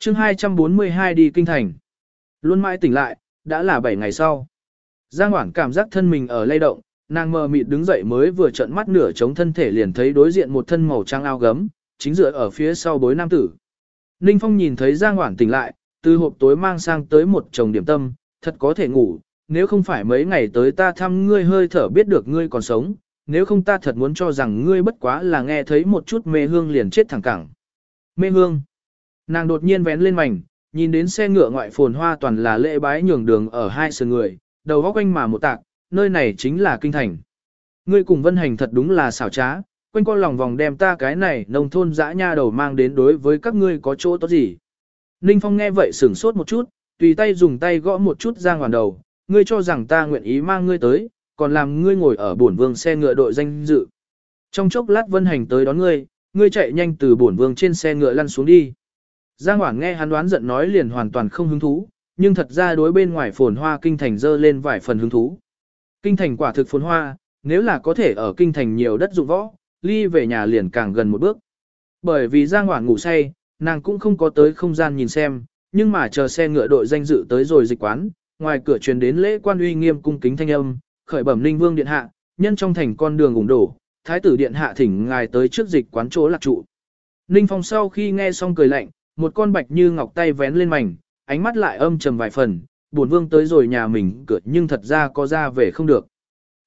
chương 242 đi kinh thành. Luôn mãi tỉnh lại, đã là 7 ngày sau. Giang Hoảng cảm giác thân mình ở lay động, nàng mờ mịt đứng dậy mới vừa trợn mắt nửa chống thân thể liền thấy đối diện một thân màu trắng ao gấm, chính dựa ở phía sau bối nam tử. Ninh Phong nhìn thấy Giang Hoảng tỉnh lại, từ hộp tối mang sang tới một chồng điểm tâm, thật có thể ngủ, nếu không phải mấy ngày tới ta thăm ngươi hơi thở biết được ngươi còn sống, nếu không ta thật muốn cho rằng ngươi bất quá là nghe thấy một chút mê hương liền chết thẳng cẳng. Mê hương. Nàng đột nhiên vén lên mảnh, nhìn đến xe ngựa ngoại phồn hoa toàn là lễ bái nhường đường ở hai sườn người, đầu góc quanh mà một tạc, nơi này chính là kinh thành. Ngươi cùng vân hành thật đúng là xảo trá, quanh con lòng vòng đem ta cái này nông thôn dã nha đầu mang đến đối với các ngươi có chỗ tốt gì. Ninh Phong nghe vậy sửng sốt một chút, tùy tay dùng tay gõ một chút giang hoàn đầu, ngươi cho rằng ta nguyện ý mang ngươi tới, còn làm ngươi ngồi ở bổn vương xe ngựa đội danh dự. Trong chốc lát vân hành tới đón ngươi, ngươi chạy nhanh từ bổn vương trên xe ngựa lăn xuống đi. Giang Hoảng nghe hắn đoán giận nói liền hoàn toàn không hứng thú, nhưng thật ra đối bên ngoài phồn hoa kinh thành dơ lên vài phần hứng thú. Kinh thành quả thực phồn hoa, nếu là có thể ở kinh thành nhiều đất dụng võ, ly về nhà liền càng gần một bước. Bởi vì Giang Hoảng ngủ say, nàng cũng không có tới không gian nhìn xem, nhưng mà chờ xe ngựa đội danh dự tới rồi dịch quán, ngoài cửa truyền đến lễ quan uy nghiêm cung kính thanh âm, khởi bẩm Ninh Vương điện hạ, nhân trong thành con đường ủng đổ, thái tử điện hạ thỉnh ngài tới trước dịch quán chỗ lạc trụ. Ninh Phong sau khi nghe xong cười lạnh, một con bạch như ngọc tay vén lên mảnh, ánh mắt lại âm trầm vài phần, buồn vương tới rồi nhà mình cửa nhưng thật ra có ra về không được.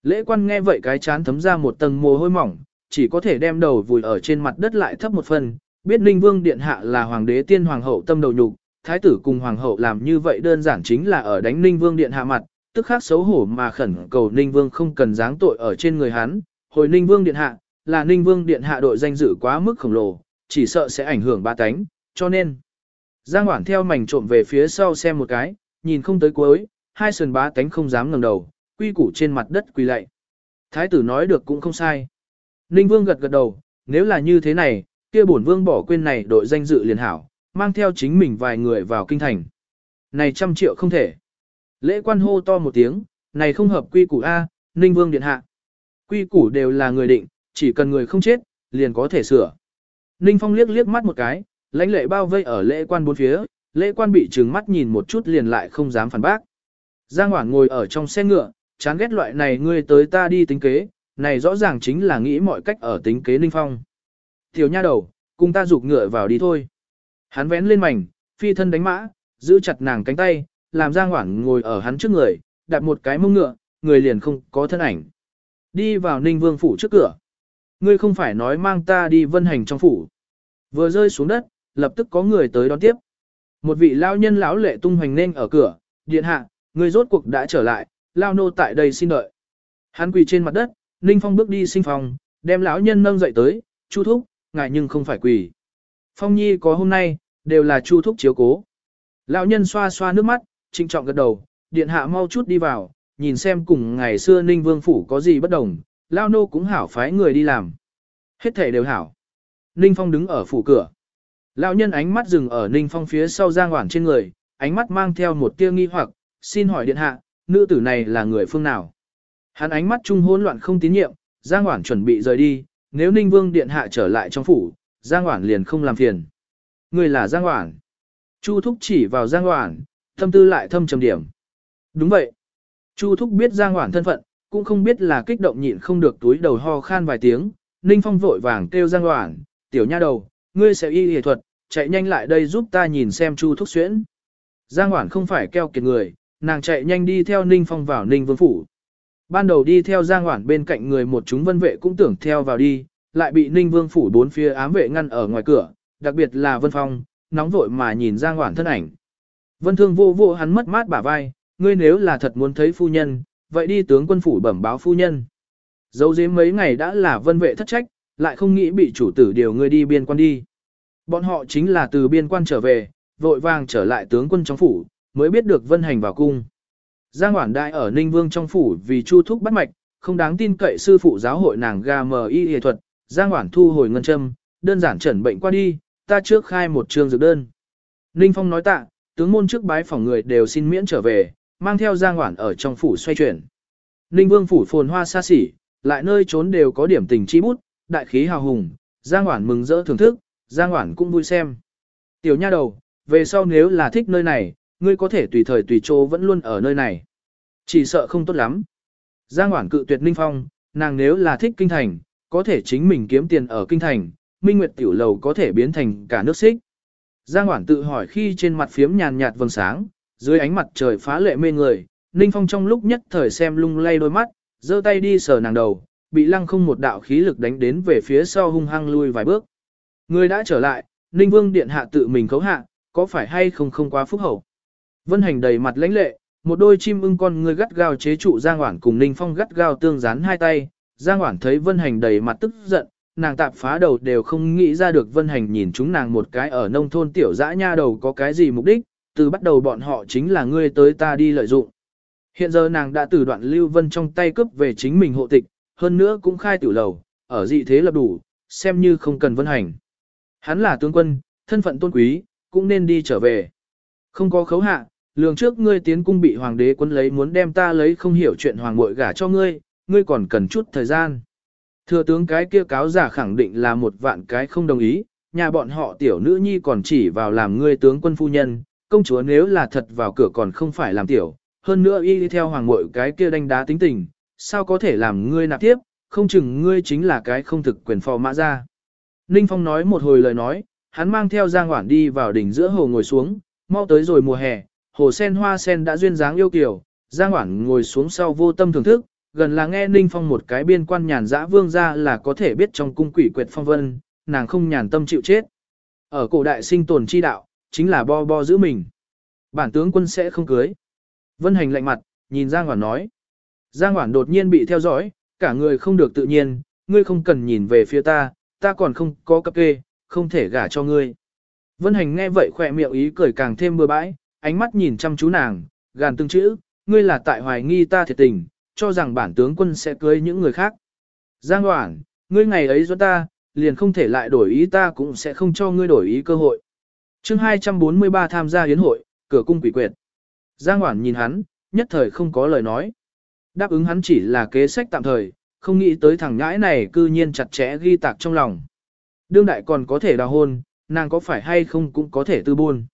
Lễ quan nghe vậy cái chán thấm ra một tầng mồ hôi mỏng, chỉ có thể đem đầu vùi ở trên mặt đất lại thấp một phần, biết Ninh Vương Điện Hạ là hoàng đế tiên hoàng hậu tâm đầu nhục, thái tử cùng hoàng hậu làm như vậy đơn giản chính là ở đánh Ninh Vương Điện Hạ mặt, tức khác xấu hổ mà khẩn cầu Ninh Vương không cần giáng tội ở trên người hắn, hồi Ninh Vương Điện Hạ, là Ninh Vương Điện Hạ đội danh dự quá mức khổng lồ, chỉ sợ sẽ ảnh hưởng ba tánh, cho nên. Giang Hoản theo mảnh trộm về phía sau xem một cái, nhìn không tới cuối, hai sườn bá tánh không dám ngẩng đầu, quy củ trên mặt đất quỳ lạy. Thái tử nói được cũng không sai. Ninh Vương gật gật đầu, nếu là như thế này, kia bổn vương bỏ quên này đội danh dự liền hảo, mang theo chính mình vài người vào kinh thành. Này trăm triệu không thể. Lễ quan hô to một tiếng, này không hợp quy củ A, Ninh Vương điện hạ. Quy củ đều là người định, chỉ cần người không chết, liền có thể sửa. Ninh Phong liếc liếc mắt một cái, lãnh lệ bao vây ở lễ quan bốn phía, lễ quan bị trừng mắt nhìn một chút liền lại không dám phản bác. Giang Hoảng ngồi ở trong xe ngựa, chán ghét loại này ngươi tới ta đi tính kế, này rõ ràng chính là nghĩ mọi cách ở tính kế Ninh Phong. Tiểu nha đầu, cùng ta rục ngựa vào đi thôi. Hắn vén lên mảnh, phi thân đánh mã, giữ chặt nàng cánh tay, làm Giang Hoảng ngồi ở hắn trước người, đặt một cái mông ngựa, người liền không có thân ảnh. Đi vào Ninh Vương phủ trước cửa. Ngươi không phải nói mang ta đi vân hành trong phủ. Vừa rơi xuống đất, lập tức có người tới đón tiếp. Một vị lao nhân lão lệ tung hoành nên ở cửa, điện hạ, người rốt cuộc đã trở lại, lao nô tại đây xin đợi. Hắn quỳ trên mặt đất, Ninh Phong bước đi sinh phòng, đem lão nhân nâng dậy tới, chu thúc, ngài nhưng không phải quỳ. Phong nhi có hôm nay, đều là chu thúc chiếu cố. Lão nhân xoa xoa nước mắt, trinh trọng gật đầu, điện hạ mau chút đi vào, nhìn xem cùng ngày xưa Ninh Vương Phủ có gì bất đồng, lao nô cũng hảo phái người đi làm. Hết thể đều hảo. Ninh Phong đứng ở phủ cửa. Lão nhân ánh mắt dừng ở Ninh Phong phía sau Giang Hoảng trên người, ánh mắt mang theo một tia nghi hoặc, xin hỏi điện hạ, nữ tử này là người phương nào? Hắn ánh mắt trung hỗn loạn không tín nhiệm, Giang Hoảng chuẩn bị rời đi, nếu Ninh Vương điện hạ trở lại trong phủ, Giang Hoảng liền không làm phiền. Người là Giang Hoảng. Chu Thúc chỉ vào Giang Hoảng, thâm tư lại thâm trầm điểm. Đúng vậy. Chu Thúc biết Giang Hoảng thân phận, cũng không biết là kích động nhịn không được túi đầu ho khan vài tiếng. Ninh Phong vội vàng kêu Giang Hoảng, tiểu nha đầu, ngươi sẽ y y thuật, chạy nhanh lại đây giúp ta nhìn xem Chu Thúc xuyễn. Giang Hoản không phải keo kiệt người, nàng chạy nhanh đi theo Ninh Phong vào Ninh Vương Phủ. Ban đầu đi theo Giang Hoản bên cạnh người một chúng vân vệ cũng tưởng theo vào đi, lại bị Ninh Vương Phủ bốn phía ám vệ ngăn ở ngoài cửa, đặc biệt là Vân Phong, nóng vội mà nhìn Giang Hoản thân ảnh. Vân Thương vô vô hắn mất mát bả vai, ngươi nếu là thật muốn thấy phu nhân, vậy đi tướng quân phủ bẩm báo phu nhân. Dấu dếm mấy ngày đã là vân vệ thất trách, lại không nghĩ bị chủ tử điều ngươi đi biên quan đi. Bọn họ chính là từ biên quan trở về, vội vàng trở lại tướng quân trong phủ, mới biết được vân hành vào cung. Giang Hoản Đại ở Ninh Vương trong phủ vì chu thúc bắt mạch, không đáng tin cậy sư phụ giáo hội nàng gà mờ y y thuật, Giang Hoản thu hồi ngân châm, đơn giản chẩn bệnh qua đi, ta trước khai một trường dược đơn. Ninh Phong nói tạ, tướng môn trước bái phòng người đều xin miễn trở về, mang theo Giang Hoản ở trong phủ xoay chuyển. Ninh Vương phủ phồn hoa xa xỉ, lại nơi trốn đều có điểm tình chi bút, đại khí hào hùng, Giang Hoản mừng rỡ thưởng thức, Giang Hoản cũng vui xem. Tiểu nha đầu, về sau nếu là thích nơi này, ngươi có thể tùy thời tùy chỗ vẫn luôn ở nơi này. Chỉ sợ không tốt lắm. Giang Hoản cự tuyệt Ninh Phong, nàng nếu là thích kinh thành, có thể chính mình kiếm tiền ở kinh thành, Minh Nguyệt tiểu lầu có thể biến thành cả nước xích. Giang Hoản tự hỏi khi trên mặt phiếm nhàn nhạt vầng sáng, dưới ánh mặt trời phá lệ mê người, Ninh Phong trong lúc nhất thời xem lung lay đôi mắt, giơ tay đi sờ nàng đầu, bị lăng không một đạo khí lực đánh đến về phía sau hung hăng lui vài bước. Người đã trở lại, Ninh Vương điện hạ tự mình khấu hạ, có phải hay không không quá phúc hậu. Vân hành đầy mặt lãnh lệ, một đôi chim ưng con người gắt gao chế trụ Giang Hoản cùng Ninh Phong gắt gao tương dán hai tay. Giang Hoản thấy Vân hành đầy mặt tức giận, nàng tạp phá đầu đều không nghĩ ra được Vân hành nhìn chúng nàng một cái ở nông thôn tiểu dã nha đầu có cái gì mục đích, từ bắt đầu bọn họ chính là ngươi tới ta đi lợi dụng. Hiện giờ nàng đã từ đoạn Lưu Vân trong tay cướp về chính mình hộ tịch, hơn nữa cũng khai tiểu lầu, ở dị thế lập đủ, xem như không cần Vân hành. Hắn là tướng quân, thân phận tôn quý, cũng nên đi trở về. Không có khấu hạ, lường trước ngươi tiến cung bị hoàng đế quân lấy muốn đem ta lấy không hiểu chuyện hoàng muội gả cho ngươi, ngươi còn cần chút thời gian. Thừa tướng cái kia cáo giả khẳng định là một vạn cái không đồng ý, nhà bọn họ tiểu nữ nhi còn chỉ vào làm ngươi tướng quân phu nhân, công chúa nếu là thật vào cửa còn không phải làm tiểu, hơn nữa y đi theo hoàng muội cái kia đánh đá tính tình, sao có thể làm ngươi nạp tiếp, không chừng ngươi chính là cái không thực quyền phò mã ra. Ninh Phong nói một hồi lời nói, hắn mang theo Giang Hoản đi vào đỉnh giữa hồ ngồi xuống, mau tới rồi mùa hè, hồ sen hoa sen đã duyên dáng yêu kiều, Giang Hoản ngồi xuống sau vô tâm thưởng thức, gần là nghe Ninh Phong một cái biên quan nhàn dã vương ra là có thể biết trong cung quỷ quyệt phong vân, nàng không nhàn tâm chịu chết. Ở cổ đại sinh tồn chi đạo, chính là bo bo giữ mình. Bản tướng quân sẽ không cưới. Vân hành lạnh mặt, nhìn Giang Hoản nói. Giang Hoản đột nhiên bị theo dõi, cả người không được tự nhiên, ngươi không cần nhìn về phía ta, ta còn không có cấp kê, không thể gả cho ngươi. Vân hành nghe vậy khỏe miệng ý cười càng thêm bừa bãi, ánh mắt nhìn chăm chú nàng, gàn từng chữ, ngươi là tại hoài nghi ta thiệt tình, cho rằng bản tướng quân sẽ cưới những người khác. Giang Hoản, ngươi ngày ấy do ta, liền không thể lại đổi ý ta cũng sẽ không cho ngươi đổi ý cơ hội. chương 243 tham gia hiến hội, cửa cung quỷ quyệt. Giang Hoản nhìn hắn, nhất thời không có lời nói. Đáp ứng hắn chỉ là kế sách tạm thời, không nghĩ tới thằng ngãi này cư nhiên chặt chẽ ghi tạc trong lòng. Đương đại còn có thể đào hôn, nàng có phải hay không cũng có thể tư buôn.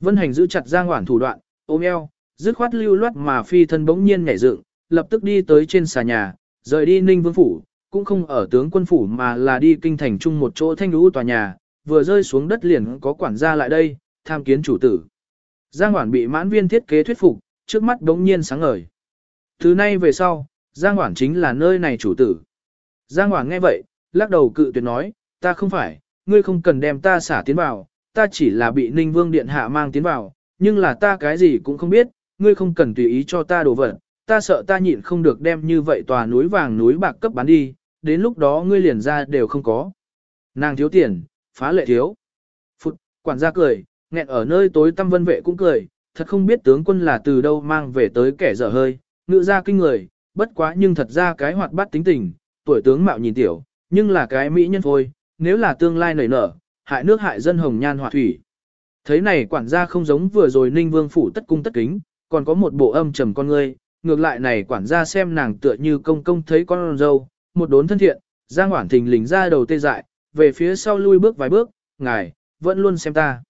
Vân hành giữ chặt Giang Hoản thủ đoạn, ôm eo, dứt khoát lưu loát mà phi thân bỗng nhiên nhảy dựng, lập tức đi tới trên xà nhà, rời đi Ninh Vương phủ, cũng không ở tướng quân phủ mà là đi kinh thành chung một chỗ thanh lũ tòa nhà, vừa rơi xuống đất liền có quản gia lại đây, tham kiến chủ tử. Giang Hoản bị mãn viên thiết kế thuyết phục, trước mắt đống nhiên sáng ngời. Từ nay về sau, Giang Hoảng chính là nơi này chủ tử. Giang Hoảng nghe vậy, lắc đầu cự tuyệt nói, ta không phải, ngươi không cần đem ta xả tiến vào, ta chỉ là bị Ninh Vương Điện Hạ mang tiến vào, nhưng là ta cái gì cũng không biết, ngươi không cần tùy ý cho ta đồ vật, ta sợ ta nhịn không được đem như vậy tòa núi vàng núi bạc cấp bán đi, đến lúc đó ngươi liền ra đều không có. Nàng thiếu tiền, phá lệ thiếu. Phụt, quản gia cười, nghẹn ở nơi tối tâm vân vệ cũng cười, thật không biết tướng quân là từ đâu mang về tới kẻ dở hơi, ngự ra kinh người, bất quá nhưng thật ra cái hoạt bát tính tình, tuổi tướng mạo nhìn tiểu, nhưng là cái mỹ nhân thôi, nếu là tương lai nảy nở, hại nước hại dân hồng nhan hỏa thủy. Thấy này quản gia không giống vừa rồi Ninh Vương phủ tất cung tất kính, còn có một bộ âm trầm con ngươi, ngược lại này quản gia xem nàng tựa như công công thấy con dâu, một đốn thân thiện, Giang Hoản thình lình ra đầu tê dại, về phía sau lui bước vài bước, ngài, vẫn luôn xem ta.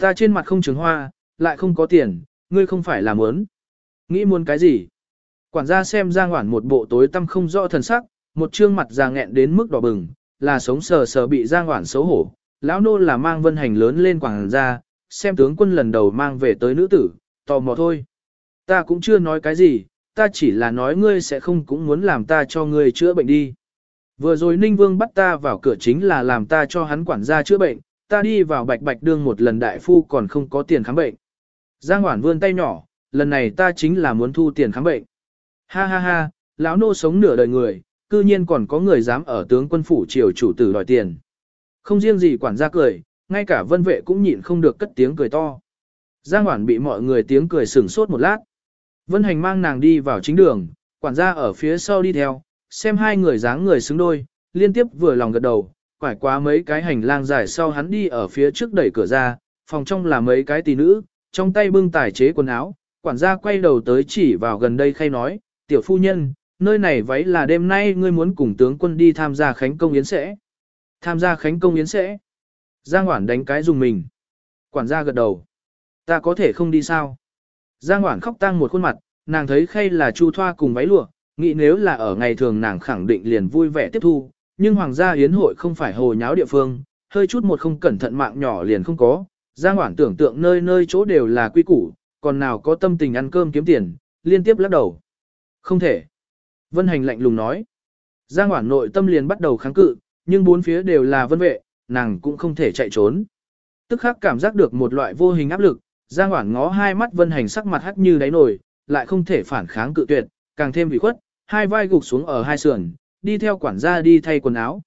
Ta trên mặt không trứng hoa, lại không có tiền, ngươi không phải là muốn, Nghĩ muốn cái gì? Quản gia xem Giang Hoản một bộ tối tâm không rõ thần sắc, một trương mặt già nghẹn đến mức đỏ bừng, là sống sờ sờ bị Giang Hoản xấu hổ. Lão nô là mang vân hành lớn lên quản gia, xem tướng quân lần đầu mang về tới nữ tử, tò mò thôi. Ta cũng chưa nói cái gì, ta chỉ là nói ngươi sẽ không cũng muốn làm ta cho ngươi chữa bệnh đi. Vừa rồi Ninh Vương bắt ta vào cửa chính là làm ta cho hắn quản gia chữa bệnh, ta đi vào bạch bạch đương một lần đại phu còn không có tiền khám bệnh. Giang Hoản vươn tay nhỏ, lần này ta chính là muốn thu tiền khám bệnh. Ha ha ha, lão nô sống nửa đời người, cư nhiên còn có người dám ở tướng quân phủ triều chủ tử đòi tiền. Không riêng gì quản gia cười, ngay cả vân vệ cũng nhịn không được cất tiếng cười to. Giang Hoản bị mọi người tiếng cười sửng sốt một lát. Vân Hành mang nàng đi vào chính đường, quản gia ở phía sau đi theo, xem hai người dáng người xứng đôi, liên tiếp vừa lòng gật đầu, quải quá mấy cái hành lang dài sau hắn đi ở phía trước đẩy cửa ra, phòng trong là mấy cái tỷ nữ, trong tay bưng tài chế quần áo, quản gia quay đầu tới chỉ vào gần đây khay nói, tiểu phu nhân, nơi này váy là đêm nay ngươi muốn cùng tướng quân đi tham gia khánh công yến sẽ. Tham gia khánh công yến sẽ. Giang Hoản đánh cái dùng mình. Quản gia gật đầu. Ta có thể không đi sao? Giang Hoản khóc tang một khuôn mặt, nàng thấy khay là chu thoa cùng váy lụa, nghĩ nếu là ở ngày thường nàng khẳng định liền vui vẻ tiếp thu, nhưng hoàng gia yến hội không phải hồ nháo địa phương, hơi chút một không cẩn thận mạng nhỏ liền không có. Giang Hoản tưởng tượng nơi nơi chỗ đều là quy củ, còn nào có tâm tình ăn cơm kiếm tiền, liên tiếp lắc đầu. Không thể. Vân Hành lạnh lùng nói. Giang Hoản nội tâm liền bắt đầu kháng cự, nhưng bốn phía đều là vân vệ, nàng cũng không thể chạy trốn. Tức khắc cảm giác được một loại vô hình áp lực, Giang Hoản ngó hai mắt Vân Hành sắc mặt hắt như đáy nồi, lại không thể phản kháng cự tuyệt, càng thêm bị khuất, hai vai gục xuống ở hai sườn, đi theo quản gia đi thay quần áo.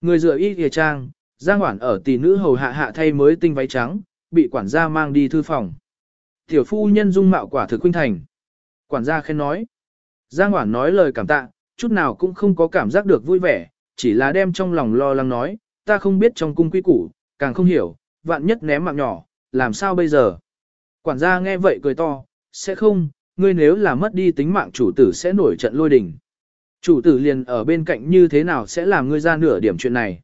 Người dựa y kìa trang, Giang Hoản ở tỷ nữ hầu hạ hạ thay mới tinh váy trắng, bị quản gia mang đi thư phòng. Tiểu phu nhân dung mạo quả thực huynh thành. Quản gia khen nói. Giang Hoảng nói lời cảm tạ, chút nào cũng không có cảm giác được vui vẻ, chỉ là đem trong lòng lo lắng nói, ta không biết trong cung quy củ, càng không hiểu, vạn nhất ném mạng nhỏ, làm sao bây giờ? Quản gia nghe vậy cười to, sẽ không, ngươi nếu là mất đi tính mạng chủ tử sẽ nổi trận lôi đình. Chủ tử liền ở bên cạnh như thế nào sẽ làm ngươi ra nửa điểm chuyện này.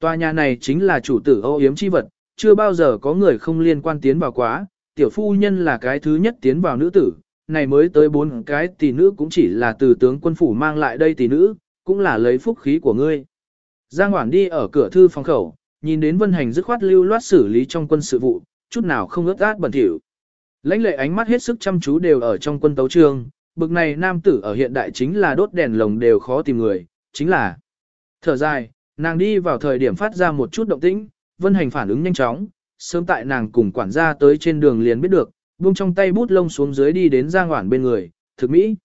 Tòa nhà này chính là chủ tử ô yếm chi vật, chưa bao giờ có người không liên quan tiến vào quá, tiểu phu nhân là cái thứ nhất tiến vào nữ tử, này mới tới bốn cái tỷ nữ cũng chỉ là từ tướng quân phủ mang lại đây tỷ nữ, cũng là lấy phúc khí của ngươi. Giang Hoảng đi ở cửa thư phòng khẩu, nhìn đến Vân Hành dứt khoát lưu loát xử lý trong quân sự vụ, chút nào không ướt át bẩn thỉu. Lãnh lệ ánh mắt hết sức chăm chú đều ở trong quân tấu trường, bực này nam tử ở hiện đại chính là đốt đèn lồng đều khó tìm người, chính là thở dài, nàng đi vào thời điểm phát ra một chút động tĩnh, Vân Hành phản ứng nhanh chóng, sớm tại nàng cùng quản gia tới trên đường liền biết được, buông trong tay bút lông xuống dưới đi đến Giang Hoản bên người, thực mỹ.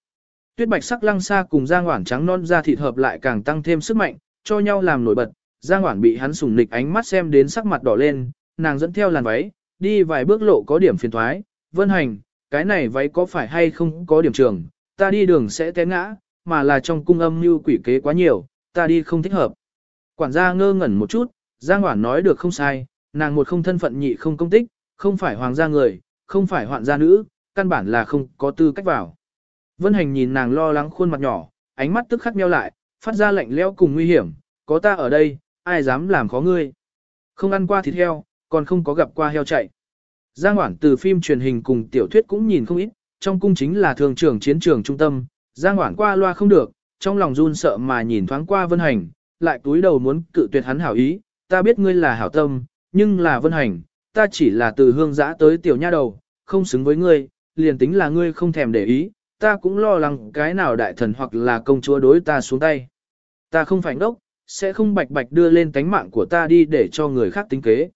Tuyết bạch sắc lăng xa cùng Giang Hoản trắng non da thịt hợp lại càng tăng thêm sức mạnh, cho nhau làm nổi bật. Giang Hoản bị hắn sủng nịch ánh mắt xem đến sắc mặt đỏ lên, nàng dẫn theo làn váy, đi vài bước lộ có điểm phiền thoái. Vân hành, cái này váy có phải hay không có điểm trường, ta đi đường sẽ té ngã, mà là trong cung âm như quỷ kế quá nhiều, ta đi không thích hợp. Quản gia ngơ ngẩn một chút, Giang Hoản nói được không sai, nàng một không thân phận nhị không công tích, không phải hoàng gia người, không phải hoạn gia nữ, căn bản là không có tư cách vào. Vân Hành nhìn nàng lo lắng khuôn mặt nhỏ, ánh mắt tức khắc nheo lại, phát ra lạnh lẽo cùng nguy hiểm, có ta ở đây, ai dám làm khó ngươi. Không ăn qua thịt heo, còn không có gặp qua heo chạy. Giang Hoản từ phim truyền hình cùng tiểu thuyết cũng nhìn không ít, trong cung chính là thường trưởng chiến trường trung tâm, Giang Hoản qua loa không được, trong lòng run sợ mà nhìn thoáng qua Vân Hành, lại túi đầu muốn cự tuyệt hắn hảo ý, ta biết ngươi là hảo tâm, nhưng là Vân Hành, ta chỉ là từ hương giã tới tiểu nha đầu, không xứng với ngươi, liền tính là ngươi không thèm để ý, ta cũng lo lắng cái nào đại thần hoặc là công chúa đối ta xuống tay. Ta không phải ngốc, sẽ không bạch bạch đưa lên tánh mạng của ta đi để cho người khác tính kế.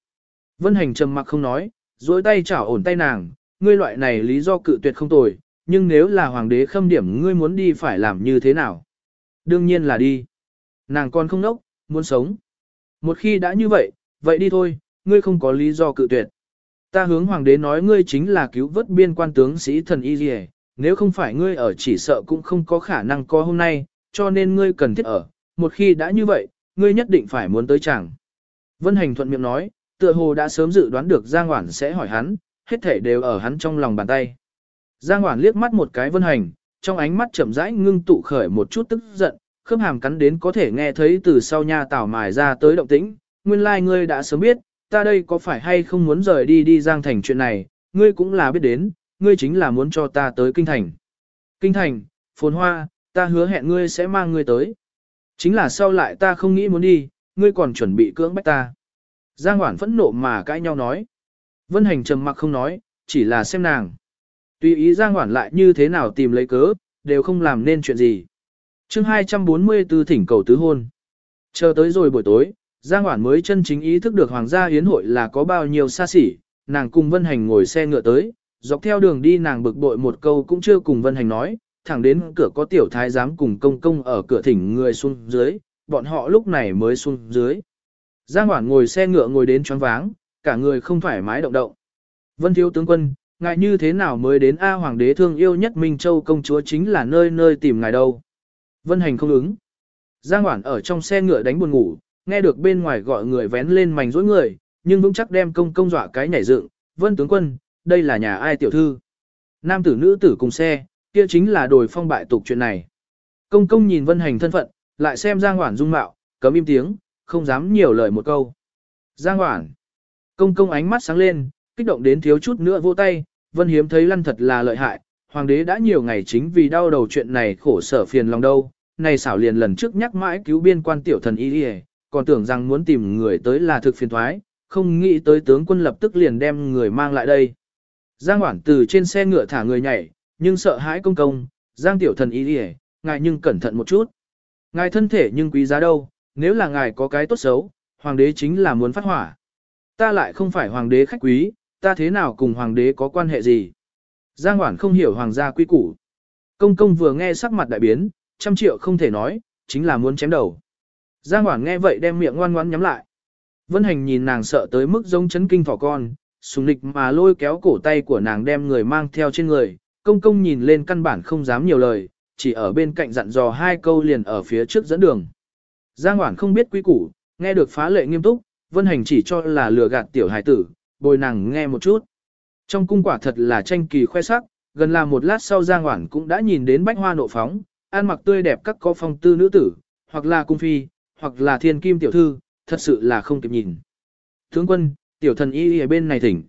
Vân hành trầm mặc không nói, duỗi tay chảo ổn tay nàng, ngươi loại này lý do cự tuyệt không tồi, nhưng nếu là hoàng đế khâm điểm ngươi muốn đi phải làm như thế nào? Đương nhiên là đi. Nàng còn không nốc, muốn sống. Một khi đã như vậy, vậy đi thôi, ngươi không có lý do cự tuyệt. Ta hướng hoàng đế nói ngươi chính là cứu vớt biên quan tướng sĩ thần y dì nếu không phải ngươi ở chỉ sợ cũng không có khả năng có hôm nay, cho nên ngươi cần thiết ở, một khi đã như vậy, ngươi nhất định phải muốn tới chẳng. Vân Hành thuận miệng nói, tựa hồ đã sớm dự đoán được Giang Hoản sẽ hỏi hắn, hết thể đều ở hắn trong lòng bàn tay. Giang Hoản liếc mắt một cái Vân Hành, trong ánh mắt chậm rãi ngưng tụ khởi một chút tức giận, khớp hàm cắn đến có thể nghe thấy từ sau nha tảo mài ra tới động tĩnh, nguyên lai like ngươi đã sớm biết, ta đây có phải hay không muốn rời đi đi Giang Thành chuyện này, ngươi cũng là biết đến, ngươi chính là muốn cho ta tới Kinh Thành. Kinh Thành, phồn hoa, ta hứa hẹn ngươi sẽ mang ngươi tới. Chính là sau lại ta không nghĩ muốn đi, ngươi còn chuẩn bị cưỡng bách ta. Giang Hoản phẫn nộ mà cãi nhau nói. Vân Hành trầm mặc không nói, chỉ là xem nàng. Tùy ý Giang Hoản lại như thế nào tìm lấy cớ, đều không làm nên chuyện gì. chương 244 thỉnh cầu tứ hôn. Chờ tới rồi buổi tối, Giang Hoản mới chân chính ý thức được Hoàng gia Yến hội là có bao nhiêu xa xỉ, nàng cùng Vân Hành ngồi xe ngựa tới, dọc theo đường đi nàng bực bội một câu cũng chưa cùng Vân Hành nói, thẳng đến cửa có tiểu thái giám cùng công công ở cửa thỉnh người xuống dưới, bọn họ lúc này mới xuống dưới. Giang Hoản ngồi xe ngựa ngồi đến choáng váng, cả người không thoải mái động động. Vân thiếu tướng quân, ngài như thế nào mới đến A Hoàng đế thương yêu nhất Minh Châu công chúa chính là nơi nơi tìm ngài đâu. Vân Hành không ứng. Giang Hoản ở trong xe ngựa đánh buồn ngủ, nghe được bên ngoài gọi người vén lên mảnh rối người, nhưng vững chắc đem công công dọa cái nhảy dựng, "Vân tướng quân, đây là nhà ai tiểu thư?" Nam tử nữ tử cùng xe, kia chính là đồi phong bại tục chuyện này. Công công nhìn Vân Hành thân phận, lại xem Giang Hoản dung mạo, cấm im tiếng, không dám nhiều lời một câu. Giang Hoản. Công công ánh mắt sáng lên, kích động đến thiếu chút nữa vô tay, Vân Hiếm thấy lăn thật là lợi hại, hoàng đế đã nhiều ngày chính vì đau đầu chuyện này khổ sở phiền lòng đâu, này xảo liền lần trước nhắc mãi cứu biên quan tiểu thần y đi còn tưởng rằng muốn tìm người tới là thực phiền thoái, không nghĩ tới tướng quân lập tức liền đem người mang lại đây. Giang Hoản từ trên xe ngựa thả người nhảy, nhưng sợ hãi công công, Giang tiểu thần ý, đi ngài nhưng cẩn thận một chút. Ngài thân thể nhưng quý giá đâu, nếu là ngài có cái tốt xấu, hoàng đế chính là muốn phát hỏa. Ta lại không phải hoàng đế khách quý, ta thế nào cùng hoàng đế có quan hệ gì? Giang Hoản không hiểu hoàng gia quy củ. Công công vừa nghe sắc mặt đại biến, trăm triệu không thể nói, chính là muốn chém đầu. Giang Hoảng nghe vậy đem miệng ngoan ngoãn nhắm lại. Vân Hành nhìn nàng sợ tới mức giống chấn kinh thỏ con, sùng lịch mà lôi kéo cổ tay của nàng đem người mang theo trên người, công công nhìn lên căn bản không dám nhiều lời, chỉ ở bên cạnh dặn dò hai câu liền ở phía trước dẫn đường. Giang Hoảng không biết quý củ, nghe được phá lệ nghiêm túc, Vân Hành chỉ cho là lừa gạt tiểu hài tử, bồi nàng nghe một chút. Trong cung quả thật là tranh kỳ khoe sắc, gần là một lát sau Giang Hoảng cũng đã nhìn đến bách hoa nộ phóng, ăn mặc tươi đẹp các có phong tư nữ tử, hoặc là cung phi, hoặc là thiên kim tiểu thư, thật sự là không kịp nhìn. Tướng quân, tiểu thần y ở bên này thỉnh.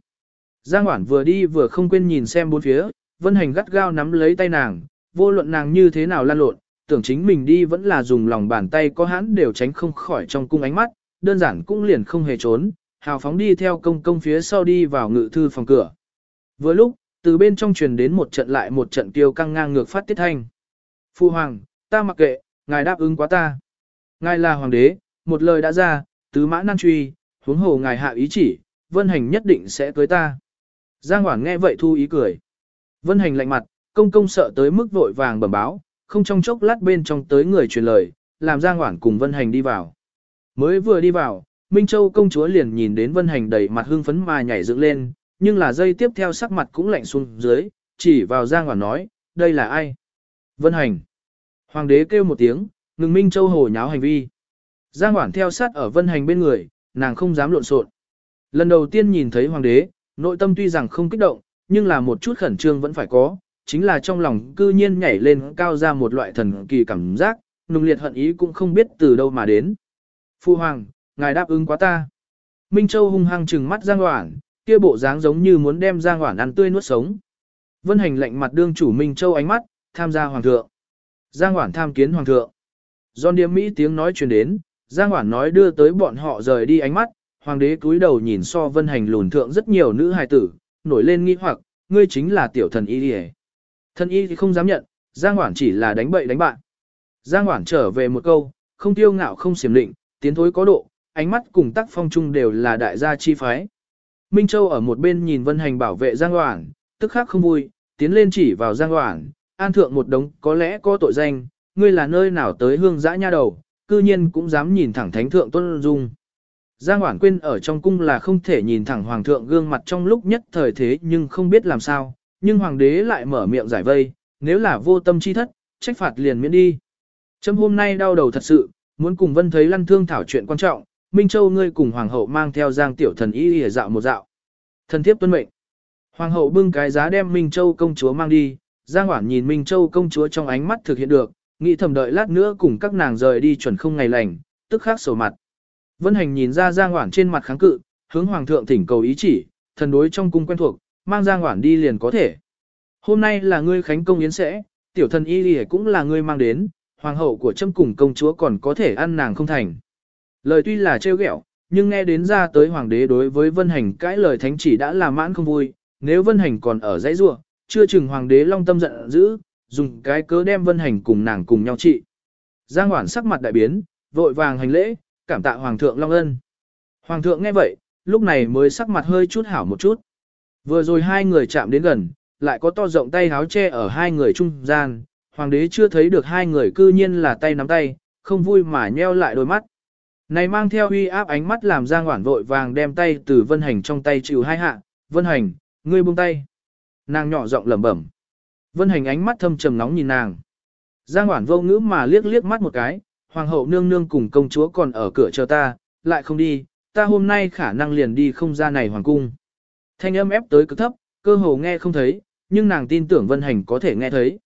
Giang Hoản vừa đi vừa không quên nhìn xem bốn phía, Vân Hành gắt gao nắm lấy tay nàng, vô luận nàng như thế nào lan lộn, tưởng chính mình đi vẫn là dùng lòng bàn tay có hãn đều tránh không khỏi trong cung ánh mắt, đơn giản cũng liền không hề trốn, hào phóng đi theo công công phía sau đi vào ngự thư phòng cửa. Vừa lúc, từ bên trong truyền đến một trận lại một trận tiêu căng ngang ngược phát tiết thanh. Phu hoàng, ta mặc kệ, ngài đáp ứng quá ta. Ngài là hoàng đế, một lời đã ra, tứ mã nan truy, huống hồ ngài hạ ý chỉ, vân hành nhất định sẽ cưới ta. Giang Hoảng nghe vậy thu ý cười. Vân hành lạnh mặt, công công sợ tới mức vội vàng bẩm báo, không trong chốc lát bên trong tới người truyền lời, làm Giang Hoảng cùng Vân hành đi vào. Mới vừa đi vào, Minh Châu công chúa liền nhìn đến Vân hành đầy mặt hưng phấn mà nhảy dựng lên, nhưng là dây tiếp theo sắc mặt cũng lạnh xuống dưới, chỉ vào Giang Hoảng nói, đây là ai? Vân hành. Hoàng đế kêu một tiếng, ngừng Minh Châu hồ nháo hành vi. Giang Hoản theo sát ở Vân hành bên người, nàng không dám lộn xộn. Lần đầu tiên nhìn thấy hoàng đế, nội tâm tuy rằng không kích động, nhưng là một chút khẩn trương vẫn phải có, chính là trong lòng cư nhiên nhảy lên cao ra một loại thần kỳ cảm giác, nung liệt hận ý cũng không biết từ đâu mà đến. Phu hoàng, ngài đáp ứng quá ta. Minh Châu hung hăng trừng mắt Giang Hoản, kia bộ dáng giống như muốn đem Giang Hoản ăn tươi nuốt sống. Vân hành lệnh mặt đương chủ Minh Châu ánh mắt, tham gia hoàng thượng. Giang Hoản tham kiến hoàng thượng. Giòn điếm Mỹ tiếng nói truyền đến, Giang Hoảng nói đưa tới bọn họ rời đi ánh mắt, hoàng đế cúi đầu nhìn so vân hành lùn thượng rất nhiều nữ hài tử, nổi lên nghi hoặc, ngươi chính là tiểu thần y đi Thần y thì không dám nhận, Giang Hoảng chỉ là đánh bậy đánh bạn. Giang Hoảng trở về một câu, không tiêu ngạo không xiểm định, tiến thối có độ, ánh mắt cùng tác phong chung đều là đại gia chi phái. Minh Châu ở một bên nhìn Vân Hành bảo vệ Giang Hoảng, tức khắc không vui, tiến lên chỉ vào Giang Hoảng, an thượng một đống có lẽ có tội danh, ngươi là nơi nào tới hương dã nha đầu, cư nhiên cũng dám nhìn thẳng thánh thượng tuân dung. Giang Hoảng Quyên ở trong cung là không thể nhìn thẳng hoàng thượng gương mặt trong lúc nhất thời thế nhưng không biết làm sao, nhưng hoàng đế lại mở miệng giải vây, nếu là vô tâm chi thất, trách phạt liền miễn đi. Trâm hôm nay đau đầu thật sự, muốn cùng vân thấy lăn thương thảo chuyện quan trọng, Minh Châu ngươi cùng hoàng hậu mang theo giang tiểu thần y để dạo một dạo. Thần thiếp tuân mệnh. Hoàng hậu bưng cái giá đem Minh Châu công chúa mang đi, Giang Hoảng nhìn Minh Châu công chúa trong ánh mắt thực hiện được, nghĩ thầm đợi lát nữa cùng các nàng rời đi chuẩn không ngày lành, tức khắc sổ mặt. Vân Hành nhìn ra Giang Hoảng trên mặt kháng cự, hướng Hoàng thượng thỉnh cầu ý chỉ, thần đối trong cung quen thuộc, mang Giang Hoảng đi liền có thể. Hôm nay là ngươi khánh công yến sẽ, tiểu thần y lì cũng là ngươi mang đến, hoàng hậu của trâm cùng công chúa còn có thể ăn nàng không thành. Lời tuy là trêu ghẹo, nhưng nghe đến ra tới hoàng đế đối với Vân Hành cãi lời thánh chỉ đã là mãn không vui, nếu Vân Hành còn ở dãy rua, chưa chừng hoàng đế long tâm giận dữ, dùng cái cớ đem Vân Hành cùng nàng cùng nhau trị. Giang Hoản sắc mặt đại biến, vội vàng hành lễ, cảm tạ Hoàng thượng Long Ân. Hoàng thượng nghe vậy, lúc này mới sắc mặt hơi chút hảo một chút. Vừa rồi hai người chạm đến gần, lại có to rộng tay háo che ở hai người trung gian, hoàng đế chưa thấy được hai người cư nhiên là tay nắm tay, không vui mà nheo lại đôi mắt. Này mang theo uy áp ánh mắt làm Giang Hoản vội vàng đem tay từ Vân Hành trong tay chịu hai hạ, Vân Hành, ngươi buông tay. Nàng nhỏ giọng lẩm bẩm. Vân Hành ánh mắt thâm trầm nóng nhìn nàng. Giang Hoản vô ngữ mà liếc liếc mắt một cái, hoàng hậu nương nương cùng công chúa còn ở cửa chờ ta, lại không đi, ta hôm nay khả năng liền đi không ra này hoàng cung. Thanh âm ép tới cực thấp, cơ hồ nghe không thấy, nhưng nàng tin tưởng Vân Hành có thể nghe thấy.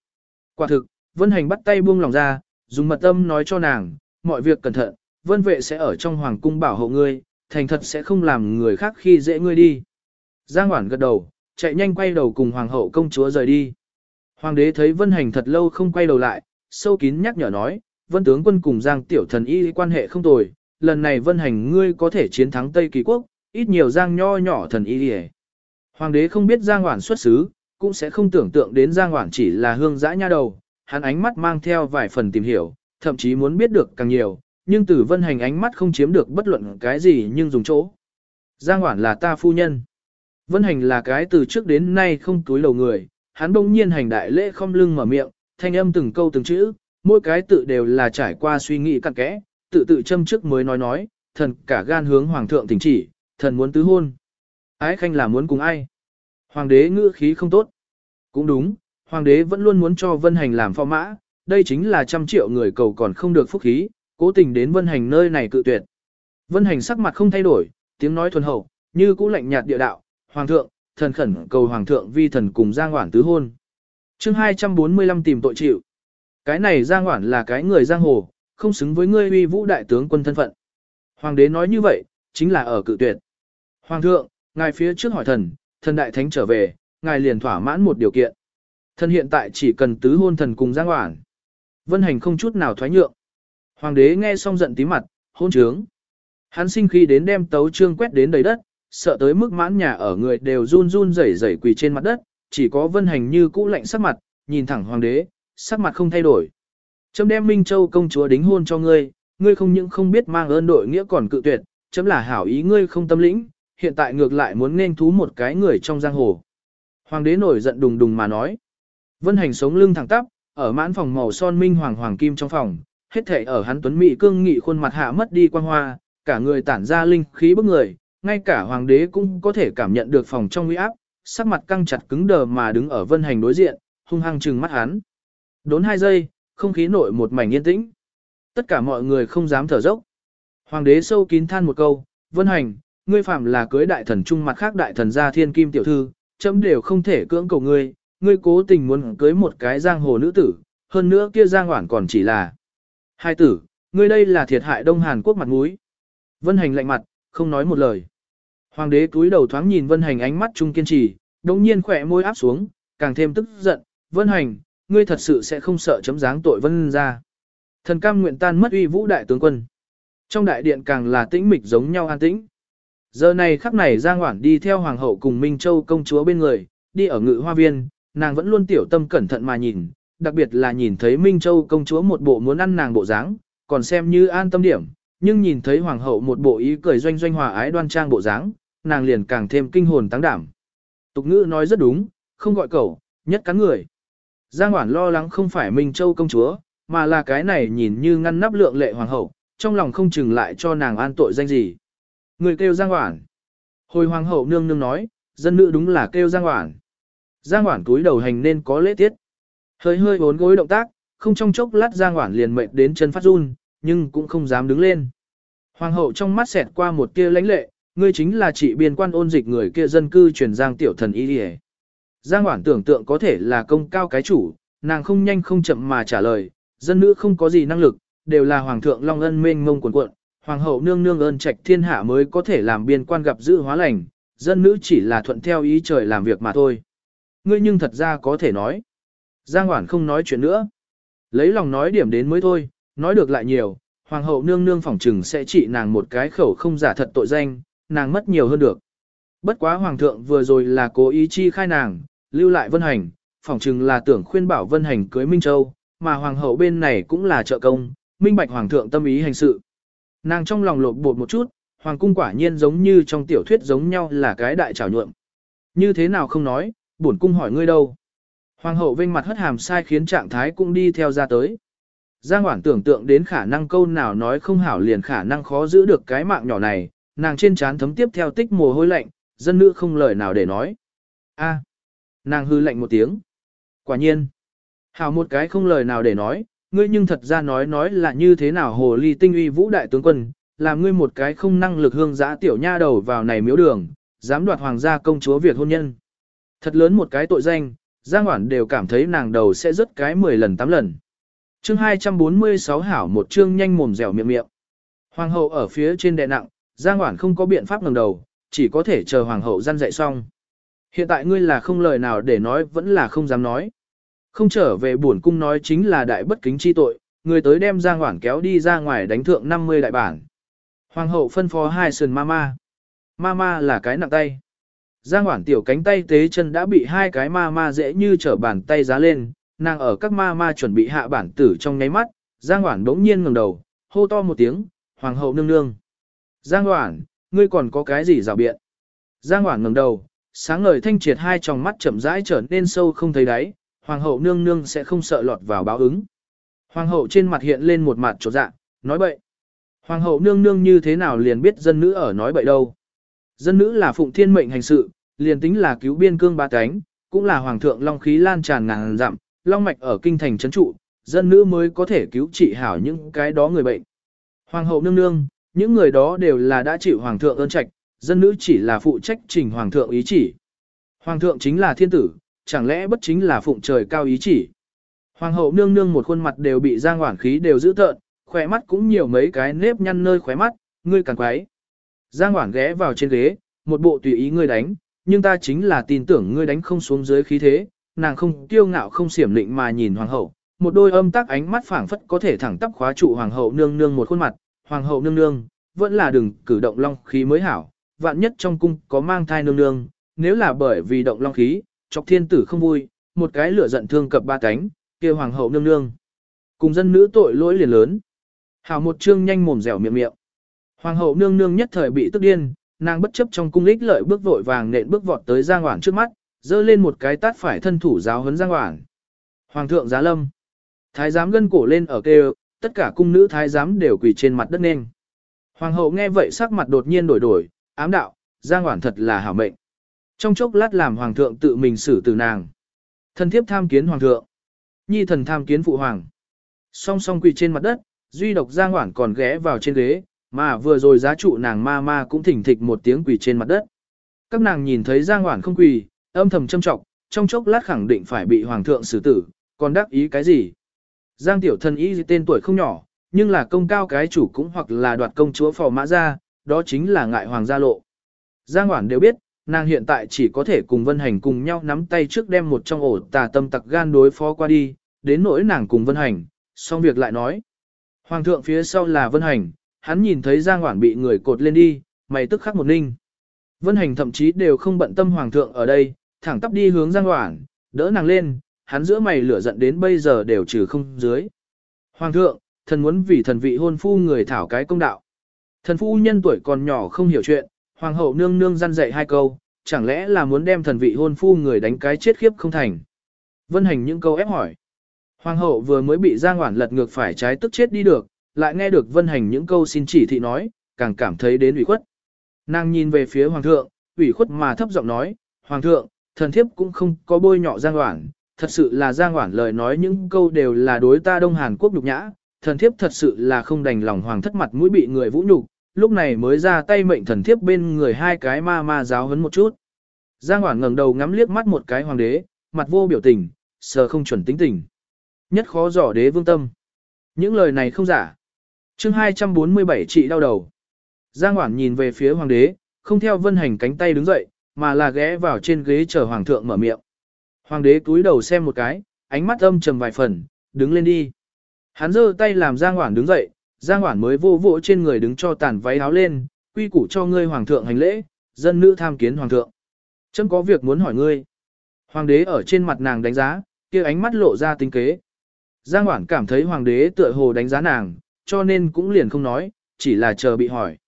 Quả thực, Vân Hành bắt tay buông lòng ra, dùng mật âm nói cho nàng, mọi việc cẩn thận, Vân vệ sẽ ở trong hoàng cung bảo hộ ngươi, thành thật sẽ không làm người khác khi dễ ngươi đi. Giang Hoản gật đầu, chạy nhanh quay đầu cùng hoàng hậu công chúa rời đi. Hoàng đế thấy Vân Hành thật lâu không quay đầu lại, sâu kín nhắc nhở nói, Vân tướng quân cùng Giang tiểu thần y quan hệ không tồi, lần này Vân Hành ngươi có thể chiến thắng Tây Kỳ quốc, ít nhiều Giang nho nhỏ thần y đi Hoàng đế không biết Giang Hoản xuất xứ, cũng sẽ không tưởng tượng đến Giang Hoản chỉ là hương dã nha đầu, hắn ánh mắt mang theo vài phần tìm hiểu, thậm chí muốn biết được càng nhiều, nhưng từ Vân Hành ánh mắt không chiếm được bất luận cái gì nhưng dùng chỗ. Giang Hoản là ta phu nhân. Vân Hành là cái từ trước đến nay không túi lầu người, hắn bỗng nhiên hành đại lễ không lưng mở miệng, thanh âm từng câu từng chữ, mỗi cái tự đều là trải qua suy nghĩ cặn kẽ, tự tự châm trước mới nói nói, thần cả gan hướng hoàng thượng thỉnh chỉ, thần muốn tứ hôn. Ái khanh là muốn cùng ai? Hoàng đế ngữ khí không tốt. Cũng đúng, hoàng đế vẫn luôn muốn cho vân hành làm phò mã, đây chính là trăm triệu người cầu còn không được phúc khí, cố tình đến vân hành nơi này cự tuyệt. Vân hành sắc mặt không thay đổi, tiếng nói thuần hậu, như cũ lạnh nhạt địa đạo, hoàng thượng, thần khẩn cầu hoàng thượng vi thần cùng Giang Hoản tứ hôn. chương 245 tìm tội chịu. Cái này Giang Hoản là cái người giang hồ, không xứng với ngươi uy vũ đại tướng quân thân phận. Hoàng đế nói như vậy, chính là ở cự tuyệt. Hoàng thượng, ngài phía trước hỏi thần, thần đại thánh trở về, ngài liền thỏa mãn một điều kiện. Thần hiện tại chỉ cần tứ hôn thần cùng Giang Hoản. Vân hành không chút nào thoái nhượng. Hoàng đế nghe xong giận tí mặt, hôn trướng. Hắn sinh khi đến đem tấu trương quét đến đầy đất, sợ tới mức mãn nhà ở người đều run run rẩy rẩy quỳ trên mặt đất, chỉ có vân hành như cũ lạnh sắc mặt, nhìn thẳng hoàng đế, sắc mặt không thay đổi. Chấm đem Minh Châu công chúa đính hôn cho ngươi, ngươi không những không biết mang ơn đội nghĩa còn cự tuyệt, chấm là hảo ý ngươi không tâm lĩnh, hiện tại ngược lại muốn nên thú một cái người trong giang hồ. Hoàng đế nổi giận đùng đùng mà nói. Vân hành sống lưng thẳng tắp, ở mãn phòng màu son minh hoàng hoàng kim trong phòng, hết thể ở hắn tuấn mỹ cương nghị khuôn mặt hạ mất đi quan hoa, cả người tản ra linh khí bức người, ngay cả hoàng đế cũng có thể cảm nhận được phòng trong uy áp, sắc mặt căng chặt cứng đờ mà đứng ở vân hành đối diện, hung hăng trừng mắt hắn. Đốn hai giây, không khí nội một mảnh yên tĩnh. Tất cả mọi người không dám thở dốc. Hoàng đế sâu kín than một câu, vân hành, ngươi phạm là cưới đại thần trung mặt khác đại thần gia thiên kim tiểu thư, chấm đều không thể cưỡng cầu ngươi, ngươi cố tình muốn cưới một cái giang hồ nữ tử, hơn nữa kia giang hoảng còn chỉ là hai tử, ngươi đây là thiệt hại Đông Hàn Quốc mặt mũi. Vân hành lạnh mặt, không nói một lời. Hoàng đế túi đầu thoáng nhìn Vân Hành ánh mắt trung kiên trì, đồng nhiên khỏe môi áp xuống, càng thêm tức giận, Vân Hành, ngươi thật sự sẽ không sợ chấm dáng tội Vân ra. Thần cam nguyện tan mất uy vũ đại tướng quân. Trong đại điện càng là tĩnh mịch giống nhau an tĩnh. Giờ này khắc này Giang Hoản đi theo Hoàng hậu cùng Minh Châu công chúa bên người, đi ở ngự hoa viên, nàng vẫn luôn tiểu tâm cẩn thận mà nhìn, đặc biệt là nhìn thấy Minh Châu công chúa một bộ muốn ăn nàng bộ dáng, còn xem như an tâm điểm, nhưng nhìn thấy Hoàng hậu một bộ ý cười doanh doanh hòa ái đoan trang bộ dáng, nàng liền càng thêm kinh hồn tăng đảm. Tục ngữ nói rất đúng, không gọi cẩu, nhất cắn người. Giang Hoản lo lắng không phải Minh Châu công chúa, mà là cái này nhìn như ngăn nắp lượng lệ hoàng hậu, trong lòng không chừng lại cho nàng an tội danh gì. Người kêu Giang Hoản. Hồi hoàng hậu nương nương nói, dân nữ đúng là kêu Giang Hoản. Giang Hoản túi đầu hành nên có lễ tiết. Hơi hơi bốn gối động tác, không trong chốc lát Giang Hoản liền mệt đến chân phát run, nhưng cũng không dám đứng lên. Hoàng hậu trong mắt xẹt qua một tia lãnh lệ, ngươi chính là trị biên quan ôn dịch người kia dân cư truyền giang tiểu thần y đi Giang Hoảng tưởng tượng có thể là công cao cái chủ, nàng không nhanh không chậm mà trả lời, dân nữ không có gì năng lực, đều là hoàng thượng long ân mênh mông quần cuộn, hoàng hậu nương nương ơn trạch thiên hạ mới có thể làm biên quan gặp giữ hóa lành, dân nữ chỉ là thuận theo ý trời làm việc mà thôi. Ngươi nhưng thật ra có thể nói. Giang Hoảng không nói chuyện nữa. Lấy lòng nói điểm đến mới thôi, nói được lại nhiều, hoàng hậu nương nương phỏng trừng sẽ trị nàng một cái khẩu không giả thật tội danh, nàng mất nhiều hơn được. Bất quá hoàng thượng vừa rồi là cố ý chi khai nàng, lưu lại vân hành, phỏng chừng là tưởng khuyên bảo vân hành cưới Minh Châu, mà hoàng hậu bên này cũng là trợ công, minh bạch hoàng thượng tâm ý hành sự. Nàng trong lòng lột bột một chút, hoàng cung quả nhiên giống như trong tiểu thuyết giống nhau là cái đại trảo nhuộm. Như thế nào không nói, bổn cung hỏi ngươi đâu. Hoàng hậu vinh mặt hất hàm sai khiến trạng thái cũng đi theo ra tới. Giang Hoảng tưởng tượng đến khả năng câu nào nói không hảo liền khả năng khó giữ được cái mạng nhỏ này, nàng trên trán thấm tiếp theo tích mồ hôi lạnh, dân nữ không lời nào để nói. A, nàng hư lạnh một tiếng. Quả nhiên, hảo một cái không lời nào để nói, ngươi nhưng thật ra nói nói là như thế nào hồ ly tinh uy vũ đại tướng quân, làm ngươi một cái không năng lực hương giã tiểu nha đầu vào này miếu đường, dám đoạt hoàng gia công chúa việc hôn nhân. Thật lớn một cái tội danh, Giang Hoản đều cảm thấy nàng đầu sẽ rớt cái 10 lần 8 lần. Chương 246 hảo một chương nhanh mồm dẻo miệng miệng. Hoàng hậu ở phía trên đệ nặng, Giang Hoản không có biện pháp ngẩng đầu, chỉ có thể chờ hoàng hậu gian dạy xong. Hiện tại ngươi là không lời nào để nói vẫn là không dám nói. Không trở về buồn cung nói chính là đại bất kính chi tội, người tới đem Giang Hoản kéo đi ra ngoài đánh thượng 50 đại bản. Hoàng hậu phân phó hai sườn mama. Mama là cái nặng tay. Giang Hoản tiểu cánh tay tế chân đã bị hai cái mama dễ như trở bàn tay giá lên, nàng ở các mama chuẩn bị hạ bản tử trong nháy mắt, Giang Hoản đống nhiên ngẩng đầu, hô to một tiếng, "Hoàng hậu nương nương." Giang Hoản, ngươi còn có cái gì rào biện? Giang Hoản ngẩng đầu, sáng ngời thanh triệt hai tròng mắt chậm rãi trở nên sâu không thấy đáy, hoàng hậu nương nương sẽ không sợ lọt vào báo ứng. Hoàng hậu trên mặt hiện lên một mặt trột dạ, nói bậy. Hoàng hậu nương nương như thế nào liền biết dân nữ ở nói bậy đâu. Dân nữ là phụng thiên mệnh hành sự, liền tính là cứu biên cương ba cánh, cũng là hoàng thượng long khí lan tràn ngàn dặm, long mạch ở kinh thành trấn trụ, dân nữ mới có thể cứu trị hảo những cái đó người bệnh. Hoàng hậu nương nương, những người đó đều là đã chịu hoàng thượng ơn trạch, dân nữ chỉ là phụ trách trình hoàng thượng ý chỉ. Hoàng thượng chính là thiên tử, chẳng lẽ bất chính là phụng trời cao ý chỉ. Hoàng hậu nương nương một khuôn mặt đều bị giang hoảng khí đều giữ tợn, khỏe mắt cũng nhiều mấy cái nếp nhăn nơi khóe mắt, ngươi càng quái. Giang hoảng ghé vào trên ghế, một bộ tùy ý ngươi đánh, nhưng ta chính là tin tưởng ngươi đánh không xuống dưới khí thế, nàng không kiêu ngạo không xiểm lịnh mà nhìn hoàng hậu, một đôi âm tác ánh mắt phảng phất có thể thẳng tắp khóa trụ hoàng hậu nương nương một khuôn mặt, hoàng hậu nương nương, vẫn là đừng cử động long khí mới hảo, vạn nhất trong cung có mang thai nương nương, nếu là bởi vì động long khí, chọc thiên tử không vui, một cái lửa giận thương cập ba cánh, kia hoàng hậu nương nương. Cùng dân nữ tội lỗi liền lớn. Hảo một chương nhanh mồm dẻo miệng miệng. Hoàng hậu nương nương nhất thời bị tức điên, nàng bất chấp trong cung lích lợi bước vội vàng nện bước vọt tới Giang Hoảng trước mắt, dơ lên một cái tát phải thân thủ giáo huấn Giang Hoảng. Hoàng thượng giá lâm. Thái giám gân cổ lên ở kêu, tất cả cung nữ thái giám đều quỳ trên mặt đất nên. Hoàng hậu nghe vậy sắc mặt đột nhiên đổi đổi, ám đạo, Giang Hoản thật là hảo mệnh. Trong chốc lát làm hoàng thượng tự mình xử tử nàng. Thần thiếp tham kiến hoàng thượng. Nhi thần tham kiến phụ hoàng. Song song quỳ trên mặt đất, duy độc Giang Hoản còn ghé vào trên ghế, mà vừa rồi giá trụ nàng ma ma cũng thỉnh thịch một tiếng quỳ trên mặt đất. Các nàng nhìn thấy Giang Hoản không quỳ, âm thầm châm trọng, trong chốc lát khẳng định phải bị hoàng thượng xử tử, còn đắc ý cái gì? Giang tiểu thần y tên tuổi không nhỏ, nhưng là công cao cái chủ cũng hoặc là đoạt công chúa phò mã ra, đó chính là ngại hoàng gia lộ. Giang Hoản đều biết, nàng hiện tại chỉ có thể cùng Vân Hành cùng nhau nắm tay trước đem một trong ổ tà tâm tặc gan đối phó qua đi, đến nỗi nàng cùng Vân Hành, xong việc lại nói. Hoàng thượng phía sau là Vân Hành, hắn nhìn thấy Giang Hoản bị người cột lên đi, mày tức khắc một ninh. Vân Hành thậm chí đều không bận tâm Hoàng thượng ở đây, thẳng tắp đi hướng Giang Hoản, đỡ nàng lên, hắn giữa mày lửa giận đến bây giờ đều trừ không dưới. Hoàng thượng, thần muốn vì thần vị hôn phu người thảo cái công đạo. Thần phu nhân tuổi còn nhỏ không hiểu chuyện, hoàng hậu nương nương răn dạy hai câu, chẳng lẽ là muốn đem thần vị hôn phu người đánh cái chết khiếp không thành. Vân hành những câu ép hỏi. Hoàng hậu vừa mới bị Giang Hoản lật ngược phải trái tức chết đi được, lại nghe được vân hành những câu xin chỉ thị nói, càng cảm thấy đến ủy khuất. Nàng nhìn về phía hoàng thượng, ủy khuất mà thấp giọng nói, hoàng thượng, thần thiếp cũng không có bôi nhọ Giang Hoản, thật sự là Giang Hoản lời nói những câu đều là đối ta Đông Hàn Quốc nhục nhã, thần thiếp thật sự là không đành lòng hoàng thất mặt mũi bị người vũ nhục, lúc này mới ra tay mệnh thần thiếp bên người hai cái ma ma giáo hấn một chút. Giang Hoản ngẩng đầu ngắm liếc mắt một cái hoàng đế, mặt vô biểu tình, sờ không chuẩn tính tình. Nhất khó dò đế vương tâm. Những lời này không giả. chương 247 trị đau đầu. Giang Hoản nhìn về phía hoàng đế, không theo vân hành cánh tay đứng dậy, mà là ghé vào trên ghế chờ hoàng thượng mở miệng. Hoàng đế cúi đầu xem một cái, ánh mắt âm trầm vài phần, đứng lên đi. Hắn giơ tay làm Giang Hoản đứng dậy, Giang Hoản mới vô vỗ trên người đứng cho tàn váy áo lên, quy củ cho ngươi hoàng thượng hành lễ, dân nữ tham kiến hoàng thượng. Chấm có việc muốn hỏi ngươi. Hoàng đế ở trên mặt nàng đánh giá, kia ánh mắt lộ ra tinh kế. Giang Hoản cảm thấy hoàng đế tựa hồ đánh giá nàng, cho nên cũng liền không nói, chỉ là chờ bị hỏi.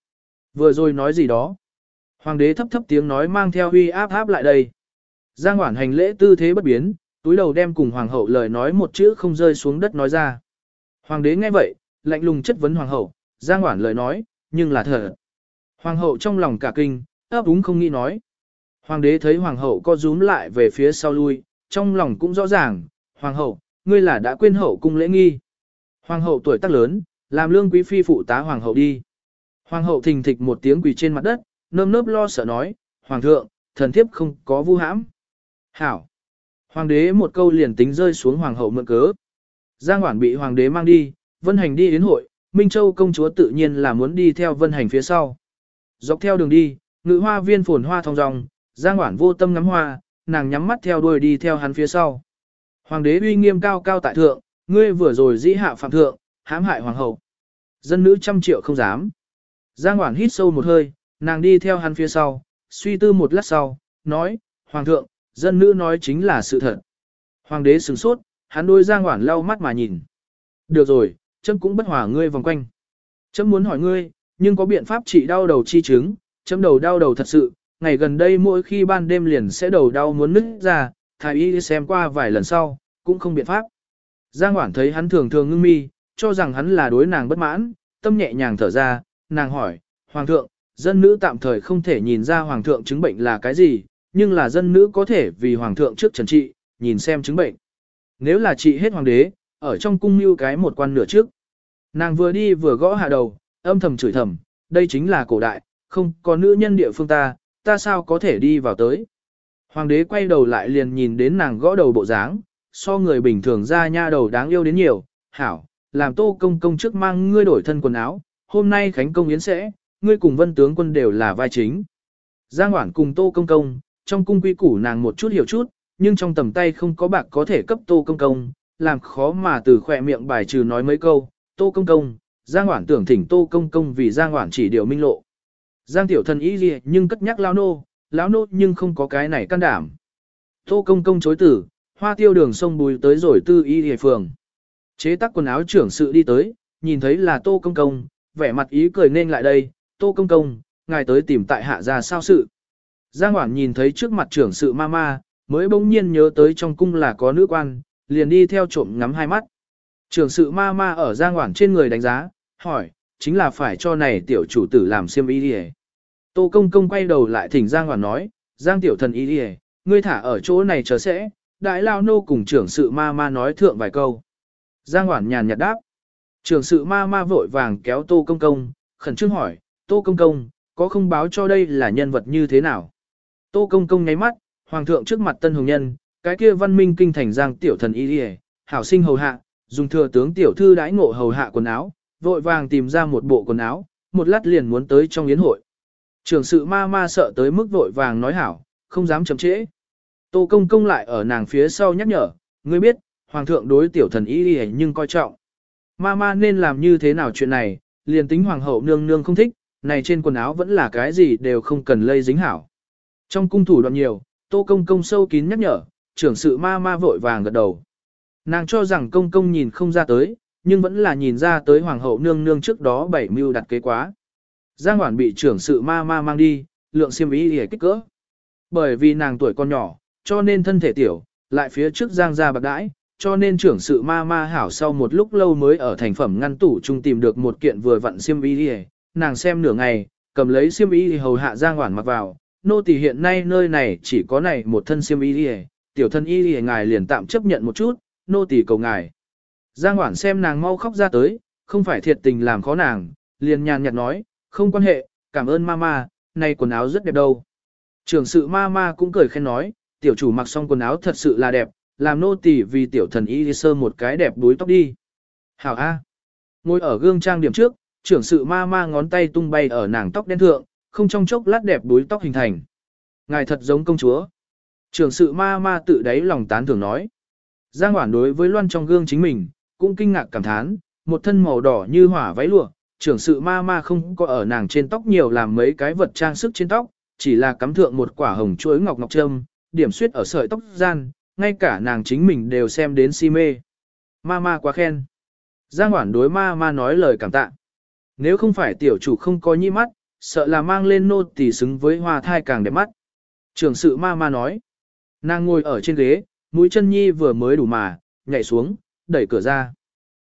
Vừa rồi nói gì đó. Hoàng đế thấp thấp tiếng nói mang theo huy áp áp lại đây. Giang Hoản hành lễ tư thế bất biến, túi đầu đem cùng hoàng hậu lời nói một chữ không rơi xuống đất nói ra. Hoàng đế nghe vậy, lạnh lùng chất vấn hoàng hậu, Giang Hoản lời nói, nhưng là thật. Hoàng hậu trong lòng cả kinh, ấp úng không nghĩ nói. Hoàng đế thấy hoàng hậu co rúm lại về phía sau lui, trong lòng cũng rõ ràng, hoàng hậu, ngươi là đã quên hậu cung lễ nghi. Hoàng hậu tuổi tác lớn, làm lương quý phi phụ tá hoàng hậu đi. Hoàng hậu thình thịch một tiếng quỳ trên mặt đất, nơm nớp lo sợ nói, hoàng thượng, thần thiếp không có vu hãm. Hảo. Hoàng đế một câu liền tính rơi xuống hoàng hậu mượn cớ. Giang Hoản bị hoàng đế mang đi, Vân Hành đi đến hội, Minh Châu công chúa tự nhiên là muốn đi theo Vân Hành phía sau. Dọc theo đường đi, ngự hoa viên phồn hoa thong rong, Giang Hoản vô tâm ngắm hoa, nàng nhắm mắt theo đuôi đi theo hắn phía sau. Hoàng đế uy nghiêm cao cao tại thượng, ngươi vừa rồi dĩ hạ phạm thượng, hãm hại hoàng hậu. Dân nữ trăm triệu không dám. Giang Hoản hít sâu một hơi, nàng đi theo hắn phía sau, suy tư một lát sau, nói, Hoàng thượng, dân nữ nói chính là sự thật. Hoàng đế sửng sốt, hắn đôi Giang Hoản lau mắt mà nhìn. Được rồi, chấm cũng bất hòa ngươi vòng quanh. Chấm muốn hỏi ngươi, nhưng có biện pháp trị đau đầu chi chứng, chấm đầu đau đầu thật sự, ngày gần đây mỗi khi ban đêm liền sẽ đầu đau muốn nứt ra, thái y xem qua vài lần sau, cũng không biện pháp. Giang Hoản thấy hắn thường thường ngưng mi, cho rằng hắn là đối nàng bất mãn, tâm nhẹ nhàng thở ra, nàng hỏi, Hoàng thượng, dân nữ tạm thời không thể nhìn ra Hoàng thượng chứng bệnh là cái gì, nhưng là dân nữ có thể vì Hoàng thượng trước trần trị, nhìn xem chứng bệnh. Nếu là trị hết Hoàng đế, ở trong cung như cái một quan nửa trước. Nàng vừa đi vừa gõ hạ đầu, âm thầm chửi thầm, đây chính là cổ đại, không có nữ nhân địa phương ta, ta sao có thể đi vào tới. Hoàng đế quay đầu lại liền nhìn đến nàng gõ đầu bộ dáng, so người bình thường ra nha đầu đáng yêu đến nhiều, hảo, làm tô công công trước mang ngươi đổi thân quần áo, hôm nay khánh công yến sẽ, ngươi cùng vân tướng quân đều là vai chính. Giang Hoản cùng tô công công, trong cung quy củ nàng một chút hiểu chút, nhưng trong tầm tay không có bạc có thể cấp tô công công, làm khó mà từ khỏe miệng bài trừ nói mấy câu, tô công công, Giang Hoản tưởng thỉnh tô công công vì Giang Hoản chỉ điều minh lộ. Giang tiểu thần ý gì nhưng cất nhắc lao nô, lão nô nhưng không có cái này can đảm. Tô công công chối tử, hoa tiêu đường sông bùi tới rồi tư y hề phường. Chế tác quần áo trưởng sự đi tới, nhìn thấy là tô công công, vẻ mặt ý cười nên lại đây, tô công công, ngài tới tìm tại hạ ra sao sự. Giang Hoản nhìn thấy trước mặt trưởng sự ma ma, mới bỗng nhiên nhớ tới trong cung là có nữ quan, liền đi theo trộm ngắm hai mắt. Trưởng sự ma ma ở Giang Hoản trên người đánh giá, hỏi, chính là phải cho này tiểu chủ tử làm xiêm y đi Tô công công quay đầu lại thỉnh Giang Hoản nói, Giang tiểu thần y đi ngươi thả ở chỗ này chờ sẽ, đại lao nô cùng trưởng sự ma ma nói thượng vài câu. Giang Hoản nhàn nhạt đáp. Trưởng sự ma ma vội vàng kéo Tô Công Công, khẩn trương hỏi, Tô Công Công, có không báo cho đây là nhân vật như thế nào? Tô Công Công nháy mắt, Hoàng thượng trước mặt tân hồng nhân, cái kia văn minh kinh thành Giang tiểu thần y đi hảo sinh hầu hạ, dùng thừa tướng tiểu thư đãi ngộ hầu hạ quần áo, vội vàng tìm ra một bộ quần áo, một lát liền muốn tới trong yến hội. Trưởng sự ma ma sợ tới mức vội vàng nói hảo, không dám chậm trễ. Tô công công lại ở nàng phía sau nhắc nhở, ngươi biết, hoàng thượng đối tiểu thần y đi nhưng coi trọng. Ma ma nên làm như thế nào chuyện này, liền tính hoàng hậu nương nương không thích, này trên quần áo vẫn là cái gì đều không cần lây dính hảo. Trong cung thủ đoạn nhiều, tô công công sâu kín nhắc nhở, trưởng sự ma ma vội vàng gật đầu. Nàng cho rằng công công nhìn không ra tới, nhưng vẫn là nhìn ra tới hoàng hậu nương nương trước đó bảy mưu đặt kế quá. Giang Hoản bị trưởng sự ma ma mang đi, lượng xiêm ý hề kích cỡ. Bởi vì nàng tuổi còn nhỏ, cho nên thân thể tiểu, lại phía trước Giang ra bạc đãi, cho nên trưởng sự ma ma hảo sau một lúc lâu mới ở thành phẩm ngăn tủ chung tìm được một kiện vừa vặn xiêm y hề. nàng xem nửa ngày, cầm lấy xiêm y hầu hạ Giang Hoản mặc vào, nô tỳ hiện nay nơi này chỉ có này một thân xiêm y lìa, tiểu thân y lìa ngài liền tạm chấp nhận một chút, nô tỳ cầu ngài. Giang Hoản xem nàng mau khóc ra tới, không phải thiệt tình làm khó nàng, liền nhàn nhạt nói, không quan hệ, cảm ơn mama, này quần áo rất đẹp đâu. Trưởng sự mama cũng cười khen nói, tiểu chủ mặc xong quần áo thật sự là đẹp, làm nô tỳ vì tiểu thần y sơ một cái đẹp đuối tóc đi. Hảo A. Ngồi ở gương trang điểm trước, trưởng sự ma ma ngón tay tung bay ở nàng tóc đen thượng, không trong chốc lát đẹp đuối tóc hình thành. Ngài thật giống công chúa. Trưởng sự ma ma tự đáy lòng tán thưởng nói. Giang Hoản đối với loan trong gương chính mình, cũng kinh ngạc cảm thán, một thân màu đỏ như hỏa váy lụa, trưởng sự ma ma không có ở nàng trên tóc nhiều làm mấy cái vật trang sức trên tóc, chỉ là cắm thượng một quả hồng chuối ngọc ngọc trâm, điểm suyết ở sợi tóc gian, ngay cả nàng chính mình đều xem đến si mê. Ma ma quá khen. Giang Hoản đối ma ma nói lời cảm tạ. Nếu không phải tiểu chủ không có nhi mắt, sợ là mang lên nô tỳ xứng với hoa thai càng đẹp mắt. Trưởng sự ma ma nói. Nàng ngồi ở trên ghế, mũi chân nhi vừa mới đủ mà, nhảy xuống, đẩy cửa ra.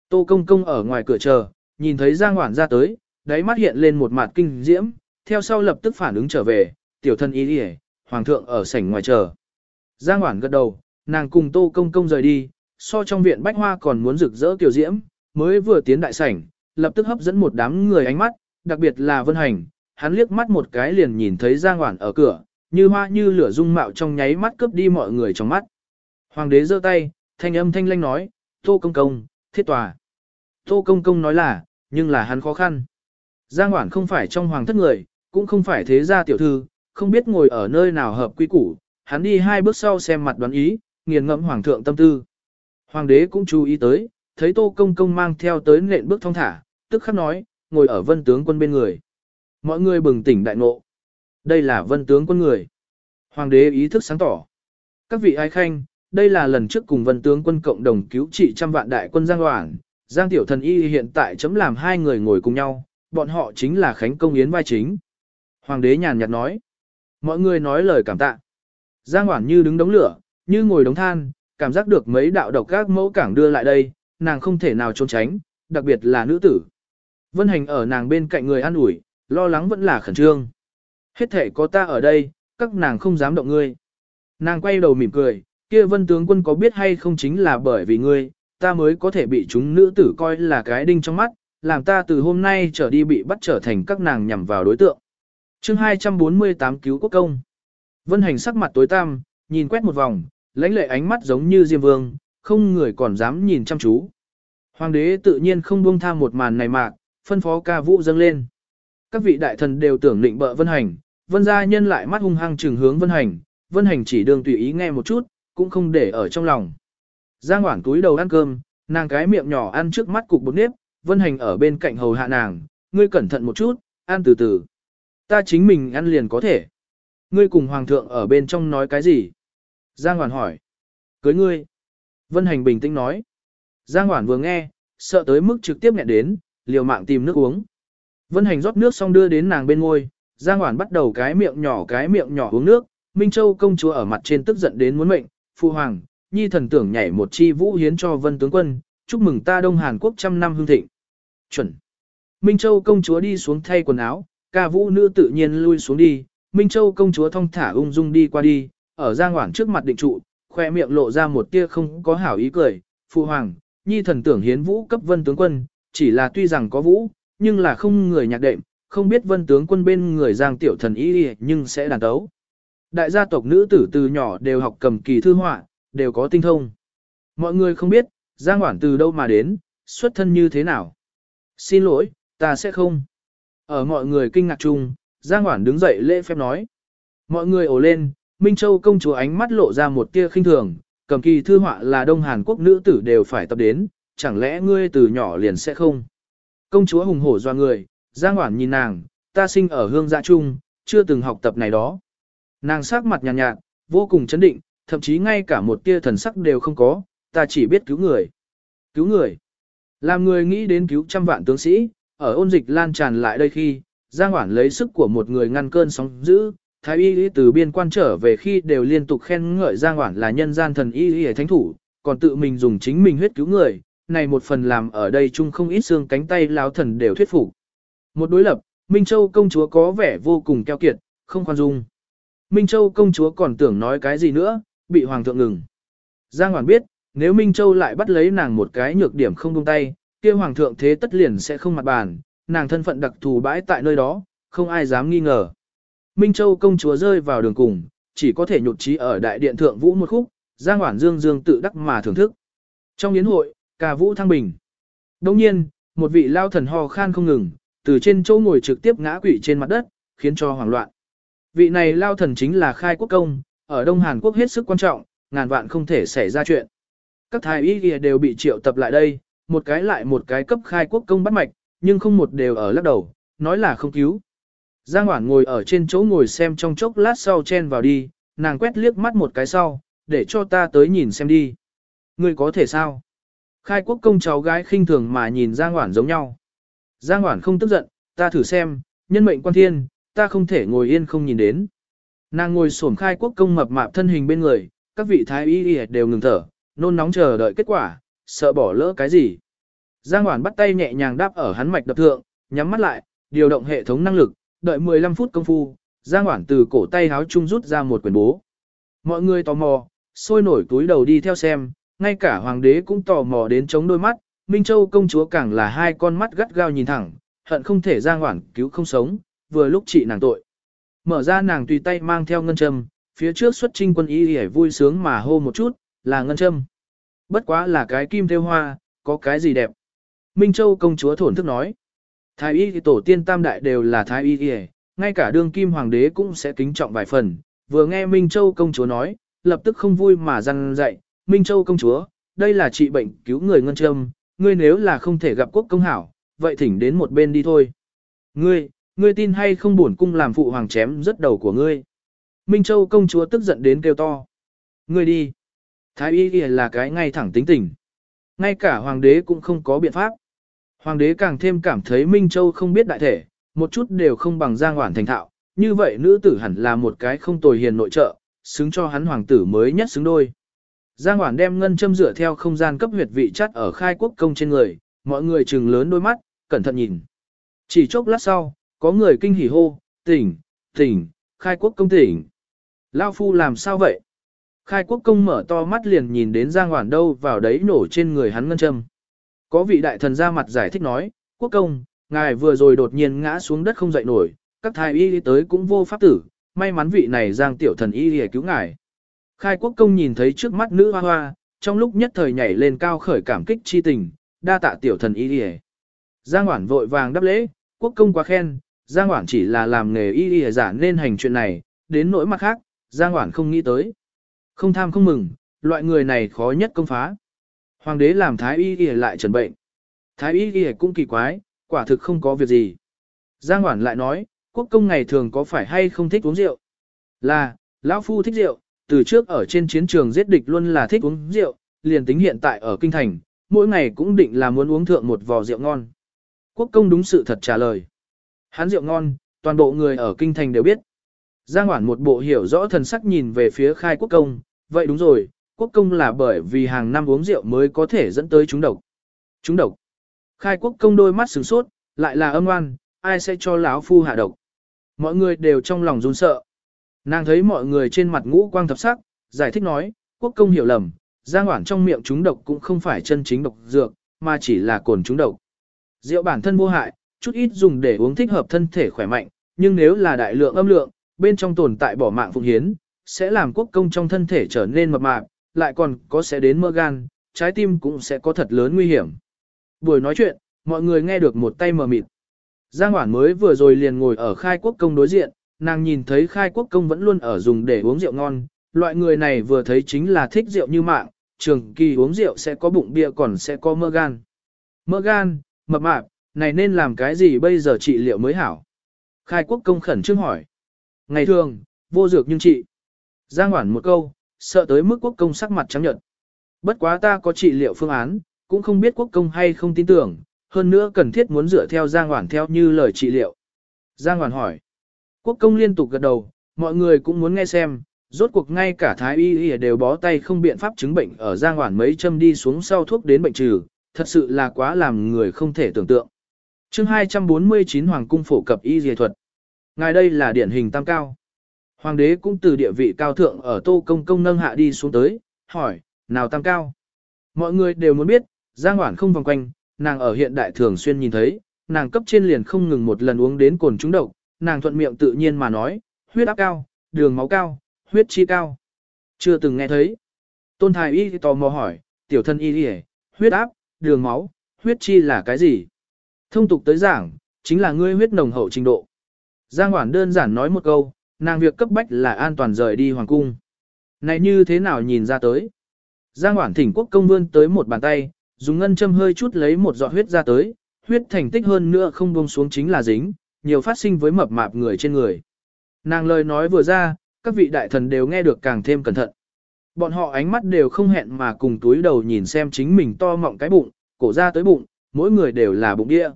Tô công công ở ngoài cửa chờ, nhìn thấy Giang Hoản ra tới, đáy mắt hiện lên một mặt kinh diễm, theo sau lập tức phản ứng trở về, tiểu thân ý đi hoàng thượng ở sảnh ngoài chờ. Giang Hoản gật đầu, nàng cùng Tô Công Công rời đi, so trong viện bách hoa còn muốn rực rỡ kiểu diễm, mới vừa tiến đại sảnh, lập tức hấp dẫn một đám người ánh mắt, đặc biệt là Vân Hành, hắn liếc mắt một cái liền nhìn thấy Giang Hoản ở cửa, như hoa như lửa dung mạo trong nháy mắt cướp đi mọi người trong mắt. Hoàng đế giơ tay, thanh âm thanh lanh nói, Tô Công Công, thiết tòa. Tô Công Công nói là, nhưng là hắn khó khăn. Giang Hoản không phải trong hoàng thất người, cũng không phải thế gia tiểu thư, không biết ngồi ở nơi nào hợp quy củ, hắn đi hai bước sau xem mặt đoán ý, nghiền ngẫm hoàng thượng tâm tư. Hoàng đế cũng chú ý tới, thấy tô công công mang theo tới nện bước thong thả, tức khắc nói, ngồi ở vân tướng quân bên người. Mọi người bừng tỉnh đại ngộ. Đây là vân tướng quân người. Hoàng đế ý thức sáng tỏ. Các vị ai khanh, đây là lần trước cùng vân tướng quân cộng đồng cứu trị trăm vạn đại quân Giang Hoảng. Giang Tiểu Thần Y hiện tại chấm làm hai người ngồi cùng nhau, bọn họ chính là Khánh Công Yến vai chính. Hoàng đế nhàn nhạt nói. Mọi người nói lời cảm tạ. Giang Hoảng như đứng đống lửa, như ngồi đống than, cảm giác được mấy đạo độc các mẫu cảng đưa lại đây, nàng không thể nào trốn tránh, đặc biệt là nữ tử. Vân hành ở nàng bên cạnh người an ủi, lo lắng vẫn là khẩn trương. Hết thể có ta ở đây, các nàng không dám động ngươi. Nàng quay đầu mỉm cười, kia vân tướng quân có biết hay không chính là bởi vì ngươi, ta mới có thể bị chúng nữ tử coi là cái đinh trong mắt, làm ta từ hôm nay trở đi bị bắt trở thành các nàng nhằm vào đối tượng. chương 248 cứu quốc công. Vân hành sắc mặt tối tăm, nhìn quét một vòng, lãnh lệ ánh mắt giống như diêm vương, không người còn dám nhìn chăm chú. Hoàng đế tự nhiên không buông tha một màn này mạc, phân phó ca vũ dâng lên. Các vị đại thần đều tưởng định bợ vân hành, vân gia nhân lại mắt hung hăng trừng hướng vân hành, vân hành chỉ đường tùy ý nghe một chút, cũng không để ở trong lòng. Giang Hoảng túi đầu ăn cơm, nàng cái miệng nhỏ ăn trước mắt cục bột nếp, vân hành ở bên cạnh hầu hạ nàng, ngươi cẩn thận một chút, ăn từ từ. Ta chính mình ăn liền có thể. Ngươi cùng hoàng thượng ở bên trong nói cái gì? Giang Hoảng hỏi. Cưới ngươi. Vân hành bình tĩnh nói. Giang Hoảng vừa nghe, sợ tới mức trực tiếp nghẹn đến, liều mạng tìm nước uống. Vân hành rót nước xong đưa đến nàng bên ngôi, Giang Hoản bắt đầu cái miệng nhỏ cái miệng nhỏ uống nước, Minh Châu công chúa ở mặt trên tức giận đến muốn mệnh, phu hoàng, nhi thần tưởng nhảy một chi vũ hiến cho vân tướng quân, chúc mừng ta Đông Hàn Quốc trăm năm hương thịnh. Chuẩn. Minh Châu công chúa đi xuống thay quần áo, ca vũ nữ tự nhiên lui xuống đi, Minh Châu công chúa thong thả ung dung đi qua đi, ở Giang Hoản trước mặt định trụ, khoe miệng lộ ra một tia không có hảo ý cười, phu hoàng, nhi thần tưởng hiến vũ cấp vân tướng quân, chỉ là tuy rằng có vũ, nhưng là không người nhạc đệm, không biết vân tướng quân bên người giang tiểu thần ý nhưng sẽ đàn tấu. Đại gia tộc nữ tử từ nhỏ đều học cầm kỳ thư họa, đều có tinh thông. Mọi người không biết, Giang hoảng từ đâu mà đến, xuất thân như thế nào. Xin lỗi, ta sẽ không. Ở mọi người kinh ngạc chung, Giang hoảng đứng dậy lễ phép nói. Mọi người ồ lên, Minh Châu công chúa ánh mắt lộ ra một tia khinh thường, cầm kỳ thư họa là Đông Hàn Quốc nữ tử đều phải tập đến, chẳng lẽ ngươi từ nhỏ liền sẽ không? Công chúa hùng hổ doa người, Giang Hoản nhìn nàng, ta sinh ở hương gia trung, chưa từng học tập này đó. Nàng sắc mặt nhàn nhạt, nhạt, vô cùng chấn định, thậm chí ngay cả một tia thần sắc đều không có, ta chỉ biết cứu người. Cứu người. Làm người nghĩ đến cứu trăm vạn tướng sĩ, ở ôn dịch lan tràn lại đây khi, Giang Hoản lấy sức của một người ngăn cơn sóng dữ, Thái y lý từ biên quan trở về khi đều liên tục khen ngợi Giang Hoản là nhân gian thần y Y thánh thủ, còn tự mình dùng chính mình huyết cứu người, này một phần làm ở đây chung không ít xương cánh tay lão thần đều thuyết phục. Một đối lập, Minh Châu công chúa có vẻ vô cùng keo kiệt, không khoan dung. Minh Châu công chúa còn tưởng nói cái gì nữa, bị hoàng thượng ngừng. Giang Hoản biết, nếu Minh Châu lại bắt lấy nàng một cái nhược điểm không buông tay, kia hoàng thượng thế tất liền sẽ không mặt bàn, nàng thân phận đặc thù bãi tại nơi đó, không ai dám nghi ngờ. Minh Châu công chúa rơi vào đường cùng, chỉ có thể nhụt chí ở đại điện thượng vũ một khúc, Giang Hoản Dương Dương tự đắc mà thưởng thức. Trong yến hội, ca vũ thăng bình. Đồng nhiên, một vị lao thần ho khan không ngừng, từ trên chỗ ngồi trực tiếp ngã quỵ trên mặt đất, khiến cho hoảng loạn. Vị này lao thần chính là khai quốc công, ở Đông Hàn Quốc hết sức quan trọng, ngàn vạn không thể xảy ra chuyện. Các thái y kia đều bị triệu tập lại đây, một cái lại một cái cấp khai quốc công bắt mạch, nhưng không một đều ở lắc đầu, nói là không cứu. Giang Hoản ngồi ở trên chỗ ngồi xem trong chốc lát sau chen vào đi, nàng quét liếc mắt một cái sau, để cho ta tới nhìn xem đi. Ngươi có thể sao? Khai quốc công cháu gái khinh thường mà nhìn Giang Hoản giống nhau. Giang Hoản không tức giận, ta thử xem, nhân mệnh quan thiên, ta không thể ngồi yên không nhìn đến. Nàng ngồi xổm khai quốc công mập mạp thân hình bên người, các vị thái y đều ngừng thở, nôn nóng chờ đợi kết quả, sợ bỏ lỡ cái gì. Giang Hoản bắt tay nhẹ nhàng đáp ở hắn mạch đập thượng, nhắm mắt lại, điều động hệ thống năng lực, đợi 15 phút công phu, Giang Hoản từ cổ tay háo chung rút ra một quyển bố. Mọi người tò mò, sôi nổi túi đầu đi theo xem, ngay cả hoàng đế cũng tò mò đến chống đôi mắt, Minh Châu công chúa càng là hai con mắt gắt gao nhìn thẳng, hận không thể ra ngoản cứu không sống, vừa lúc trị nàng tội. Mở ra nàng tùy tay mang theo ngân châm, phía trước xuất trinh quân y hề vui sướng mà hô một chút, là ngân châm. Bất quá là cái kim theo hoa, có cái gì đẹp. Minh Châu công chúa thổn thức nói. Thái y thì tổ tiên tam đại đều là thái y hề ngay cả đương kim hoàng đế cũng sẽ kính trọng vài phần, vừa nghe Minh Châu công chúa nói, lập tức không vui mà răn dậy, Minh Châu công chúa, đây là trị bệnh cứu người ngân châm, ngươi nếu là không thể gặp quốc công hảo, vậy thỉnh đến một bên đi thôi. Ngươi, ngươi tin hay không bổn cung làm phụ hoàng chém rất đầu của ngươi. Minh Châu công chúa tức giận đến kêu to. Ngươi đi. Thái y là cái ngay thẳng tính tình. Ngay cả hoàng đế cũng không có biện pháp. Hoàng đế càng thêm cảm thấy Minh Châu không biết đại thể, một chút đều không bằng Giang Hoản thành thạo, như vậy nữ tử hẳn là một cái không tồi hiền nội trợ, xứng cho hắn hoàng tử mới nhất xứng đôi. Giang Hoản đem ngân châm dựa theo không gian cấp huyệt vị chất ở khai quốc công trên người, mọi người trừng lớn đôi mắt, cẩn thận nhìn. Chỉ chốc lát sau, có người kinh hỉ hô, tỉnh, tỉnh, khai quốc công tỉnh. Lao phu làm sao vậy? Khai quốc công mở to mắt liền nhìn đến Giang Hoản đâu vào đấy nổ trên người hắn ngân châm. Có vị đại thần ra mặt giải thích nói, quốc công, ngài vừa rồi đột nhiên ngã xuống đất không dậy nổi, các thái y tới cũng vô pháp tử, may mắn vị này Giang tiểu thần y để cứu ngài. Khai quốc công nhìn thấy trước mắt nữ hoa hoa, trong lúc nhất thời nhảy lên cao khởi cảm kích chi tình, đa tạ tiểu thần y để. Giang Hoản vội vàng đáp lễ, quốc công quá khen, Giang Hoản chỉ là làm nghề y y giả nên hành chuyện này, đến nỗi mặt khác, Giang Hoản không nghĩ tới. Không tham không mừng, loại người này khó nhất công phá. Hoàng đế làm thái y y lại trần bệnh. Thái y y cũng kỳ quái, quả thực không có việc gì. Giang Hoản lại nói, quốc công ngày thường có phải hay không thích uống rượu? Là, lão phu thích rượu, từ trước ở trên chiến trường giết địch luôn là thích uống rượu, liền tính hiện tại ở kinh thành, mỗi ngày cũng định là muốn uống thượng một vò rượu ngon. Quốc công đúng sự thật trả lời. Hắn rượu ngon, toàn bộ người ở kinh thành đều biết. Giang Hoản một bộ hiểu rõ thần sắc nhìn về phía khai quốc công, vậy đúng rồi, quốc công là bởi vì hàng năm uống rượu mới có thể dẫn tới chúng độc. Chúng độc. Khai quốc công đôi mắt sửng sốt, lại là âm oan, ai sẽ cho lão phu hạ độc. Mọi người đều trong lòng run sợ. Nàng thấy mọi người trên mặt ngũ quang thập sắc, giải thích nói, quốc công hiểu lầm, Giang hoảng trong miệng chúng độc cũng không phải chân chính độc dược, mà chỉ là cồn chúng độc. Rượu bản thân vô hại, chút ít dùng để uống thích hợp thân thể khỏe mạnh, nhưng nếu là đại lượng âm lượng, bên trong tồn tại bỏ mạng phụng hiến, sẽ làm quốc công trong thân thể trở nên mập mạp, lại còn có sẽ đến mơ gan, trái tim cũng sẽ có thật lớn nguy hiểm. Buổi nói chuyện, mọi người nghe được một tay mờ mịt. Giang Hoản mới vừa rồi liền ngồi ở khai quốc công đối diện, nàng nhìn thấy khai quốc công vẫn luôn ở dùng để uống rượu ngon, loại người này vừa thấy chính là thích rượu như mạng, trường kỳ uống rượu sẽ có bụng bia còn sẽ có mơ gan. Mơ gan, mập mạp, này nên làm cái gì bây giờ trị liệu mới hảo? Khai quốc công khẩn trương hỏi. Ngày thường, vô dược nhưng trị. Giang Hoản một câu, sợ tới mức quốc công sắc mặt trắng nhợt. Bất quá ta có trị liệu phương án, cũng không biết quốc công hay không tin tưởng, hơn nữa cần thiết muốn dựa theo Giang Hoản theo như lời trị liệu. Giang Hoản hỏi. Quốc công liên tục gật đầu, mọi người cũng muốn nghe xem, rốt cuộc ngay cả thái y y đều bó tay không biện pháp chứng bệnh ở Giang Hoản mấy châm đi xuống sau thuốc đến bệnh trừ, thật sự là quá làm người không thể tưởng tượng. chương 249 Hoàng cung phổ cập y dề thuật. Ngài đây là điển hình tam cao. Hoàng đế cũng từ địa vị cao thượng ở tô công công nâng hạ đi xuống tới, hỏi, nào tam cao? Mọi người đều muốn biết, Giang Hoản không vòng quanh, nàng ở hiện đại thường xuyên nhìn thấy, nàng cấp trên liền không ngừng một lần uống đến cồn trúng độc, nàng thuận miệng tự nhiên mà nói, huyết áp cao, đường máu cao, huyết chi cao. Chưa từng nghe thấy. Tôn Thái Y tò mò hỏi, tiểu thân y y huyết áp, đường máu, huyết chi là cái gì? Thông tục tới giảng, chính là ngươi huyết nồng hậu trình độ. Giang Hoản đơn giản nói một câu, nàng việc cấp bách là an toàn rời đi hoàng cung. Này như thế nào nhìn ra tới? Giang Hoản thỉnh quốc công vươn tới một bàn tay, dùng ngân châm hơi chút lấy một giọt huyết ra tới, huyết thành tích hơn nữa không buông xuống chính là dính, nhiều phát sinh với mập mạp người trên người. Nàng lời nói vừa ra, các vị đại thần đều nghe được càng thêm cẩn thận. Bọn họ ánh mắt đều không hẹn mà cùng túi đầu nhìn xem chính mình to mọng cái bụng, cổ ra tới bụng, mỗi người đều là bụng địa.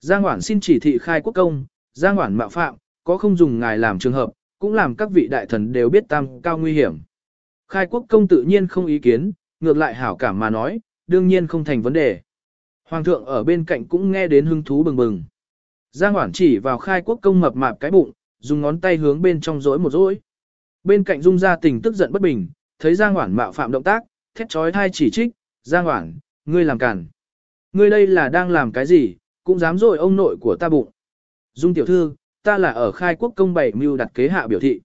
Giang Hoản xin chỉ thị khai quốc công, Giang Hoản mạo phạm, có không dùng ngài làm trường hợp, cũng làm các vị đại thần đều biết tam cao nguy hiểm. Khai quốc công tự nhiên không ý kiến, ngược lại hảo cảm mà nói, đương nhiên không thành vấn đề. Hoàng thượng ở bên cạnh cũng nghe đến hứng thú bừng bừng. Giang Hoản chỉ vào khai quốc công mập mạp cái bụng, dùng ngón tay hướng bên trong rỗi một rỗi. Bên cạnh Dung gia tình tức giận bất bình, thấy Giang Hoản mạo phạm động tác, thét trói thai chỉ trích, Giang Hoản, ngươi làm cản. Ngươi đây là đang làm cái gì, cũng dám rỗi ông nội của ta bụng. Dung tiểu thư, ta là ở khai quốc công bảy mưu đặt kế hạ biểu thị.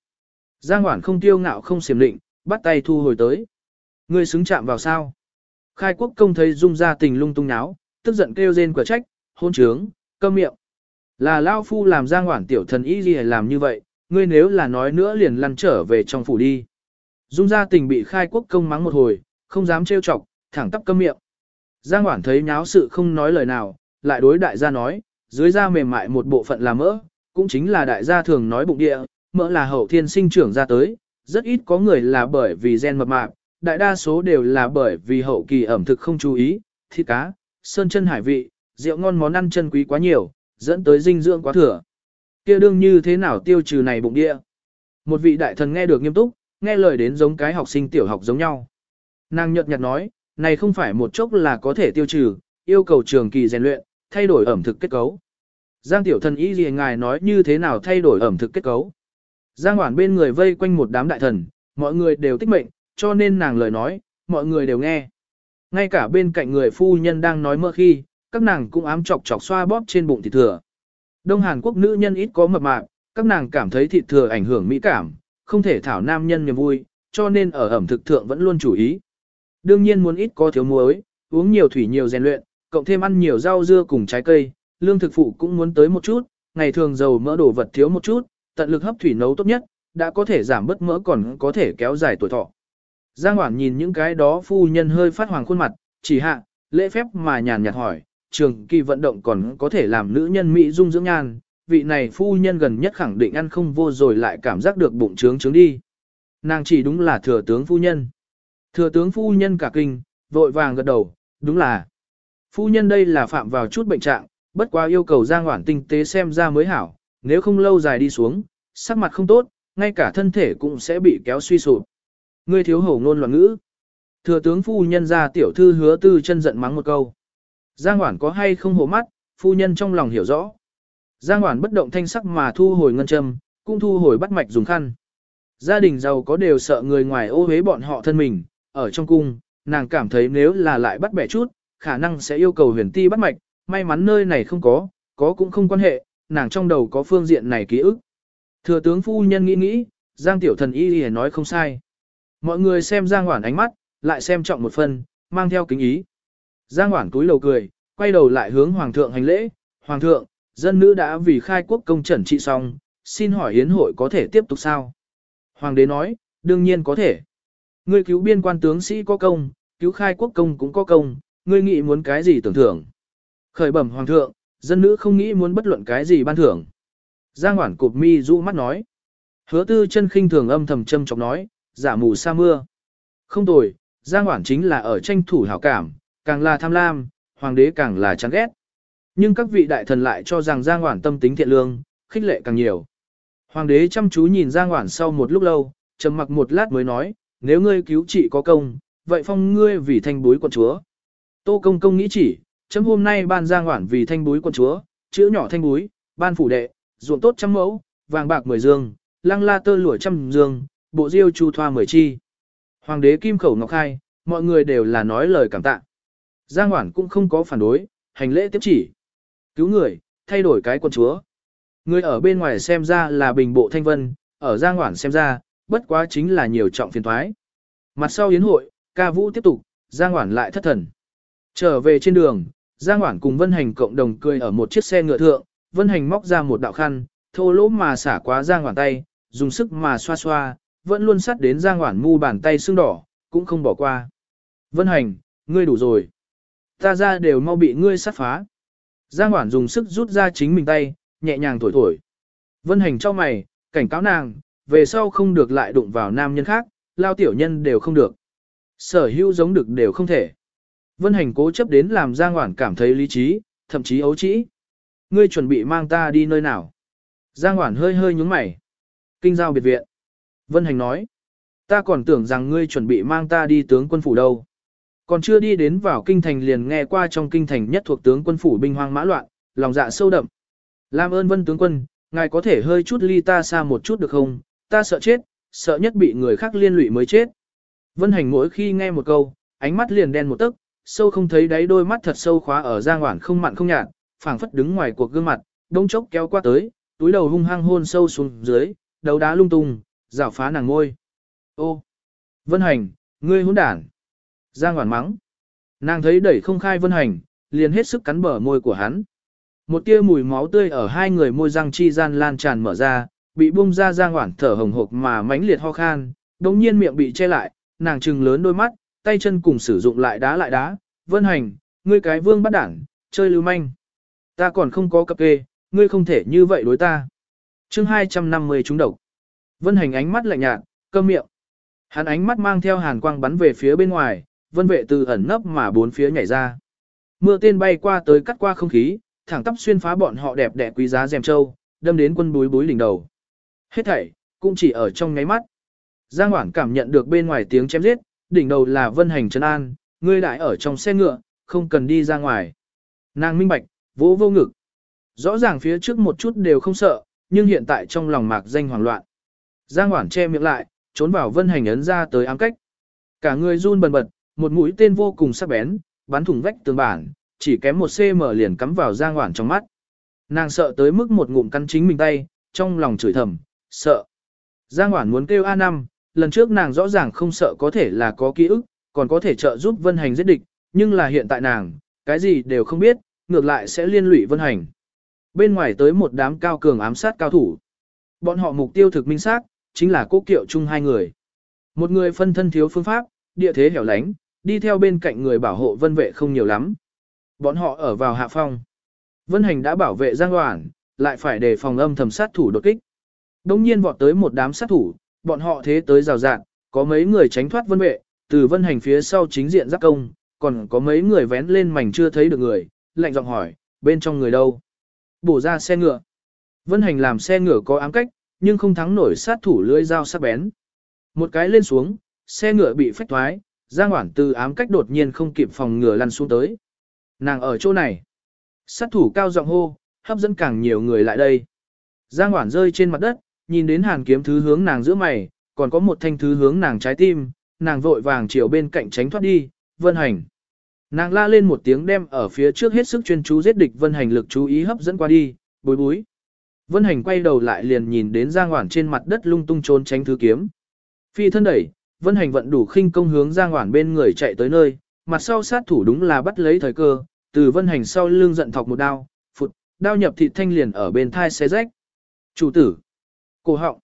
Giang Hoản không tiêu ngạo không xiểm định, bắt tay thu hồi tới. Ngươi xứng chạm vào sao? Khai quốc công thấy Dung gia tình lung tung náo, tức giận kêu rên quả trách, hôn trướng, câm miệng. Là Lao Phu làm Giang hoảng tiểu thần y gì làm như vậy, ngươi nếu là nói nữa liền lăn trở về trong phủ đi. Dung gia tình bị khai quốc công mắng một hồi, không dám trêu chọc, thẳng tắp câm miệng. Giang hoảng thấy nháo sự không nói lời nào, lại đối đại gia nói, dưới da mềm mại một bộ phận là mỡ, cũng chính là đại gia thường nói bụng địa, mỡ là hậu thiên sinh trưởng ra tới, rất ít có người là bởi vì gen mập mạp, đại đa số đều là bởi vì hậu kỳ ẩm thực không chú ý, thịt cá, sơn chân hải vị, rượu ngon món ăn chân quý quá nhiều, dẫn tới dinh dưỡng quá thừa. Kia đương như thế nào tiêu trừ này bụng địa? Một vị đại thần nghe được nghiêm túc, nghe lời đến giống cái học sinh tiểu học giống nhau. Nàng nhợt nhạt nói, này không phải một chốc là có thể tiêu trừ, yêu cầu trường kỳ rèn luyện, thay đổi ẩm thực kết cấu. Giang tiểu thần ý gì ngài nói như thế nào thay đổi ẩm thực kết cấu. Giang Hoản bên người vây quanh một đám đại thần, mọi người đều tích mệnh, cho nên nàng lời nói, mọi người đều nghe. Ngay cả bên cạnh người phu nhân đang nói mơ khi, các nàng cũng ám chọc chọc xoa bóp trên bụng thịt thừa. Đông Hàn Quốc nữ nhân ít có mập mạp, các nàng cảm thấy thịt thừa ảnh hưởng mỹ cảm, không thể thảo nam nhân niềm vui, cho nên ở ẩm thực thượng vẫn luôn chú ý. Đương nhiên muốn ít có thiếu muối, uống nhiều thủy nhiều rèn luyện, cộng thêm ăn nhiều rau dưa cùng trái cây, lương thực phụ cũng muốn tới một chút, ngày thường dầu mỡ đồ vật thiếu một chút, tận lực hấp thủy nấu tốt nhất, đã có thể giảm bớt mỡ còn có thể kéo dài tuổi thọ. Giang Hoảng nhìn những cái đó phu nhân hơi phát hoàng khuôn mặt, chỉ hạ, lễ phép mà nhàn nhạt hỏi, trường kỳ vận động còn có thể làm nữ nhân Mỹ dung dưỡng nhan, vị này phu nhân gần nhất khẳng định ăn không vô rồi lại cảm giác được bụng trướng trướng đi. Nàng chỉ đúng là thừa tướng phu nhân. Thừa tướng phu nhân cả kinh, vội vàng gật đầu, đúng là. Phu nhân đây là phạm vào chút bệnh trạng, bất quá yêu cầu Giang Hoản tinh tế xem ra mới hảo, nếu không lâu dài đi xuống, sắc mặt không tốt, ngay cả thân thể cũng sẽ bị kéo suy sụp. Ngươi thiếu hổ ngôn loạn ngữ. Thừa tướng phu nhân ra tiểu thư hứa tư chân giận mắng một câu. Giang Hoản có hay không hổ mắt, phu nhân trong lòng hiểu rõ. Giang Hoản bất động thanh sắc mà thu hồi ngân châm, cũng thu hồi bắt mạch dùng khăn. Gia đình giàu có đều sợ người ngoài ô hế bọn họ thân mình, ở trong cung, nàng cảm thấy nếu là lại bắt bẻ chút, khả năng sẽ yêu cầu huyền ti bắt mạch, may mắn nơi này không có, có cũng không quan hệ, nàng trong đầu có phương diện này ký ức. Thừa tướng phu nhân nghĩ nghĩ, Giang tiểu thần y y nói không sai. Mọi người xem Giang Hoản ánh mắt, lại xem trọng một phần, mang theo kính ý. Giang Hoản túi lầu cười, quay đầu lại hướng Hoàng thượng hành lễ, Hoàng thượng, dân nữ đã vì khai quốc công trần trị xong, xin hỏi hiến hội có thể tiếp tục sao? Hoàng đế nói, đương nhiên có thể. Ngươi cứu biên quan tướng sĩ có công, cứu khai quốc công cũng có công, ngươi nghĩ muốn cái gì tưởng thưởng. Khởi bẩm Hoàng thượng, dân nữ không nghĩ muốn bất luận cái gì ban thưởng. Giang Hoản cụp mi rũ mắt nói. Hứa tư chân khinh thường âm thầm châm chọc nói, giả mù sa mưa. Không tồi, Giang Hoản chính là ở tranh thủ hảo cảm, càng là tham lam, hoàng đế càng là chán ghét. Nhưng các vị đại thần lại cho rằng Giang Hoản tâm tính thiện lương, khích lệ càng nhiều. Hoàng đế chăm chú nhìn Giang Hoản sau một lúc lâu, trầm mặc một lát mới nói, nếu ngươi cứu trị có công, vậy phong ngươi vì thanh bối quận chúa. Tô công công nghĩ chỉ, chấm hôm nay ban Giang Hoản vì thanh bối quận chúa, chữ nhỏ thanh bối, ban phủ đệ, ruộng tốt trăm mẫu, vàng bạc mười dương, lăng la tơ lụa trăm dương, bộ diêu chu thoa mười chi. Hoàng đế kim khẩu ngọc khai, mọi người đều là nói lời cảm tạ. Giang Hoản cũng không có phản đối, hành lễ tiếp chỉ. Cứu người, thay đổi cái quân chúa. Người ở bên ngoài xem ra là bình bộ thanh vân, ở Giang Hoản xem ra, bất quá chính là nhiều trọng phiền thoái. Mặt sau yến hội, ca vũ tiếp tục, Giang Hoản lại thất thần. Trở về trên đường, Giang Hoản cùng Vân Hành cộng đồng cười ở một chiếc xe ngựa thượng, Vân Hành móc ra một đạo khăn, thô lỗ mà xả quá Giang Hoản tay, dùng sức mà xoa xoa, vẫn luôn sắt đến Giang Hoản mu bàn tay sưng đỏ, cũng không bỏ qua. Vân Hành, ngươi đủ rồi. Ta ra đều mau bị ngươi sát phá. Giang Hoản dùng sức rút ra chính mình tay, nhẹ nhàng thổi thổi. Vân Hành cho mày, cảnh cáo nàng, về sau không được lại đụng vào nam nhân khác, lao tiểu nhân đều không được. Sở hữu giống được đều không thể. Vân Hành cố chấp đến làm Giang Hoản cảm thấy lý trí, thậm chí ấu trĩ. Ngươi chuẩn bị mang ta đi nơi nào? Giang Hoản hơi hơi nhúng mày. Kinh giao biệt viện. Vân Hành nói. Ta còn tưởng rằng ngươi chuẩn bị mang ta đi tướng quân phủ đâu. Còn chưa đi đến vào kinh thành liền nghe qua trong kinh thành nhất thuộc tướng quân phủ binh hoang mã loạn, lòng dạ sâu đậm. Làm ơn vân tướng quân, ngài có thể hơi chút ly ta xa một chút được không? Ta sợ chết, sợ nhất bị người khác liên lụy mới chết. Vân hành mỗi khi nghe một câu, ánh mắt liền đen một tấc, sâu không thấy đáy đôi mắt thật sâu khóa ở giang hoảng không mặn không nhạt, phảng phất đứng ngoài cuộc gương mặt, đông chốc kéo qua tới, túi đầu hung hăng hôn sâu xuống dưới, đầu đá lung tung, rảo phá nàng ngôi. Ô! Vân hành, ngươi hỗn đản! Giang hoàn mắng. Nàng thấy đẩy không khai vân hành, liền hết sức cắn bờ môi của hắn. Một tia mùi máu tươi ở hai người môi răng chi gian lan tràn mở ra, bị bung ra Giang hoàn thở hồng hộc mà mãnh liệt ho khan, đống nhiên miệng bị che lại, nàng trừng lớn đôi mắt, tay chân cùng sử dụng lại đá lại đá, vân hành, ngươi cái vương bắt đảng, chơi lưu manh. Ta còn không có cập kê, ngươi không thể như vậy đối ta. chương 250 trúng độc. Vân hành ánh mắt lạnh nhạt, câm miệng. Hắn ánh mắt mang theo hàn quang bắn về phía bên ngoài, vân vệ từ ẩn nấp mà bốn phía nhảy ra. Mưa tên bay qua tới cắt qua không khí, thẳng tắp xuyên phá bọn họ đẹp đẽ quý giá rèm châu, đâm đến quân búi búi đỉnh đầu. Hết thảy, cũng chỉ ở trong ngáy mắt. Giang Hoảng cảm nhận được bên ngoài tiếng chém giết, đỉnh đầu là vân hành trấn an, ngươi đại ở trong xe ngựa, không cần đi ra ngoài. Nàng minh bạch, vỗ vô ngực. Rõ ràng phía trước một chút đều không sợ, nhưng hiện tại trong lòng mạc danh hoảng loạn. Giang Hoảng che miệng lại, trốn vào vân hành ấn ra tới ám cách. Cả người run bần bật, một mũi tên vô cùng sắc bén, bắn thủng vách tường bản, chỉ kém một cm liền cắm vào Giang Hoản trong mắt. Nàng sợ tới mức một ngụm cắn chính mình tay, trong lòng chửi thầm, sợ. Giang Hoản muốn kêu A5, lần trước nàng rõ ràng không sợ có thể là có ký ức, còn có thể trợ giúp Vân Hành giết địch, nhưng là hiện tại nàng, cái gì đều không biết, ngược lại sẽ liên lụy Vân Hành. Bên ngoài tới một đám cao cường ám sát cao thủ. Bọn họ mục tiêu thực minh xác, chính là cố kiệu chung hai người. Một người phân thân thiếu phương pháp, địa thế hẻo lánh, đi theo bên cạnh người bảo hộ vân vệ không nhiều lắm. Bọn họ ở vào hạ phong. Vân hành đã bảo vệ Giang hoảng, lại phải đề phòng âm thầm sát thủ đột kích. Đông nhiên vọt tới một đám sát thủ, bọn họ thế tới rào rạng, có mấy người tránh thoát vân vệ, từ vân hành phía sau chính diện giáp công, còn có mấy người vén lên mảnh chưa thấy được người, lạnh giọng hỏi, bên trong người đâu? Bổ ra xe ngựa. Vân hành làm xe ngựa có ám cách, nhưng không thắng nổi sát thủ lưỡi dao sắc bén. Một cái lên xuống, xe ngựa bị phách thoái, Giang Hoản từ ám cách đột nhiên không kịp phòng ngừa lăn xuống tới. Nàng ở chỗ này. Sát thủ cao giọng hô, hấp dẫn càng nhiều người lại đây. Giang Hoản rơi trên mặt đất, nhìn đến hàn kiếm thứ hướng nàng giữa mày, còn có một thanh thứ hướng nàng trái tim, nàng vội vàng chiều bên cạnh tránh thoát đi, vân hành. Nàng la lên một tiếng đem ở phía trước hết sức chuyên chú giết địch vân hành lực chú ý hấp dẫn qua đi, bối bối. Vân hành quay đầu lại liền nhìn đến Giang Hoản trên mặt đất lung tung trốn tránh thứ kiếm. Phi thân đẩy, Vân hành vận đủ khinh công hướng Giang Hoản bên người chạy tới nơi, mặt sau sát thủ đúng là bắt lấy thời cơ, từ Vân hành sau lưng giận thọc một đao, phụt, đao nhập thịt thanh liền ở bên thai xé rách. Chủ tử, cổ họng.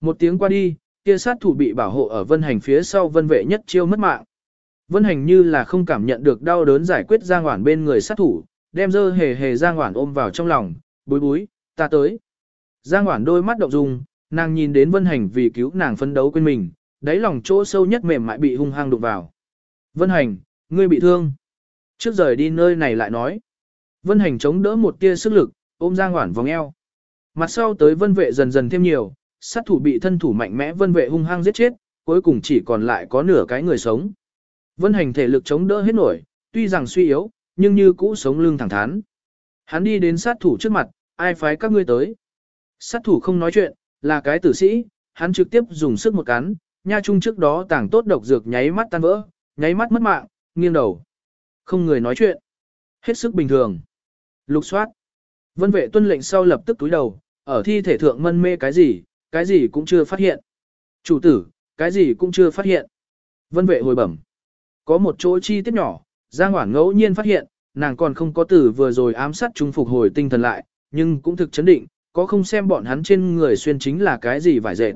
Một tiếng qua đi, kia sát thủ bị bảo hộ ở Vân hành phía sau Vân vệ nhất chiêu mất mạng. Vân hành như là không cảm nhận được đau đớn giải quyết Giang Hoản bên người sát thủ, đem dơ hề hề Giang Hoản ôm vào trong lòng, bối bối, ta tới. Giang Hoản đôi mắt động dung, nàng nhìn đến Vân Hành vì cứu nàng phấn đấu quên mình, đáy lòng chỗ sâu nhất mềm mại bị hung hăng đụng vào. Vân Hành, ngươi bị thương. Trước rời đi nơi này lại nói. Vân Hành chống đỡ một tia sức lực, ôm Giang Hoản vòng eo. Mặt sau tới Vân Vệ dần dần thêm nhiều, sát thủ bị thân thủ mạnh mẽ Vân Vệ hung hăng giết chết, cuối cùng chỉ còn lại có nửa cái người sống. Vân Hành thể lực chống đỡ hết nổi, tuy rằng suy yếu, nhưng như cũ sống lưng thẳng thắn. Hắn đi đến sát thủ trước mặt, ai phái các ngươi tới. Sát thủ không nói chuyện, là cái tử sĩ, hắn trực tiếp dùng sức một cắn, nha chung trước đó tàng tốt độc dược nháy mắt tan vỡ, nháy mắt mất mạng, nghiêng đầu. Không người nói chuyện. Hết sức bình thường. Lục soát. Vân vệ tuân lệnh sau lập tức túi đầu, ở thi thể thượng mân mê cái gì, cái gì cũng chưa phát hiện. Chủ tử, cái gì cũng chưa phát hiện. Vân vệ hồi bẩm. Có một chỗ chi tiết nhỏ, Giang Hoảng ngẫu nhiên phát hiện, nàng còn không có tử vừa rồi ám sát trung phục hồi tinh thần lại, nhưng cũng thực chấn định, có không xem bọn hắn trên người xuyên chính là cái gì vải dệt.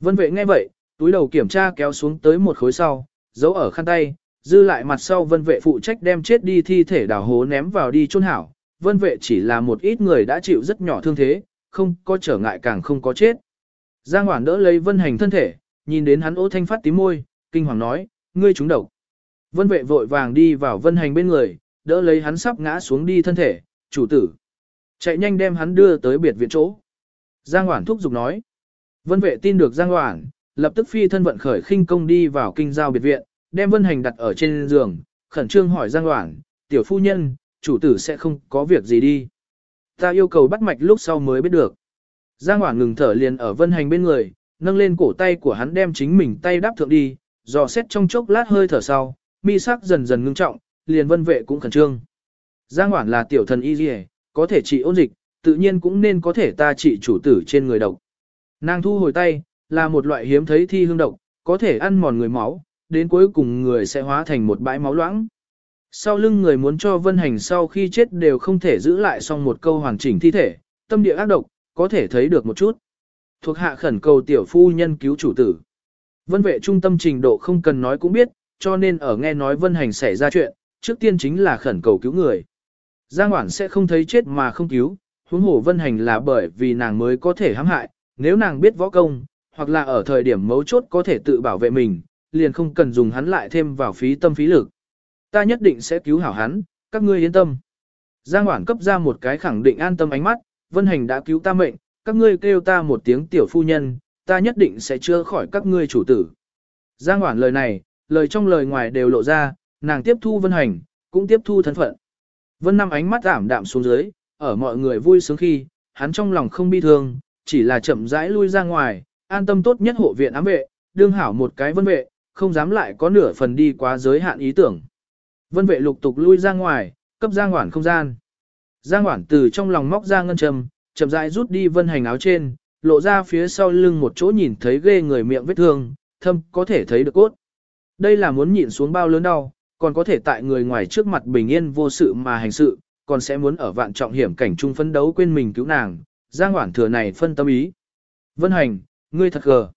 Vân vệ nghe vậy, túi đầu kiểm tra kéo xuống tới một khối sau, giấu ở khăn tay, dư lại mặt sau vân vệ phụ trách đem chết đi thi thể đào hố ném vào đi chôn hảo. Vân vệ chỉ là một ít người đã chịu rất nhỏ thương thế, không có trở ngại càng không có chết. Giang Hoản đỡ lấy vân hành thân thể, nhìn đến hắn ố thanh phát tím môi, kinh hoàng nói, ngươi trúng độc. Vân vệ vội vàng đi vào vân hành bên người, đỡ lấy hắn sắp ngã xuống đi thân thể, chủ tử. Chạy nhanh đem hắn đưa tới biệt viện chỗ. Giang Hoản thúc giục nói. Vân vệ tin được Giang Hoản, lập tức phi thân vận khởi khinh công đi vào kinh giao biệt viện, đem Vân Hành đặt ở trên giường, khẩn trương hỏi Giang Hoản, tiểu phu nhân, chủ tử sẽ không có việc gì đi. Ta yêu cầu bắt mạch lúc sau mới biết được. Giang Hoảng ngừng thở liền ở Vân Hành bên người, nâng lên cổ tay của hắn đem chính mình tay đáp thượng đi, dò xét trong chốc lát hơi thở sau, mi sắc dần dần ngưng trọng, liền vân vệ cũng khẩn trương. Giang Hoảng là tiểu thần y dì có thể trị ôn dịch, tự nhiên cũng nên có thể ta trị chủ tử trên người độc. Nàng thu hồi tay, là một loại hiếm thấy thi hương độc, có thể ăn mòn người máu, đến cuối cùng người sẽ hóa thành một bãi máu loãng. Sau lưng người muốn cho vân hành sau khi chết đều không thể giữ lại xong một câu hoàn chỉnh thi thể, tâm địa ác độc, có thể thấy được một chút. Thuộc hạ khẩn cầu tiểu phu nhân cứu chủ tử. Vân vệ trung tâm trình độ không cần nói cũng biết, cho nên ở nghe nói vân hành xảy ra chuyện, trước tiên chính là khẩn cầu cứu người. Giang Hoản sẽ không thấy chết mà không cứu, huống hồ vân hành là bởi vì nàng mới có thể hãm hại, nếu nàng biết võ công, hoặc là ở thời điểm mấu chốt có thể tự bảo vệ mình, liền không cần dùng hắn lại thêm vào phí tâm phí lực. Ta nhất định sẽ cứu hảo hắn, các ngươi yên tâm. Giang Hoảng cấp ra một cái khẳng định an tâm ánh mắt, vân hành đã cứu ta mệnh, các ngươi kêu ta một tiếng tiểu phu nhân, ta nhất định sẽ chữa khỏi các ngươi chủ tử. Giang Hoảng lời này, lời trong lời ngoài đều lộ ra, nàng tiếp thu vân hành, cũng tiếp thu thân phận. Vân Năm ánh mắt ảm đạm xuống dưới, ở mọi người vui sướng khi, hắn trong lòng không bi thương, chỉ là chậm rãi lui ra ngoài, an tâm tốt nhất hộ viện ám vệ, đương hảo một cái vân vệ, không dám lại có nửa phần đi quá giới hạn ý tưởng. Vân vệ lục tục lui ra ngoài, cấp Giang Hoản không gian. Giang Hoản từ trong lòng móc ra ngân trầm, chậm rãi rút đi vân hành áo trên, lộ ra phía sau lưng một chỗ nhìn thấy ghê người miệng vết thương, thâm có thể thấy được cốt. Đây là muốn nhịn xuống bao lớn đau, còn có thể tại người ngoài trước mặt bình yên vô sự mà hành sự, còn sẽ muốn ở vạn trọng hiểm cảnh chung phấn đấu quên mình cứu nàng, Giang Hoản thừa này phân tâm ý. Vân hành, ngươi thật gờ.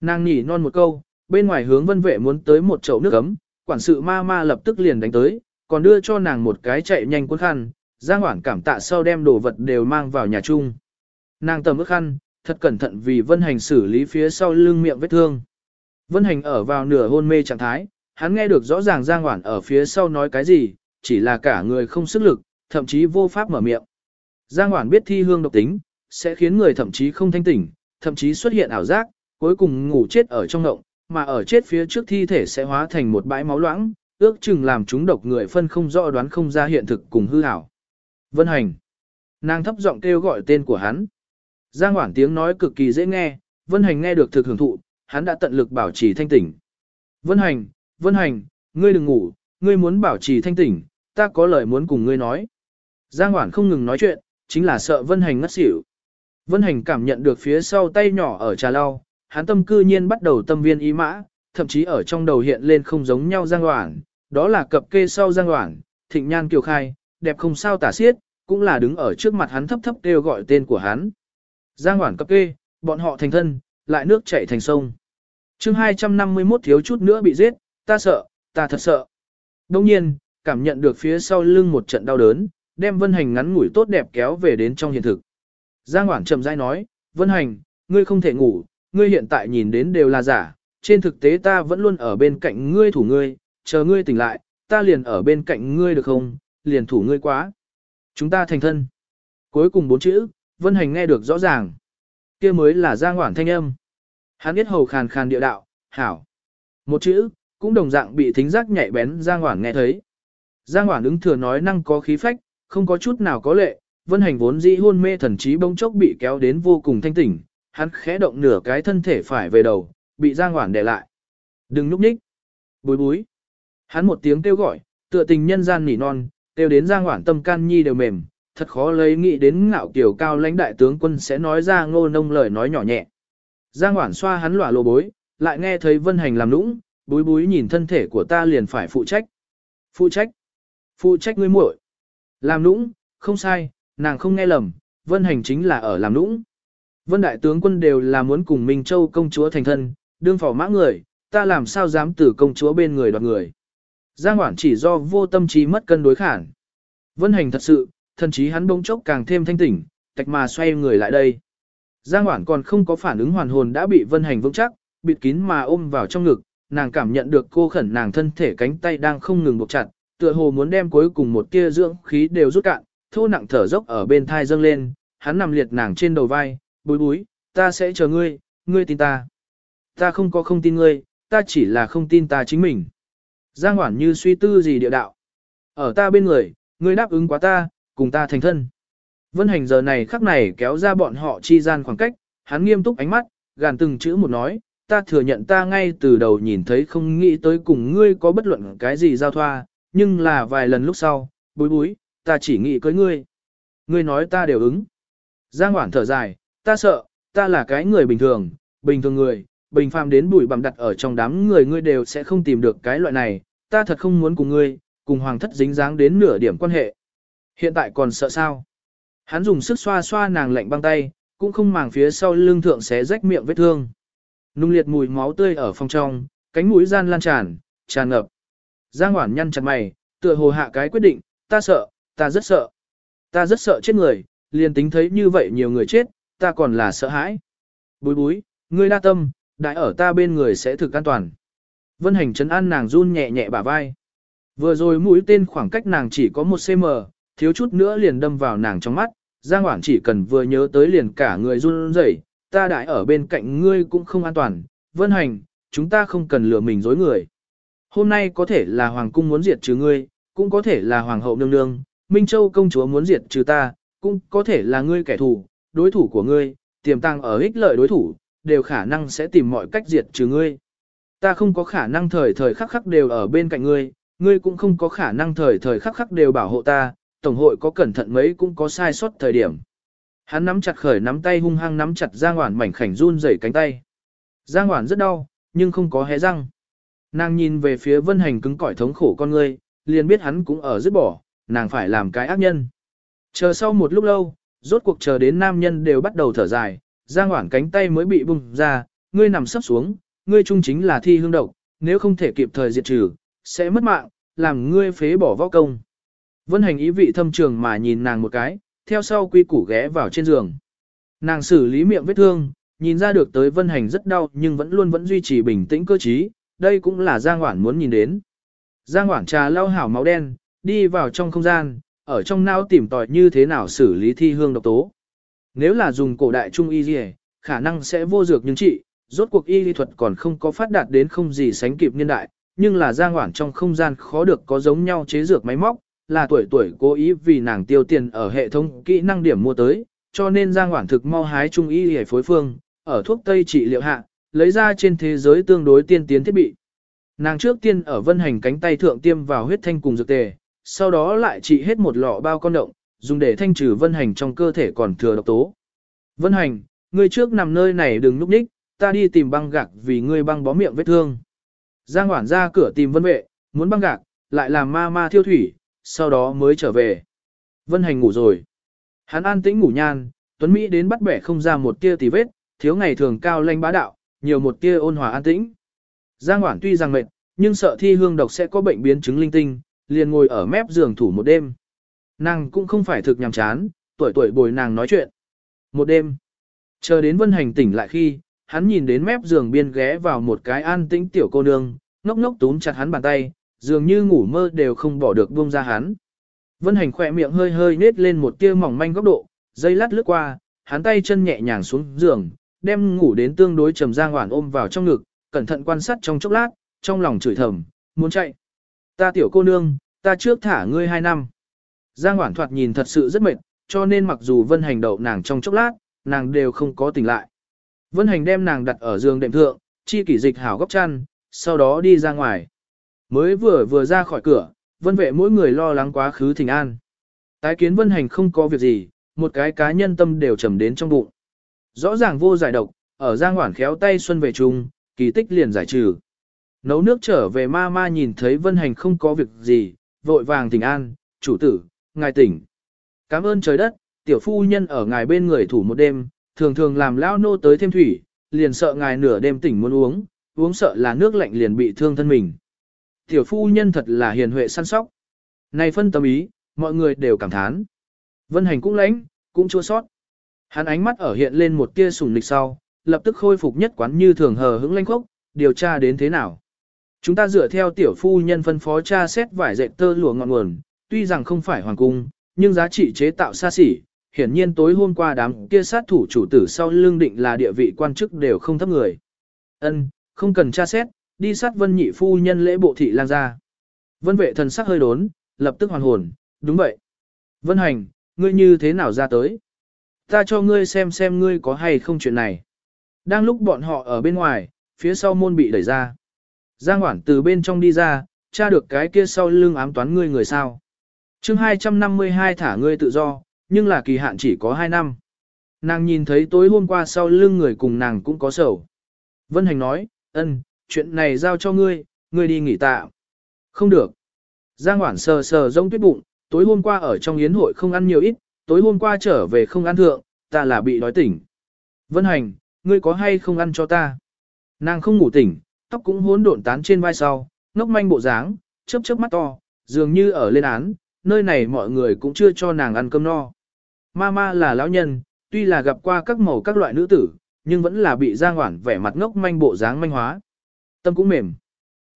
Nàng nhỉ non một câu, bên ngoài hướng vân vệ muốn tới một chậu nước ấm, quản sự ma ma lập tức liền đánh tới, còn đưa cho nàng một cái chạy nhanh cuốn khăn, Giang Hoảng cảm tạ sau đem đồ vật đều mang vào nhà chung. Nàng tầm ước khăn, thật cẩn thận vì Vân Hành xử lý phía sau lưng miệng vết thương. Vân Hành ở vào nửa hôn mê trạng thái, hắn nghe được rõ ràng Giang Hoảng ở phía sau nói cái gì, chỉ là cả người không sức lực, thậm chí vô pháp mở miệng. Giang Hoản biết thi hương độc tính, sẽ khiến người thậm chí không thanh tỉnh, thậm chí xuất hiện ảo giác, cuối cùng ngủ chết ở trong động, mà ở chết phía trước thi thể sẽ hóa thành một bãi máu loãng, ước chừng làm chúng độc người phân không rõ đoán không ra hiện thực cùng hư ảo. Vân Hành. Nàng thấp giọng kêu gọi tên của hắn. Giang Hoảng tiếng nói cực kỳ dễ nghe, Vân Hành nghe được thực hưởng thụ, hắn đã tận lực bảo trì thanh tỉnh. Vân Hành, Vân Hành, ngươi đừng ngủ, ngươi muốn bảo trì thanh tỉnh, ta có lời muốn cùng ngươi nói. Giang Hoảng không ngừng nói chuyện, chính là sợ Vân Hành ngất xỉu. Vân Hành cảm nhận được phía sau tay nhỏ ở trà lau, hắn tâm cư nhiên bắt đầu tâm viên ý mã, thậm chí ở trong đầu hiện lên không giống nhau Giang Hoảng, đó là cập kê sau Giang Hoảng, thịnh nhan kiều khai, đẹp không sao tả xiết, cũng là đứng ở trước mặt hắn thấp thấp kêu gọi tên của hắn. Giang hoảng cập kê, bọn họ thành thân, lại nước chảy thành sông. chương 251 thiếu chút nữa bị giết, ta sợ, ta thật sợ. Đông nhiên, cảm nhận được phía sau lưng một trận đau đớn, đem Vân Hành ngắn ngủi tốt đẹp kéo về đến trong hiện thực. Giang Hoảng chậm rãi nói, Vân Hành, ngươi không thể ngủ, ngươi hiện tại nhìn đến đều là giả, trên thực tế ta vẫn luôn ở bên cạnh ngươi thủ ngươi, chờ ngươi tỉnh lại, ta liền ở bên cạnh ngươi được không, liền thủ ngươi quá. Chúng ta thành thân. Cuối cùng bốn chữ, Vân Hành nghe được rõ ràng. kia mới là Giang Hoảng thanh âm. Hắn biết hầu khàn khàn địa đạo, hảo. Một chữ, cũng đồng dạng bị thính giác nhạy bén Giang Hoảng nghe thấy. Giang Hoảng ứng thừa nói năng có khí phách, không có chút nào có lệ, Vân Hành vốn dĩ hôn mê thần trí bỗng chốc bị kéo đến vô cùng thanh tỉnh, hắn khẽ động nửa cái thân thể phải về đầu, bị Giang Hoản đè lại. Đừng núp nhích. Bối bối. Hắn một tiếng kêu gọi, tựa tình nhân gian nỉ non, kêu đến Giang Hoản tâm can nhi đều mềm, thật khó lấy nghĩ đến ngạo kiểu cao lãnh đại tướng quân sẽ nói ra ngô nông lời nói nhỏ nhẹ. Giang Hoản xoa hắn lỏa lộ bối, lại nghe thấy Vân Hành làm nũng, bối bối nhìn thân thể của ta liền phải phụ trách. Phụ trách? Phụ trách ngươi muội. Làm nũng, không sai, nàng không nghe lầm, Vân Hành chính là ở làm nũng. Vân Đại tướng quân đều là muốn cùng Minh Châu công chúa thành thân, đương phỏ mã người, ta làm sao dám tử công chúa bên người đoạt người. Giang Hoản chỉ do vô tâm trí mất cân đối khản. Vân hành thật sự, thần chí hắn bỗng chốc càng thêm thanh tỉnh, tạch mà xoay người lại đây. Giang Hoản còn không có phản ứng hoàn hồn đã bị Vân hành vững chắc, bịt kín mà ôm vào trong ngực, nàng cảm nhận được cô khẩn nàng thân thể cánh tay đang không ngừng buộc chặt, tựa hồ muốn đem cuối cùng một tia dưỡng khí đều rút cạn, thô nặng thở dốc ở bên thai dâng lên, hắn nằm liệt nàng trên đầu vai, bối bối, ta sẽ chờ ngươi, ngươi tin ta. Ta không có không tin ngươi, ta chỉ là không tin ta chính mình. Giang Hoản như suy tư gì địa đạo. Ở ta bên người, ngươi đáp ứng quá ta, cùng ta thành thân. Vân hành giờ này khắc này kéo ra bọn họ chi gian khoảng cách, hắn nghiêm túc ánh mắt, gàn từng chữ một nói, ta thừa nhận ta ngay từ đầu nhìn thấy không nghĩ tới cùng ngươi có bất luận cái gì giao thoa, nhưng là vài lần lúc sau, bối bối, ta chỉ nghĩ cưới ngươi. Ngươi nói ta đều ứng. Giang Hoản thở dài, ta sợ, ta là cái người bình thường, bình thường người, bình phàm đến bụi bặm đặt ở trong đám người ngươi đều sẽ không tìm được cái loại này, ta thật không muốn cùng ngươi, cùng hoàng thất dính dáng đến nửa điểm quan hệ. Hiện tại còn sợ sao? Hắn dùng sức xoa xoa nàng lạnh băng tay, cũng không màng phía sau lưng thượng xé rách miệng vết thương. Nung liệt mùi máu tươi ở phòng trong, cánh mũi gian lan tràn, tràn ngập. Giang Hoản nhăn chặt mày, tựa hồ hạ cái quyết định, ta sợ, ta rất sợ. Ta rất sợ chết người, liền tính thấy như vậy nhiều người chết, ta còn là sợ hãi. Búi búi, ngươi đa tâm, đại ở ta bên người sẽ thực an toàn. Vân hành chấn an nàng run nhẹ nhẹ bả vai. Vừa rồi mũi tên khoảng cách nàng chỉ có một cm, thiếu chút nữa liền đâm vào nàng trong mắt, Giang Hoảng chỉ cần vừa nhớ tới liền cả người run rẩy, ta đại ở bên cạnh ngươi cũng không an toàn, vân hành, chúng ta không cần lừa mình dối người. Hôm nay có thể là Hoàng cung muốn diệt trừ ngươi, cũng có thể là Hoàng hậu nương nương, Minh Châu công chúa muốn diệt trừ ta, cũng có thể là ngươi kẻ thù, đối thủ của ngươi, tiềm tàng ở ích lợi đối thủ, đều khả năng sẽ tìm mọi cách diệt trừ ngươi. Ta không có khả năng thời thời khắc khắc đều ở bên cạnh ngươi, ngươi cũng không có khả năng thời thời khắc khắc đều bảo hộ ta, tổng hội có cẩn thận mấy cũng có sai sót thời điểm. Hắn nắm chặt khởi nắm tay hung hăng nắm chặt Giang Hoản mảnh khảnh run rẩy cánh tay. Giang Hoản rất đau, nhưng không có hé răng. Nàng nhìn về phía Vân Hành cứng cỏi thống khổ con ngươi, liền biết hắn cũng ở dứt bỏ, nàng phải làm cái ác nhân. Chờ sau một lúc lâu, rốt cuộc chờ đến nam nhân đều bắt đầu thở dài, Giang Hoản cánh tay mới bị bung ra, ngươi nằm sấp xuống, ngươi trung chính là thi hương độc, nếu không thể kịp thời diệt trừ, sẽ mất mạng, làm ngươi phế bỏ võ công. Vân hành ý vị thâm trường mà nhìn nàng một cái, theo sau quy củ ghé vào trên giường. Nàng xử lý miệng vết thương, nhìn ra được tới vân hành rất đau nhưng vẫn luôn vẫn duy trì bình tĩnh cơ trí, đây cũng là Giang Hoản muốn nhìn đến. Giang Hoản trà lau hảo máu đen, đi vào trong không gian, ở trong não tìm tòi như thế nào xử lý thi hương độc tố. Nếu là dùng cổ đại trung y gì, khả năng sẽ vô dược nhưng trị, rốt cuộc y lý thuật còn không có phát đạt đến không gì sánh kịp niên đại, nhưng là Giang hoảng trong không gian khó được có giống nhau chế dược máy móc, là tuổi tuổi cố ý vì nàng tiêu tiền ở hệ thống kỹ năng điểm mua tới, cho nên Giang hoảng thực mau hái trung y hề phối phương, ở thuốc Tây trị liệu hạ, lấy ra trên thế giới tương đối tiên tiến thiết bị. Nàng trước tiên ở vân hành cánh tay thượng tiêm vào huyết thanh cùng dược tề, sau đó lại trị hết một lọ bao con động, dùng để thanh trừ vân hành trong cơ thể còn thừa độc tố. Vân hành, ngươi trước nằm nơi này đừng núp ních, ta đi tìm băng gạc vì ngươi băng bó miệng vết thương. Giang Hoản ra cửa tìm vân vệ, muốn băng gạc, lại làm ma ma thiêu thủy, sau đó mới trở về. Vân Hành ngủ rồi. Hắn an tĩnh ngủ nhan, Tuấn Mỹ đến bắt bẻ không ra một tia tì vết, thiếu ngày thường cao lanh bá đạo, nhiều một tia ôn hòa an tĩnh. Giang Hoản tuy rằng mệt, nhưng sợ thi hương độc sẽ có bệnh biến chứng linh tinh, liền ngồi ở mép giường thủ một đêm. Nàng cũng không phải thực nhàm chán, tuổi tuổi bồi nàng nói chuyện. Một đêm, chờ đến Vân Hành tỉnh lại khi, hắn nhìn đến mép giường biên ghé vào một cái an tĩnh tiểu cô nương, ngốc ngốc túm chặt hắn bàn tay, dường như ngủ mơ đều không bỏ được buông ra hắn. Vân hành khỏe miệng hơi hơi nết lên một tia mỏng manh góc độ, dây lát lướt qua, hắn tay chân nhẹ nhàng xuống giường, đem ngủ đến tương đối trầm giang hoàn ôm vào trong ngực, cẩn thận quan sát trong chốc lát, trong lòng chửi thầm, muốn chạy. Ta tiểu cô nương, ta trước thả ngươi hai năm. Giang hoản thoạt nhìn thật sự rất mệt, cho nên mặc dù vân hành đậu nàng trong chốc lát, nàng đều không có tỉnh lại. Vân hành đem nàng đặt ở giường đệm thượng, chi kỷ dịch hảo góc chăn, sau đó đi ra ngoài. Mới vừa vừa ra khỏi cửa, vân vệ mỗi người lo lắng quá khứ thình an. Tái kiến vân hành không có việc gì, một cái cá nhân tâm đều trầm đến trong bụng. Rõ ràng vô giải độc, ở giang hoảng khéo tay xuân về chung, kỳ tích liền giải trừ. Nấu nước trở về ma ma nhìn thấy vân hành không có việc gì, vội vàng tỉnh an, chủ tử, ngài tỉnh. Cảm ơn trời đất, tiểu phu nhân ở ngài bên người thủ một đêm, thường thường làm lao nô tới thêm thủy, liền sợ ngài nửa đêm tỉnh muốn uống, uống sợ là nước lạnh liền bị thương thân mình. Tiểu phu nhân thật là hiền huệ săn sóc. Này phân tâm ý, mọi người đều cảm thán. Vân hành cũng lãnh, cũng chua sót. Hắn ánh mắt ở hiện lên một tia sùng lịch sau, lập tức khôi phục nhất quán như thường hờ hững lanh khốc, điều tra đến thế nào. Chúng ta dựa theo tiểu phu nhân phân phó tra xét vải dệt tơ lụa ngọn nguồn, tuy rằng không phải hoàng cung, nhưng giá trị chế tạo xa xỉ, hiển nhiên tối hôm qua đám kia sát thủ chủ tử sau lương định là địa vị quan chức đều không thấp người. Ân, không cần tra xét, đi sát vân nhị phu nhân lễ bộ thị lang ra. Vân vệ thần sắc hơi đốn, lập tức hoàn hồn, đúng vậy. Vân hành, ngươi như thế nào ra tới? Ta cho ngươi xem xem ngươi có hay không chuyện này. Đang lúc bọn họ ở bên ngoài, phía sau môn bị đẩy ra. Giang Hoản từ bên trong đi ra, tra được cái kia sau lưng ám toán ngươi người sao. chương 252 thả ngươi tự do, nhưng là kỳ hạn chỉ có 2 năm. Nàng nhìn thấy tối hôm qua sau lưng người cùng nàng cũng có sầu. Vân Hành nói, ân, chuyện này giao cho ngươi, ngươi đi nghỉ tạm. Không được. Giang Hoản sờ sờ rông tuyết bụng, tối hôm qua ở trong yến hội không ăn nhiều ít, tối hôm qua trở về không ăn thượng, ta là bị đói tỉnh. Vân Hành, ngươi có hay không ăn cho ta? Nàng không ngủ tỉnh, tóc cũng hỗn độn tán trên vai sau, ngốc manh bộ dáng, chớp chớp mắt to, dường như ở lên án, nơi này mọi người cũng chưa cho nàng ăn cơm no. Mama là lão nhân, tuy là gặp qua các màu các loại nữ tử, nhưng vẫn là bị Giang Hoản vẻ mặt ngốc manh bộ dáng manh hóa. Tâm cũng mềm.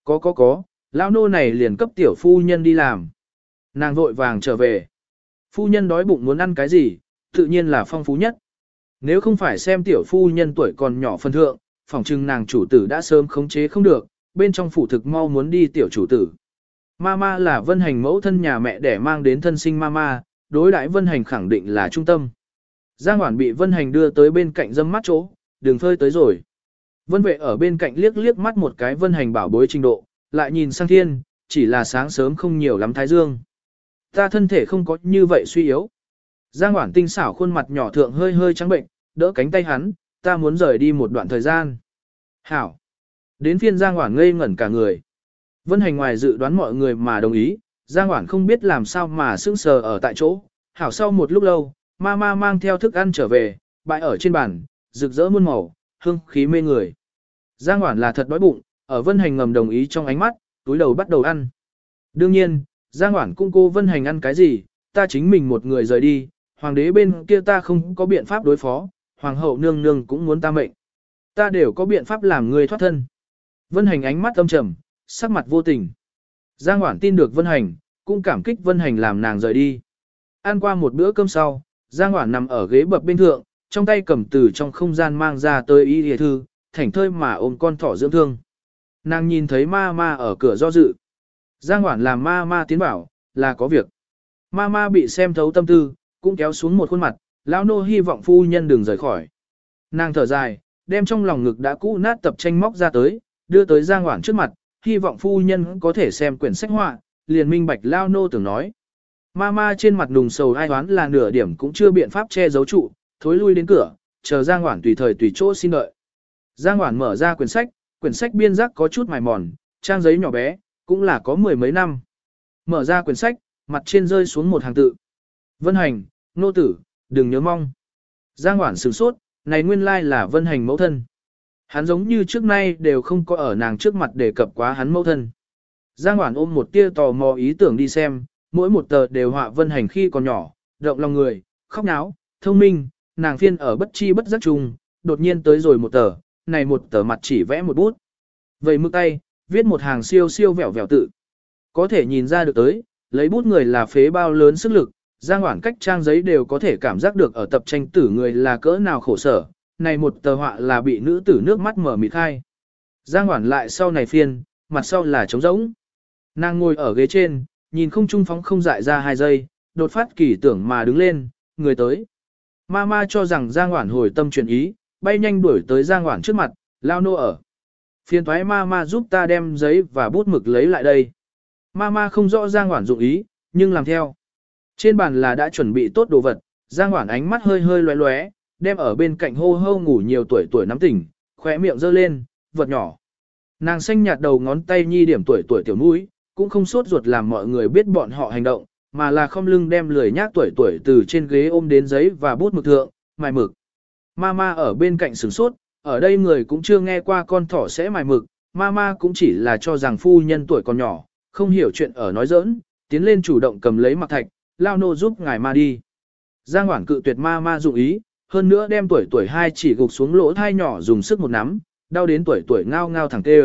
Có có có, lão nô này liền cấp tiểu phu nhân đi làm. Nàng vội vàng trở về. Phu nhân đói bụng muốn ăn cái gì, tự nhiên là phong phú nhất. Nếu không phải xem tiểu phu nhân tuổi còn nhỏ phân thượng, phỏng chừng nàng chủ tử đã sớm khống chế không được, bên trong phủ thực mau muốn đi tiểu chủ tử. Mama là vân hành mẫu thân nhà mẹ để mang đến thân sinh mama, đối đãi vân hành khẳng định là trung tâm. Giang Hoản bị vân hành đưa tới bên cạnh dâm mắt chỗ, đường phơi tới rồi. Vân vệ ở bên cạnh liếc liếc mắt một cái vân hành bảo bối trình độ, lại nhìn sang thiên, chỉ là sáng sớm không nhiều lắm thái dương. Ta thân thể không có như vậy suy yếu. Giang Hoản tinh xảo khuôn mặt nhỏ thượng hơi hơi trắng bệnh, đỡ cánh tay hắn, ta muốn rời đi một đoạn thời gian. Hảo. Đến phiên Giang Hoảng ngây ngẩn cả người. Vân hành ngoài dự đoán mọi người mà đồng ý, Giang Hoảng không biết làm sao mà sững sờ ở tại chỗ. Hảo sau một lúc lâu, ma ma mang theo thức ăn trở về, bãi ở trên bàn, rực rỡ muôn màu, hương khí mê người. Giang Hoảng là thật đói bụng, ở Vân Hành ngầm đồng ý trong ánh mắt, túi đầu bắt đầu ăn. Đương nhiên, Giang Hoảng cung cô Vân Hành ăn cái gì, ta chính mình một người rời đi, hoàng đế bên kia ta không có biện pháp đối phó, hoàng hậu nương nương cũng muốn ta mệnh. Ta đều có biện pháp làm người thoát thân. Vân Hành ánh mắt âm trầm, sắc mặt vô tình. Giang Hoản tin được Vân Hành, cũng cảm kích Vân Hành làm nàng rời đi. Ăn qua một bữa cơm sau, Giang Hoản nằm ở ghế bập bên thượng, trong tay cầm từ trong không gian mang ra tới y địa thư, thảnh thơi mà ôm con thỏ dưỡng thương. Nàng nhìn thấy ma ma ở cửa do dự. Giang Hoản làm ma ma tiến bảo, là có việc. Ma ma bị xem thấu tâm tư, cũng kéo xuống một khuôn mặt, lão nô hy vọng phu nhân đừng rời khỏi. Nàng thở dài, đem trong lòng ngực đã cũ nát tập tranh móc ra tới, đưa tới Giang Hoảng trước mặt, hy vọng phu nhân có thể xem quyển sách họa, liền minh bạch lao nô tưởng nói. mama trên mặt nùng sầu ai đoán là nửa điểm cũng chưa biện pháp che giấu trụ, thối lui đến cửa, chờ Giang Hoảng tùy thời tùy chỗ xin đợi. Giang Hoảng mở ra quyển sách, quyển sách biên giác có chút mài mòn, trang giấy nhỏ bé, cũng là có mười mấy năm. Mở ra quyển sách, mặt trên rơi xuống một hàng tự. Vân Hành, nô tử, đừng nhớ mong. Giang Hoản sửng sốt, này nguyên lai là Vân Hành mẫu thân. Hắn giống như trước nay đều không có ở nàng trước mặt đề cập quá hắn mẫu thân. Giang Hoản ôm một tia tò mò ý tưởng đi xem, mỗi một tờ đều họa Vân Hành khi còn nhỏ, động lòng người, khóc náo, thông minh, nàng phiên ở bất chi bất giác chung, đột nhiên tới rồi một tờ, này một tờ mặt chỉ vẽ một bút. Vậy mực tay, viết một hàng siêu siêu vẹo vẹo tự. Có thể nhìn ra được tới, lấy bút người là phế bao lớn sức lực, Giang Hoản cách trang giấy đều có thể cảm giác được ở tập tranh tử người là cỡ nào khổ sở, này một tờ họa là bị nữ tử nước mắt mở mịt khai. Giang Hoản lại sau này phiên, mặt sau là trống rỗng. Nàng ngồi ở ghế trên, nhìn không trung phóng không dại ra hai giây, đột phát kỳ tưởng mà đứng lên, người tới. Mama cho rằng Giang Hoản hồi tâm chuyển ý, bay nhanh đuổi tới Giang Hoản trước mặt, lao nô ở. Phiên thoái Mama giúp ta đem giấy và bút mực lấy lại đây. Mama không rõ Giang Hoản dụng ý, nhưng làm theo. Trên bàn là đã chuẩn bị tốt đồ vật, Giang Hoản ánh mắt hơi hơi lóe lóe, đem ở bên cạnh hô hô ngủ nhiều tuổi tuổi nắm tỉnh, khóe miệng giơ lên, vật nhỏ. Nàng xanh nhạt đầu ngón tay nhi điểm tuổi tuổi tiểu mũi, cũng không sốt ruột làm mọi người biết bọn họ hành động, mà là không lưng đem lười nhác tuổi tuổi từ trên ghế ôm đến giấy và bút mực thượng, mài mực. Mama ở bên cạnh sửng sốt, ở đây người cũng chưa nghe qua con thỏ sẽ mài mực, Mama cũng chỉ là cho rằng phu nhân tuổi còn nhỏ, không hiểu chuyện ở nói giỡn, tiến lên chủ động cầm lấy mặc thạch, lao nô giúp ngài ma đi. Giang Hoảng cự tuyệt ma ma dụng ý, hơn nữa đem tuổi tuổi hai chỉ gục xuống lỗ thai nhỏ dùng sức một nắm, đau đến tuổi tuổi ngao ngao thẳng tê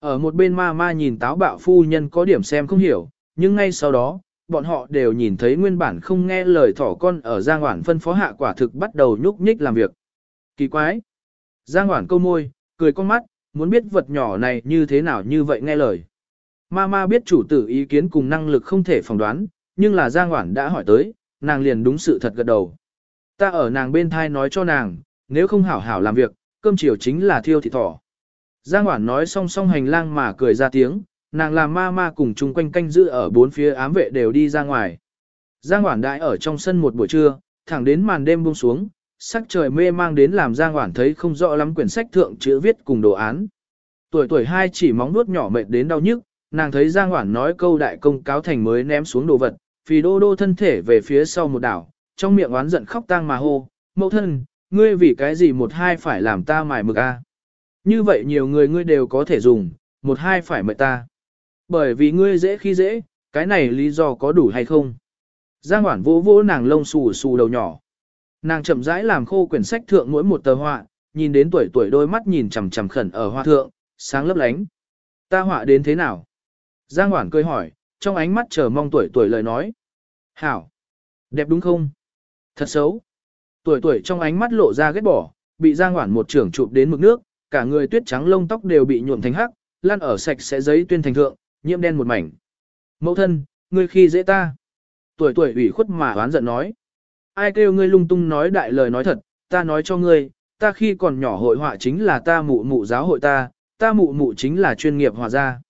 Ở một bên ma ma nhìn táo bạo phu nhân có điểm xem không hiểu, nhưng ngay sau đó, bọn họ đều nhìn thấy nguyên bản không nghe lời thỏ con ở Giang Hoảng phân phó hạ quả thực bắt đầu nhúc nhích làm việc. Kỳ quái! Giang Hoảng câu môi, cười con mắt, muốn biết vật nhỏ này như thế nào như vậy nghe lời. Ma ma biết chủ tử ý kiến cùng năng lực không thể phỏng đoán, nhưng là Giang Hoản đã hỏi tới, nàng liền đúng sự thật gật đầu. Ta ở nàng bên thai nói cho nàng, nếu không hảo hảo làm việc, cơm chiều chính là thiêu thịt thỏ. Giang Hoản nói song song hành lang mà cười ra tiếng, nàng làm ma ma cùng chung quanh canh giữ ở bốn phía ám vệ đều đi ra ngoài. Giang Hoản đại ở trong sân một buổi trưa, thẳng đến màn đêm buông xuống, sắc trời mê mang đến làm Giang Hoản thấy không rõ lắm quyển sách thượng chữ viết cùng đồ án. Tuổi tuổi hai chỉ móng nuốt nhỏ mệt đến đau nhức, nàng thấy Giang Hoản nói câu đại công cáo thành mới ném xuống đồ vật, phì đô đô thân thể về phía sau một đảo, trong miệng oán giận khóc tang mà hô, mẫu thân, ngươi vì cái gì một hai phải làm ta mài mực a? Như vậy nhiều người ngươi đều có thể dùng, một hai phải mời ta. Bởi vì ngươi dễ khi dễ, cái này lý do có đủ hay không? Giang Hoản vỗ vỗ nàng lông xù xù đầu nhỏ. Nàng chậm rãi làm khô quyển sách thượng mỗi một tờ họa, nhìn đến tuổi tuổi đôi mắt nhìn chằm chằm khẩn ở hoa thượng, sáng lấp lánh. Ta họa đến thế nào? Giang Hoản cười hỏi, trong ánh mắt chờ mong tuổi tuổi lời nói. Hảo! Đẹp đúng không? Thật xấu. Tuổi tuổi trong ánh mắt lộ ra ghét bỏ, bị Giang Hoản một trưởng chụp đến mực nước, cả người tuyết trắng lông tóc đều bị nhuộm thành hắc, lan ở sạch sẽ giấy tuyên thành thượng, nhiễm đen một mảnh. Mẫu thân, ngươi khi dễ ta. Tuổi tuổi ủy khuất mà oán giận nói. Ai kêu ngươi lung tung nói đại lời nói thật, ta nói cho ngươi, ta khi còn nhỏ hội họa chính là ta mụ mụ giáo hội ta, ta mụ mụ chính là chuyên nghiệp họa gia.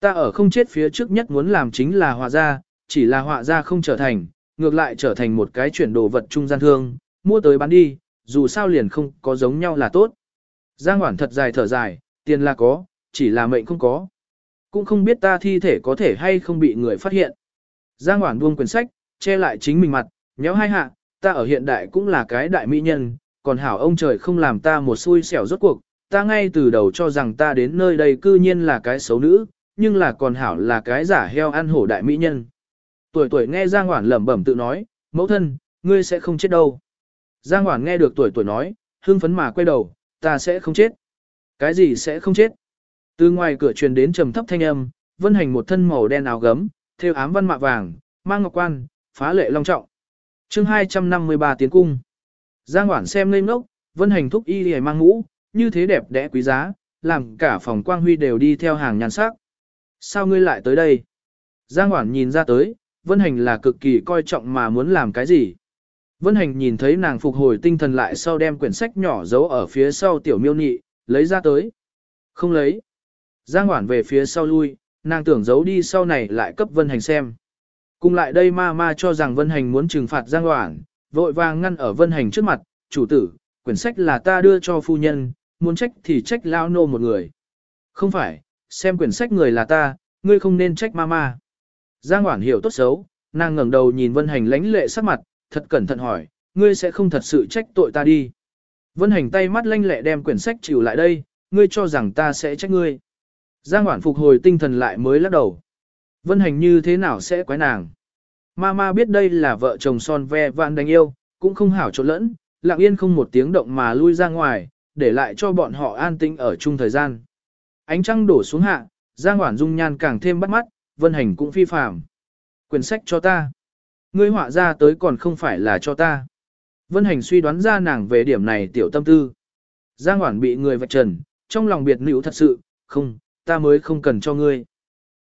Ta ở không chết phía trước nhất muốn làm chính là họa gia, chỉ là họa ra không trở thành, ngược lại trở thành một cái chuyển đồ vật trung gian thương, mua tới bán đi, dù sao liền không có giống nhau là tốt. Giang Hoản thật dài thở dài, tiền là có, chỉ là mệnh không có. Cũng không biết ta thi thể có thể hay không bị người phát hiện. Giang Hoản buông quyển sách, che lại chính mình mặt, nhéo hai hạ, ta ở hiện đại cũng là cái đại mỹ nhân, còn hảo ông trời không làm ta một xui xẻo rốt cuộc, ta ngay từ đầu cho rằng ta đến nơi đây cư nhiên là cái xấu nữ, nhưng là còn hảo là cái giả heo ăn hổ đại mỹ nhân. Tuổi tuổi nghe Giang Hoản lẩm bẩm tự nói, mẫu thân, ngươi sẽ không chết đâu. Giang Hoản nghe được tuổi tuổi nói, hưng phấn mà quay đầu, ta sẽ không chết. Cái gì sẽ không chết? Từ ngoài cửa truyền đến trầm thấp thanh âm, vân hành một thân màu đen áo gấm, theo ám văn mạ vàng, mang ngọc quan, phá lệ long trọng. chương 253 tiến cung. Giang Hoản xem ngây ngốc, vân hành thúc y hề mang ngũ, như thế đẹp đẽ quý giá, làm cả phòng quang huy đều đi theo hàng nhàn sắc. Sao ngươi lại tới đây? Giang Hoản nhìn ra tới, vân hành là cực kỳ coi trọng mà muốn làm cái gì. Vân hành nhìn thấy nàng phục hồi tinh thần lại sau đem quyển sách nhỏ giấu ở phía sau tiểu miêu nhị, lấy ra tới. Không lấy. Giang Hoản về phía sau lui, nàng tưởng giấu đi sau này lại cấp Vân Hành xem. Cùng lại đây ma ma cho rằng Vân Hành muốn trừng phạt Giang Hoản, vội vàng ngăn ở Vân Hành trước mặt, chủ tử, quyển sách là ta đưa cho phu nhân, muốn trách thì trách lao nô một người. Không phải, xem quyển sách người là ta, ngươi không nên trách ma ma. Giang Hoản hiểu tốt xấu, nàng ngẩng đầu nhìn Vân Hành lãnh lệ sắc mặt, thật cẩn thận hỏi, ngươi sẽ không thật sự trách tội ta đi. Vân Hành tay mắt lanh lẹ đem quyển sách chịu lại đây, ngươi cho rằng ta sẽ trách ngươi. Giang Hoản phục hồi tinh thần lại mới lắc đầu. Vân hành như thế nào sẽ quái nàng? Mama biết đây là vợ chồng son ve vạn đánh yêu, cũng không hảo trộn lẫn, lặng yên không một tiếng động mà lui ra ngoài, để lại cho bọn họ an tĩnh ở chung thời gian. Ánh trăng đổ xuống hạ, Giang Hoản dung nhan càng thêm bắt mắt, Vân hành cũng phi phạm Quyển sách cho ta. Ngươi họa ra tới còn không phải là cho ta. Vân hành suy đoán ra nàng về điểm này tiểu tâm tư. Giang Hoản bị người vạch trần, trong lòng biệt nữ thật sự, không, ta mới không cần cho ngươi.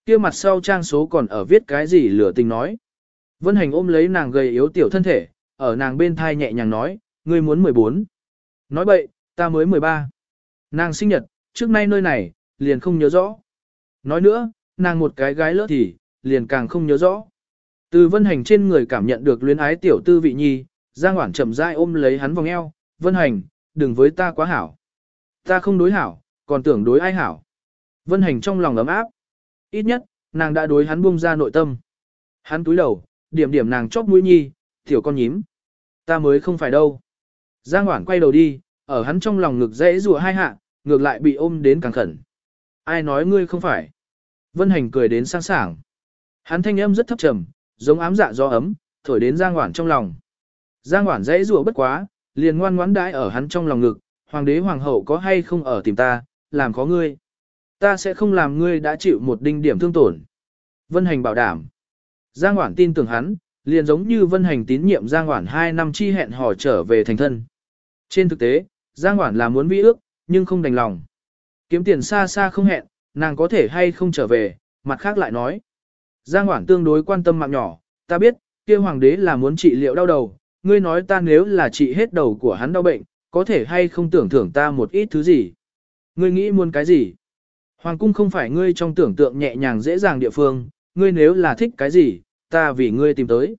Kia mặt sau trang số còn ở viết cái gì lửa tình nói. Vân hành ôm lấy nàng gầy yếu tiểu thân thể, ở nàng bên thai nhẹ nhàng nói, ngươi muốn 14. Nói bậy, ta mới 13. Nàng sinh nhật, trước nay nơi này, liền không nhớ rõ. Nói nữa, nàng một cái gái lỡ thì, liền càng không nhớ rõ. Từ vân hành trên người cảm nhận được luyến ái tiểu tư vị nhi, Giang Hoảng chậm rãi ôm lấy hắn vòng eo, vân hành, đừng với ta quá hảo. Ta không đối hảo, còn tưởng đối ai hảo. Vân hành trong lòng ấm áp. Ít nhất, nàng đã đối hắn buông ra nội tâm. Hắn túi đầu, điểm điểm nàng chóp mũi nhi, tiểu con nhím. Ta mới không phải đâu. Giang Hoảng quay đầu đi, ở hắn trong lòng ngực dễ rùa hai hạ, ngược lại bị ôm đến càng khẩn. Ai nói ngươi không phải? Vân hành cười đến sang sảng. Hắn thanh âm rất thấp trầm, giống ám dạ gió ấm, thổi đến Giang Hoản trong lòng. Giang Hoản dễ rủa bất quá, liền ngoan ngoãn đãi ở hắn trong lòng ngực, hoàng đế hoàng hậu có hay không ở tìm ta, làm khó ngươi. Ta sẽ không làm ngươi đã chịu một đinh điểm thương tổn. Vân Hành bảo đảm. Giang Hoản tin tưởng hắn, liền giống như Vân Hành tín nhiệm Giang Hoản 2 năm chi hẹn hò trở về thành thân. Trên thực tế, Giang Hoản là muốn vi ước, nhưng không đành lòng. Kiếm tiền xa xa không hẹn, nàng có thể hay không trở về, mặt khác lại nói. Giang Hoảng tương đối quan tâm mạng nhỏ, ta biết, kia hoàng đế là muốn trị liệu đau đầu, ngươi nói ta nếu là trị hết đầu của hắn đau bệnh, có thể hay không tưởng thưởng ta một ít thứ gì. Ngươi nghĩ muốn cái gì? Hoàng cung không phải ngươi trong tưởng tượng nhẹ nhàng dễ dàng địa phương, ngươi nếu là thích cái gì, ta vì ngươi tìm tới.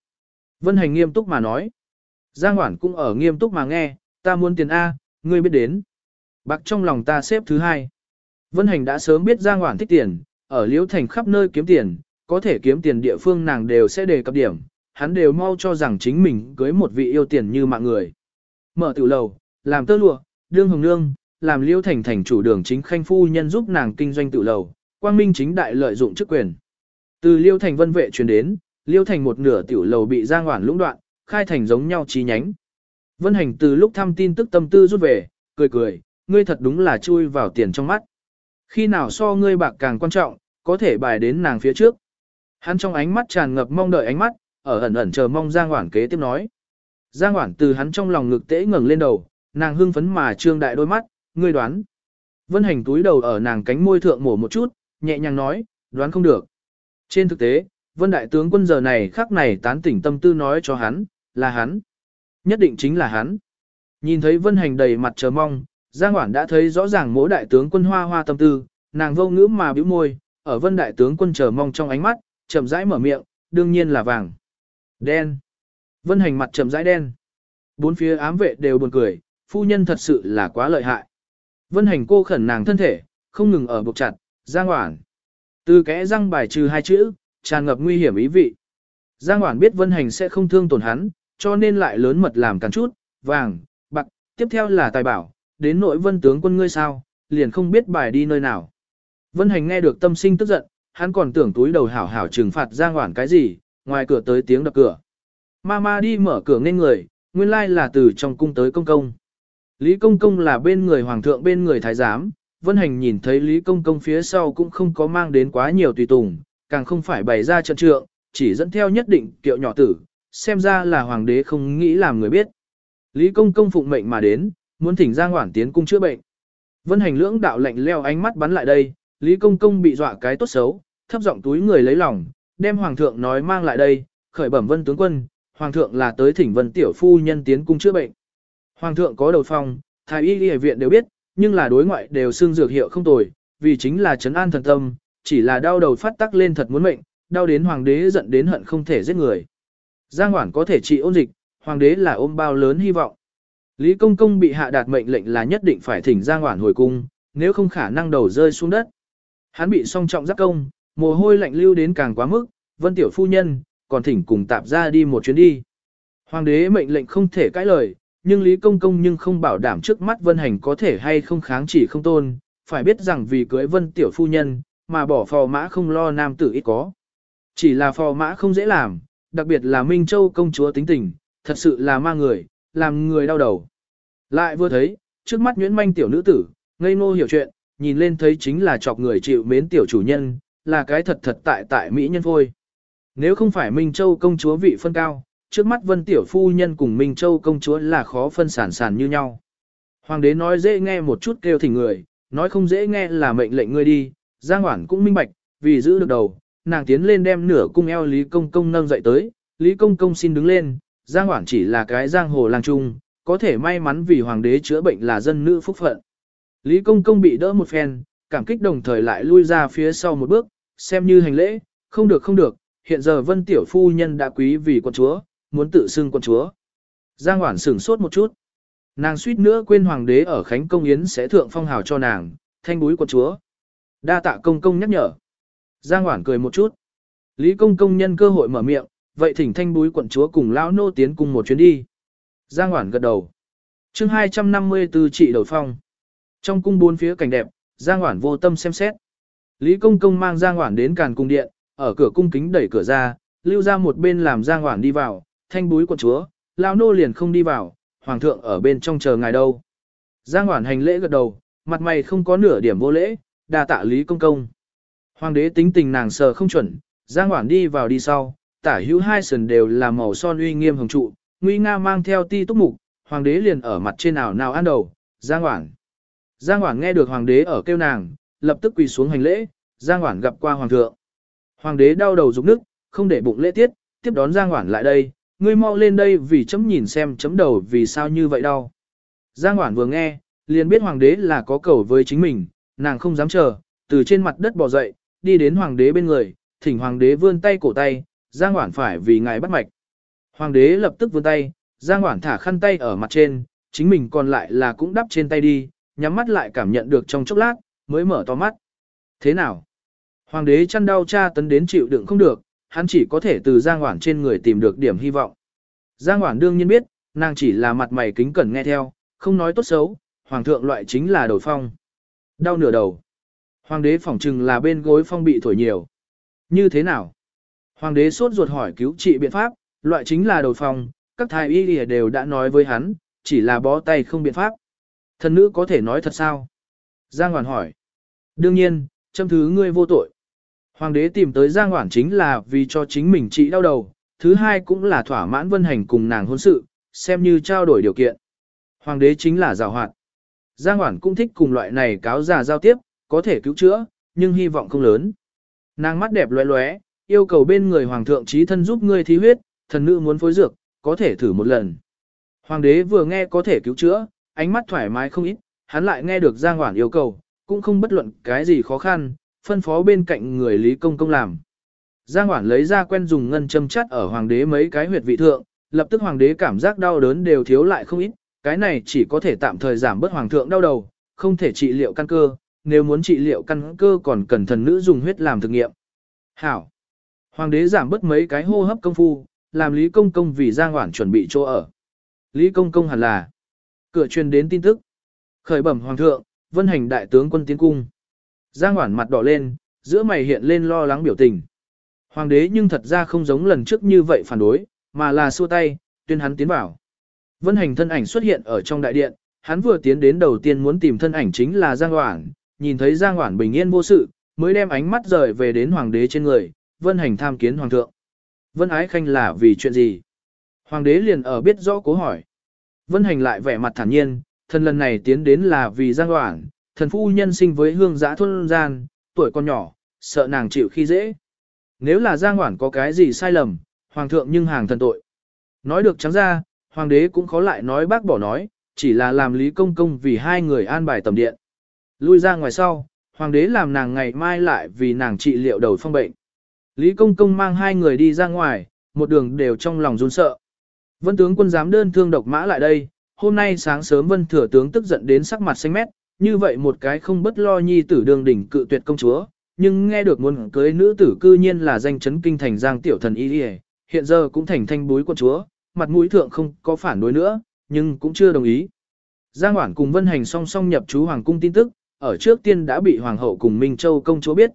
Vân Hành nghiêm túc mà nói. Giang Hoản cũng ở nghiêm túc mà nghe, ta muốn tiền A, ngươi biết đến. Bạc trong lòng ta xếp thứ hai. Vân Hành đã sớm biết Giang Hoản thích tiền, ở Liễu Thành khắp nơi kiếm tiền, có thể kiếm tiền địa phương nàng đều sẽ đề cập điểm, hắn đều mau cho rằng chính mình cưới một vị yêu tiền như mạng người. Mở tiểu lầu, làm tơ lụa, đương hồng nương, làm Liễu Thành thành chủ đường chính khanh phu nhân giúp nàng kinh doanh tiểu lầu, quang minh chính đại lợi dụng chức quyền. Từ Liêu Thành vân vệ truyền đến, Liêu Thành một nửa tiểu lầu bị Giang Hoản lũng đoạn, khai thành giống nhau chi nhánh. Vân Hành từ lúc thăm tin tức tâm tư rút về, cười cười, ngươi thật đúng là chui vào tiền trong mắt. Khi nào so ngươi bạc càng quan trọng, có thể bài đến nàng phía trước. Hắn trong ánh mắt tràn ngập mong đợi ánh mắt, ở ẩn ẩn chờ mong Giang Hoản kế tiếp nói. Giang Hoản từ hắn trong lòng ngực tễ ngẩng lên đầu, nàng hưng phấn mà trương đại đôi mắt, ngươi đoán. Vân Hành túi đầu ở nàng cánh môi thượng mổ một chút, nhẹ nhàng nói, đoán không được. Trên thực tế, Vân Đại tướng quân giờ này khắc này tán tỉnh tâm tư nói cho hắn, là hắn. Nhất định chính là hắn. Nhìn thấy Vân Hành đầy mặt chờ mong, Giang Hoản đã thấy rõ ràng mỗi đại tướng quân hoa hoa tâm tư, nàng vô ngữ mà bĩu môi, ở Vân Đại tướng quân chờ mong trong ánh mắt, chậm rãi mở miệng, đương nhiên là vàng. Đen. Vân Hành mặt chậm rãi đen. Bốn phía ám vệ đều buồn cười, phu nhân thật sự là quá lợi hại. Vân Hành cô khẩn nàng thân thể, không ngừng ở buộc chặt, Giang Hoản. Từ kẽ răng bài trừ hai chữ, tràn ngập nguy hiểm ý vị. Giang Hoản biết Vân Hành sẽ không thương tổn hắn, cho nên lại lớn mật làm càng chút, vàng, bạc, tiếp theo là tài bảo, đến nội vân tướng quân ngươi sao, liền không biết bài đi nơi nào. Vân Hành nghe được tâm sinh tức giận, hắn còn tưởng túi đầu hảo hảo trừng phạt Giang Hoản cái gì, ngoài cửa tới tiếng đập cửa. Mama đi mở cửa nên người, nguyên lai là từ trong cung tới công công. Lý công công là bên người hoàng thượng bên người thái giám, Vân Hành nhìn thấy Lý Công Công phía sau cũng không có mang đến quá nhiều tùy tùng, càng không phải bày ra trận trượng, chỉ dẫn theo nhất định kiệu nhỏ tử, xem ra là hoàng đế không nghĩ làm người biết. Lý Công Công phụng mệnh mà đến, muốn thỉnh Giang Hoản tiến cung chữa bệnh. Vân Hành lưỡng đạo lệnh leo ánh mắt bắn lại đây, Lý Công Công bị dọa cái tốt xấu, thấp giọng túi người lấy lòng, đem hoàng thượng nói mang lại đây, khởi bẩm Vân tướng quân, hoàng thượng là tới thỉnh Vân tiểu phu nhân tiến cung chữa bệnh. Hoàng thượng có đầu phòng, thái y y viện đều biết, nhưng là đối ngoại đều xương dược hiệu không tồi, vì chính là chấn an thần tâm, chỉ là đau đầu phát tắc lên thật muốn mệnh, đau đến hoàng đế giận đến hận không thể giết người. Giang Hoản có thể trị ôn dịch, hoàng đế là ôm bao lớn hy vọng. Lý Công Công bị hạ đạt mệnh lệnh là nhất định phải thỉnh Giang Hoản hồi cung, nếu không khả năng đầu rơi xuống đất. Hắn bị song trọng giáp công, mồ hôi lạnh lưu đến càng quá mức, vân tiểu phu nhân, còn thỉnh cùng tạp ra đi một chuyến đi. Hoàng đế mệnh lệnh không thể cãi lời, nhưng Lý Công Công nhưng không bảo đảm trước mắt Vân Hành có thể hay không kháng chỉ không tôn, phải biết rằng vì cưới Vân Tiểu Phu Nhân, mà bỏ phò mã không lo nam tử ít có. Chỉ là phò mã không dễ làm, đặc biệt là Minh Châu công chúa tính tình, thật sự là ma người, làm người đau đầu. Lại vừa thấy, trước mắt nhuyễn manh tiểu nữ tử, ngây ngô hiểu chuyện, nhìn lên thấy chính là chọc người chịu mến tiểu chủ nhân, là cái thật thật tại tại Mỹ nhân thôi. Nếu không phải Minh Châu công chúa vị phân cao, trước mắt Vân Tiểu Phu Nhân cùng Minh Châu công chúa là khó phân sản sản như nhau. Hoàng đế nói dễ nghe một chút kêu thỉnh người, nói không dễ nghe là mệnh lệnh ngươi đi, Giang Hoản cũng minh bạch, vì giữ được đầu, nàng tiến lên đem nửa cung eo Lý Công Công nâng dậy tới, Lý Công Công xin đứng lên, Giang Hoảng chỉ là cái giang hồ lang trung, có thể may mắn vì hoàng đế chữa bệnh là dân nữ phúc phận. Lý Công Công bị đỡ một phen, cảm kích đồng thời lại lui ra phía sau một bước, xem như hành lễ, không được không được, hiện giờ Vân Tiểu Phu Nhân đã quý vì con chúa, muốn tự xưng con chúa. Giang Hoảng sửng sốt một chút. Nàng suýt nữa quên hoàng đế ở Khánh Công Yến sẽ thượng phong hào cho nàng, thanh búi con chúa. Đa tạ công công nhắc nhở. Giang Hoảng cười một chút. Lý công công nhân cơ hội mở miệng, vậy thỉnh thanh búi quận chúa cùng lão nô tiến cùng một chuyến đi. Giang Hoản gật đầu. chương 254 trị đầu phong. Trong cung bốn phía cảnh đẹp, Giang Hoản vô tâm xem xét. Lý công công mang Giang Hoản đến càn cung điện, ở cửa cung kính đẩy cửa ra, lưu ra một bên làm Giang Hoản đi vào, thanh búi quận chúa, lão nô liền không đi vào, hoàng thượng ở bên trong chờ ngài đâu. Giang Hoản hành lễ gật đầu, mặt mày không có nửa điểm vô lễ, đa tạ lý công công. Hoàng đế tính tình nàng sờ không chuẩn, Giang Hoản đi vào đi sau, tả hữu hai sườn đều là màu son uy nghiêm hồng trụ, nguy nga mang theo ti túc mục, hoàng đế liền ở mặt trên nào nào ăn đầu, Giang Hoảng. Giang Hoảng nghe được hoàng đế ở kêu nàng, lập tức quỳ xuống hành lễ, Giang Hoảng gặp qua hoàng thượng. Hoàng đế đau đầu rục nức, không để bụng lễ tiết, tiếp đón Giang Hoảng lại đây, ngươi mau lên đây vì chấm nhìn xem chấm đầu vì sao như vậy đau. Giang Hoảng vừa nghe, liền biết hoàng đế là có cầu với chính mình, nàng không dám chờ, từ trên mặt đất bò dậy, đi đến hoàng đế bên người, thỉnh hoàng đế vươn tay cổ tay, Giang Hoản phải vì ngài bắt mạch. Hoàng đế lập tức vươn tay, Giang Hoản thả khăn tay ở mặt trên, chính mình còn lại là cũng đắp trên tay đi, nhắm mắt lại cảm nhận được trong chốc lát, mới mở to mắt. Thế nào? Hoàng đế chăn đau cha tấn đến chịu đựng không được, hắn chỉ có thể từ Giang Hoản trên người tìm được điểm hy vọng. Giang Hoản đương nhiên biết, nàng chỉ là mặt mày kính cẩn nghe theo, không nói tốt xấu, hoàng thượng loại chính là đổi phong. Đau nửa đầu. Hoàng đế phỏng chừng là bên gối phong bị thổi nhiều. Như thế nào? Hoàng đế sốt ruột hỏi cứu trị biện pháp, loại chính là đầu phòng. các thái y lìa đều đã nói với hắn, chỉ là bó tay không biện pháp. Thần nữ có thể nói thật sao? Giang Hoản hỏi. Đương nhiên, châm thứ ngươi vô tội. Hoàng đế tìm tới Giang Hoản chính là vì cho chính mình trị đau đầu, thứ hai cũng là thỏa mãn vân hành cùng nàng hôn sự, xem như trao đổi điều kiện. Hoàng đế chính là rào hoạt. Giang Hoản cũng thích cùng loại này cáo già giao tiếp, có thể cứu chữa, nhưng hy vọng không lớn. Nàng mắt đẹp lóe lóe, yêu cầu bên người hoàng thượng trí thân giúp ngươi thí huyết, thần nữ muốn phối dược, có thể thử một lần. Hoàng đế vừa nghe có thể cứu chữa, ánh mắt thoải mái không ít, hắn lại nghe được Giang Hoản yêu cầu, cũng không bất luận cái gì khó khăn, phân phó bên cạnh người Lý Công Công làm. Giang Hoản lấy ra quen dùng ngân châm chắt ở hoàng đế mấy cái huyệt vị thượng, lập tức hoàng đế cảm giác đau đớn đều thiếu lại không ít, cái này chỉ có thể tạm thời giảm bớt hoàng thượng đau đầu, không thể trị liệu căn cơ, nếu muốn trị liệu căn cơ còn cần thần nữ dùng huyết làm thực nghiệm. Hảo. Hoàng đế giảm bớt mấy cái hô hấp công phu, làm Lý Công Công vì Giang Hoản chuẩn bị chỗ ở. Lý Công Công hẳn là cửa truyền đến tin tức. Khởi bẩm hoàng thượng, vân hành đại tướng quân tiến cung. Giang Hoản mặt đỏ lên, giữa mày hiện lên lo lắng biểu tình. Hoàng đế nhưng thật ra không giống lần trước như vậy phản đối, mà là xua tay, tuyên hắn tiến vào. Vân hành thân ảnh xuất hiện ở trong đại điện, hắn vừa tiến đến đầu tiên muốn tìm thân ảnh chính là Giang Hoản, nhìn thấy Giang Hoản bình yên vô sự, mới đem ánh mắt rời về đến hoàng đế trên người, vân hành tham kiến hoàng thượng. Vân ái khanh là vì chuyện gì? Hoàng đế liền ở biết rõ cố hỏi. Vân hành lại vẻ mặt thản nhiên, thần lần này tiến đến là vì Giang đoạn, thần phu nhân sinh với hương giã thôn gian, tuổi còn nhỏ, sợ nàng chịu khi dễ. Nếu là Giang đoạn có cái gì sai lầm, hoàng thượng nhưng hàng thần tội. Nói được trắng ra, hoàng đế cũng khó lại nói bác bỏ nói, chỉ là làm lý công công vì hai người an bài tầm điện. Lui ra ngoài sau, hoàng đế làm nàng ngày mai lại vì nàng trị liệu đầu phong bệnh. Lý công công mang hai người đi ra ngoài, một đường đều trong lòng run sợ. Vân tướng quân dám đơn thương độc mã lại đây, hôm nay sáng sớm vân thừa tướng tức giận đến sắc mặt xanh mét, như vậy một cái không bất lo nhi tử đường đỉnh cự tuyệt công chúa, nhưng nghe được muốn cưới nữ tử cư nhiên là danh chấn kinh thành giang tiểu thần y hiện giờ cũng thành thanh búi quân chúa, mặt mũi thượng không có phản đối nữa, nhưng cũng chưa đồng ý. Giang Hoản cùng Vân Hành song song nhập chú hoàng cung tin tức, ở trước tiên đã bị hoàng hậu cùng Minh Châu công chúa biết.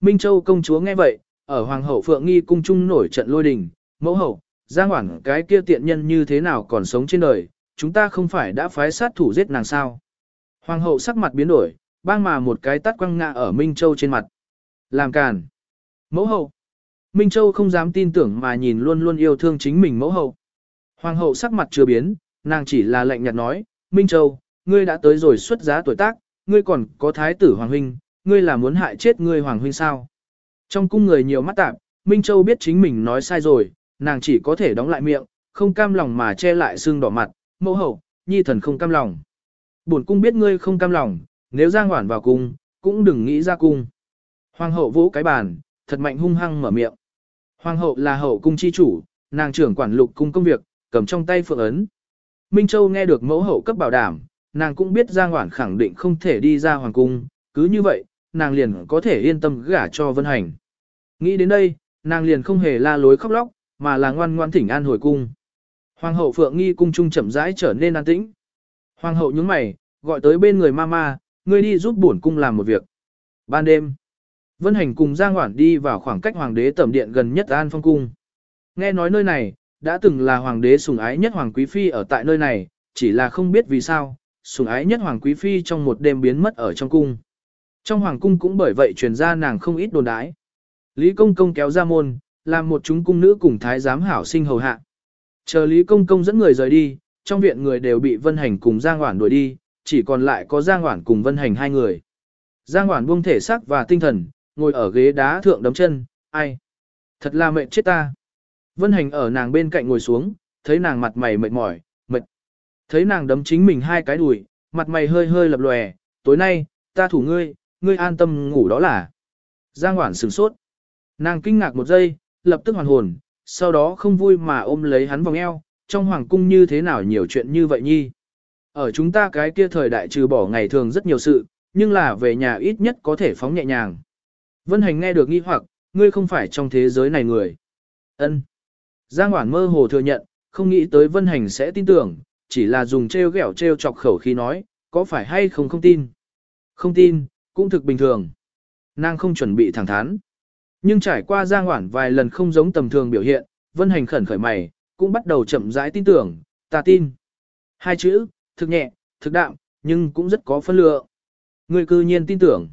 Minh Châu công chúa nghe vậy, ở hoàng hậu Phượng Nghi cung trung nổi trận lôi đình, mẫu hậu, Giang Hoảng cái kia tiện nhân như thế nào còn sống trên đời, chúng ta không phải đã phái sát thủ giết nàng sao? Hoàng hậu sắc mặt biến đổi, bang mà một cái tắt quăng ngã ở Minh Châu trên mặt. Làm càn. Mẫu hậu. Minh Châu không dám tin tưởng mà nhìn luôn luôn yêu thương chính mình mẫu hậu. Hoàng hậu sắc mặt chưa biến, nàng chỉ là lạnh nhạt nói, Minh Châu, ngươi đã tới rồi xuất giá tuổi tác, ngươi còn có thái tử Hoàng Huynh, ngươi là muốn hại chết ngươi Hoàng Huynh sao? Trong cung người nhiều mắt tạp, Minh Châu biết chính mình nói sai rồi, nàng chỉ có thể đóng lại miệng, không cam lòng mà che lại xương đỏ mặt, mẫu hậu, nhi thần không cam lòng. Bổn cung biết ngươi không cam lòng, nếu Giang ngoản vào cung, cũng đừng nghĩ ra cung. Hoàng hậu vỗ cái bàn, thật mạnh hung hăng mở miệng. Hoàng hậu là hậu cung chi chủ, nàng trưởng quản lục cung công việc, cầm trong tay phượng ấn. Minh Châu nghe được mẫu hậu cấp bảo đảm, nàng cũng biết Giang Hoản khẳng định không thể đi ra hoàng cung, cứ như vậy, nàng liền có thể yên tâm gả cho Vân Hành. Nghĩ đến đây, nàng liền không hề la lối khóc lóc, mà là ngoan ngoan thỉnh an hồi cung. Hoàng hậu Phượng Nghi cung trung chậm rãi trở nên an tĩnh. Hoàng hậu nhướng mày, gọi tới bên người mama, ngươi đi giúp bổn cung làm một việc. Ban đêm, Vân Hành cùng Giang Hoản đi vào khoảng cách hoàng đế tẩm điện gần nhất An Phong cung. Nghe nói nơi này, đã từng là hoàng đế sủng ái nhất hoàng quý phi ở tại nơi này, chỉ là không biết vì sao, sủng ái nhất hoàng quý phi trong một đêm biến mất ở trong cung. Trong hoàng cung cũng bởi vậy truyền ra nàng không ít đồn đãi. Lý Công Công kéo ra môn, làm một chúng cung nữ cùng thái giám hảo sinh hầu hạ. Chờ Lý Công Công dẫn người rời đi, trong viện người đều bị Vân Hành cùng Giang Hoản đuổi đi, chỉ còn lại có Giang Hoản cùng Vân Hành hai người. Giang Hoản buông thể xác và tinh thần, ngồi ở ghế đá thượng đấm chân, ai? Thật là mệt chết ta. Vân Hành ở nàng bên cạnh ngồi xuống, thấy nàng mặt mày mệt mỏi, mệt. Thấy nàng đấm chính mình hai cái đùi, mặt mày hơi hơi lập lòe, tối nay, ta thủ ngươi, ngươi an tâm ngủ đó là. Giang Hoản sửng sốt. Nàng kinh ngạc một giây, lập tức hoàn hồn, sau đó không vui mà ôm lấy hắn vòng eo, trong hoàng cung như thế nào nhiều chuyện như vậy nhi. Ở chúng ta cái kia thời đại trừ bỏ ngày thường rất nhiều sự, nhưng là về nhà ít nhất có thể phóng nhẹ nhàng. Vân Hành nghe được nghi hoặc, ngươi không phải trong thế giới này người. Ân. Giang Hoản mơ hồ thừa nhận, không nghĩ tới Vân Hành sẽ tin tưởng, chỉ là dùng treo gẻo treo chọc khẩu khi nói, có phải hay không không tin. Không tin, cũng thực bình thường. Nàng không chuẩn bị thẳng thắn. Nhưng trải qua Giang Hoản vài lần không giống tầm thường biểu hiện, Vân Hành khẩn khởi mày, cũng bắt đầu chậm rãi tin tưởng, ta tin. Hai chữ, thực nhẹ, thực đạm, nhưng cũng rất có phân lượng. Ngươi cư nhiên tin tưởng.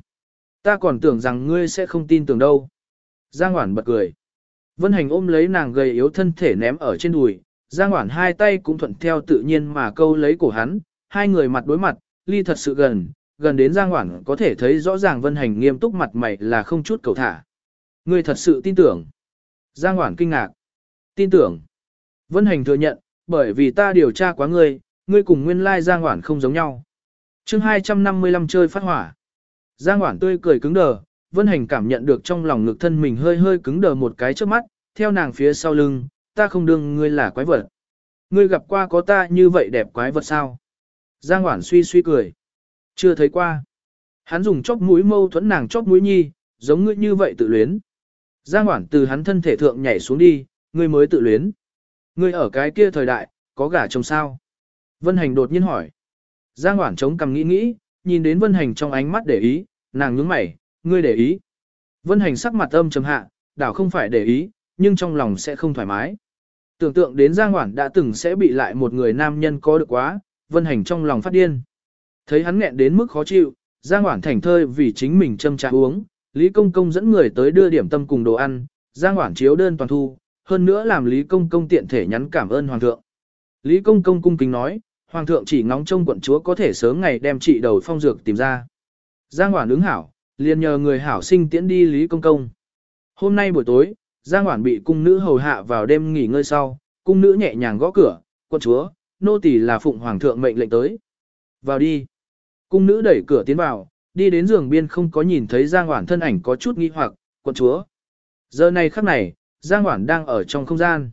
Ta còn tưởng rằng ngươi sẽ không tin tưởng đâu. Giang Hoản bật cười. Vân Hành ôm lấy nàng gầy yếu thân thể ném ở trên đùi, Giang Hoản hai tay cũng thuận theo tự nhiên mà câu lấy cổ hắn, hai người mặt đối mặt, ly thật sự gần, gần đến Giang Hoản có thể thấy rõ ràng Vân Hành nghiêm túc mặt mày là không chút cầu thả. Ngươi thật sự tin tưởng. Giang Hoản kinh ngạc. Tin tưởng. Vân Hành thừa nhận, bởi vì ta điều tra quá ngươi, ngươi cùng nguyên lai Giang Hoản không giống nhau. chương 255 chơi phát hỏa. Giang Hoản tươi cười cứng đờ, Vân Hành cảm nhận được trong lòng ngực thân mình hơi hơi cứng đờ một cái trước mắt, theo nàng phía sau lưng, ta không đương ngươi là quái vật. Ngươi gặp qua có ta như vậy đẹp quái vật sao? Giang Hoản suy suy cười. Chưa thấy qua. Hắn dùng chóp mũi mâu thuẫn nàng chóp mũi nhi, giống ngươi như vậy tự luyến. Giang Hoản từ hắn thân thể thượng nhảy xuống đi, ngươi mới tự luyến. Ngươi ở cái kia thời đại, có gả chồng sao? Vân Hành đột nhiên hỏi. Giang Hoản chống cằm nghĩ nghĩ, nhìn đến Vân Hành trong ánh mắt để ý, nàng nhướng mày, ngươi để ý. Vân Hành sắc mặt âm trầm hạ, đảo không phải để ý, nhưng trong lòng sẽ không thoải mái. Tưởng tượng đến Giang Hoản đã từng sẽ bị lại một người nam nhân có được quá, Vân Hành trong lòng phát điên. Thấy hắn nghẹn đến mức khó chịu, Giang Hoản thành thơi vì chính mình châm trà uống, Lý Công Công dẫn người tới đưa điểm tâm cùng đồ ăn, Giang Hoảng chiếu đơn toàn thu, hơn nữa làm Lý Công Công tiện thể nhắn cảm ơn Hoàng thượng. Lý Công Công cung kính nói, Hoàng thượng chỉ ngóng trông quận chúa có thể sớm ngày đem trị đầu phong dược tìm ra. Giang Hoảng ứng hảo, liền nhờ người hảo sinh tiễn đi Lý Công Công. Hôm nay buổi tối, Giang Hoảng bị cung nữ hầu hạ vào đêm nghỉ ngơi sau, cung nữ nhẹ nhàng gõ cửa, quận chúa, nô tỳ là phụng hoàng thượng mệnh lệnh tới. Vào đi. Cung nữ đẩy cửa tiến vào, đi đến giường biên không có nhìn thấy Giang Hoản thân ảnh có chút nghi hoặc, quận chúa. Giờ này khắc này, Giang Hoản đang ở trong không gian.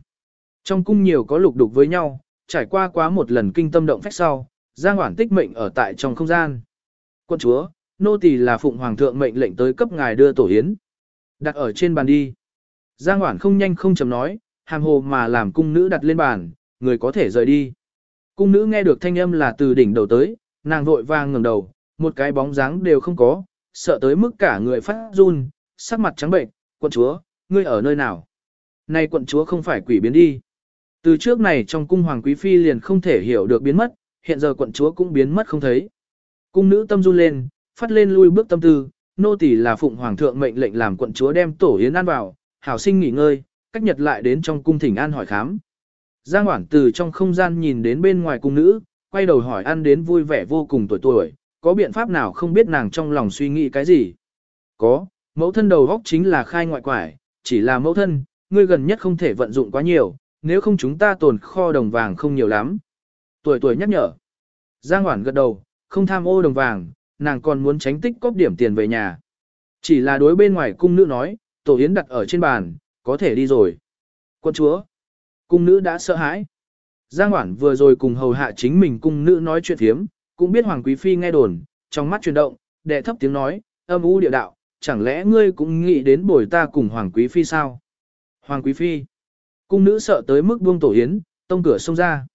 Trong cung nhiều có lục đục với nhau, trải qua quá một lần kinh tâm động phách sau, Giang Hoản tích mệnh ở tại trong không gian. Quận chúa, nô tỳ là phụng hoàng thượng mệnh lệnh tới cấp ngài đưa tổ yến. Đặt ở trên bàn đi. Giang Hoản không nhanh không chậm nói, hàm hồ mà làm cung nữ đặt lên bàn, người có thể rời đi. Cung nữ nghe được thanh âm là từ đỉnh đầu tới, nàng vội vàng ngẩng đầu, một cái bóng dáng đều không có, sợ tới mức cả người phát run, sắc mặt trắng bệnh, quận chúa, ngươi ở nơi nào? Này quận chúa không phải quỷ biến đi. Từ trước này trong cung hoàng quý phi liền không thể hiểu được biến mất, hiện giờ quận chúa cũng biến mất không thấy. Cung nữ tâm run lên, phát lên lui bước tâm tư, nô tỳ là phụng hoàng thượng mệnh lệnh làm quận chúa đem tổ yến ăn vào, hảo sinh nghỉ ngơi, cách nhật lại đến trong cung thỉnh an hỏi khám. Giang Hoảng từ trong không gian nhìn đến bên ngoài cung nữ, quay đầu hỏi ăn đến vui vẻ vô cùng tuổi tuổi, có biện pháp nào không biết nàng trong lòng suy nghĩ cái gì? Có, mẫu thân đầu góc chính là khai ngoại quải, chỉ là mẫu thân, ngươi gần nhất không thể vận dụng quá nhiều, nếu không chúng ta tồn kho đồng vàng không nhiều lắm. Tuổi tuổi nhắc nhở. Giang Hoản gật đầu, không tham ô đồng vàng, nàng còn muốn tránh tích cóp điểm tiền về nhà. Chỉ là đối bên ngoài cung nữ nói, tổ yến đặt ở trên bàn, có thể đi rồi. Quân chúa, cung nữ đã sợ hãi. Giang Hoản vừa rồi cùng hầu hạ chính mình cung nữ nói chuyện thiếm, cũng biết Hoàng Quý Phi nghe đồn, trong mắt chuyển động, đệ thấp tiếng nói, âm u địa đạo, chẳng lẽ ngươi cũng nghĩ đến bồi ta cùng Hoàng Quý Phi sao? Hoàng Quý Phi, cung nữ sợ tới mức buông tổ yến, tông cửa xông ra.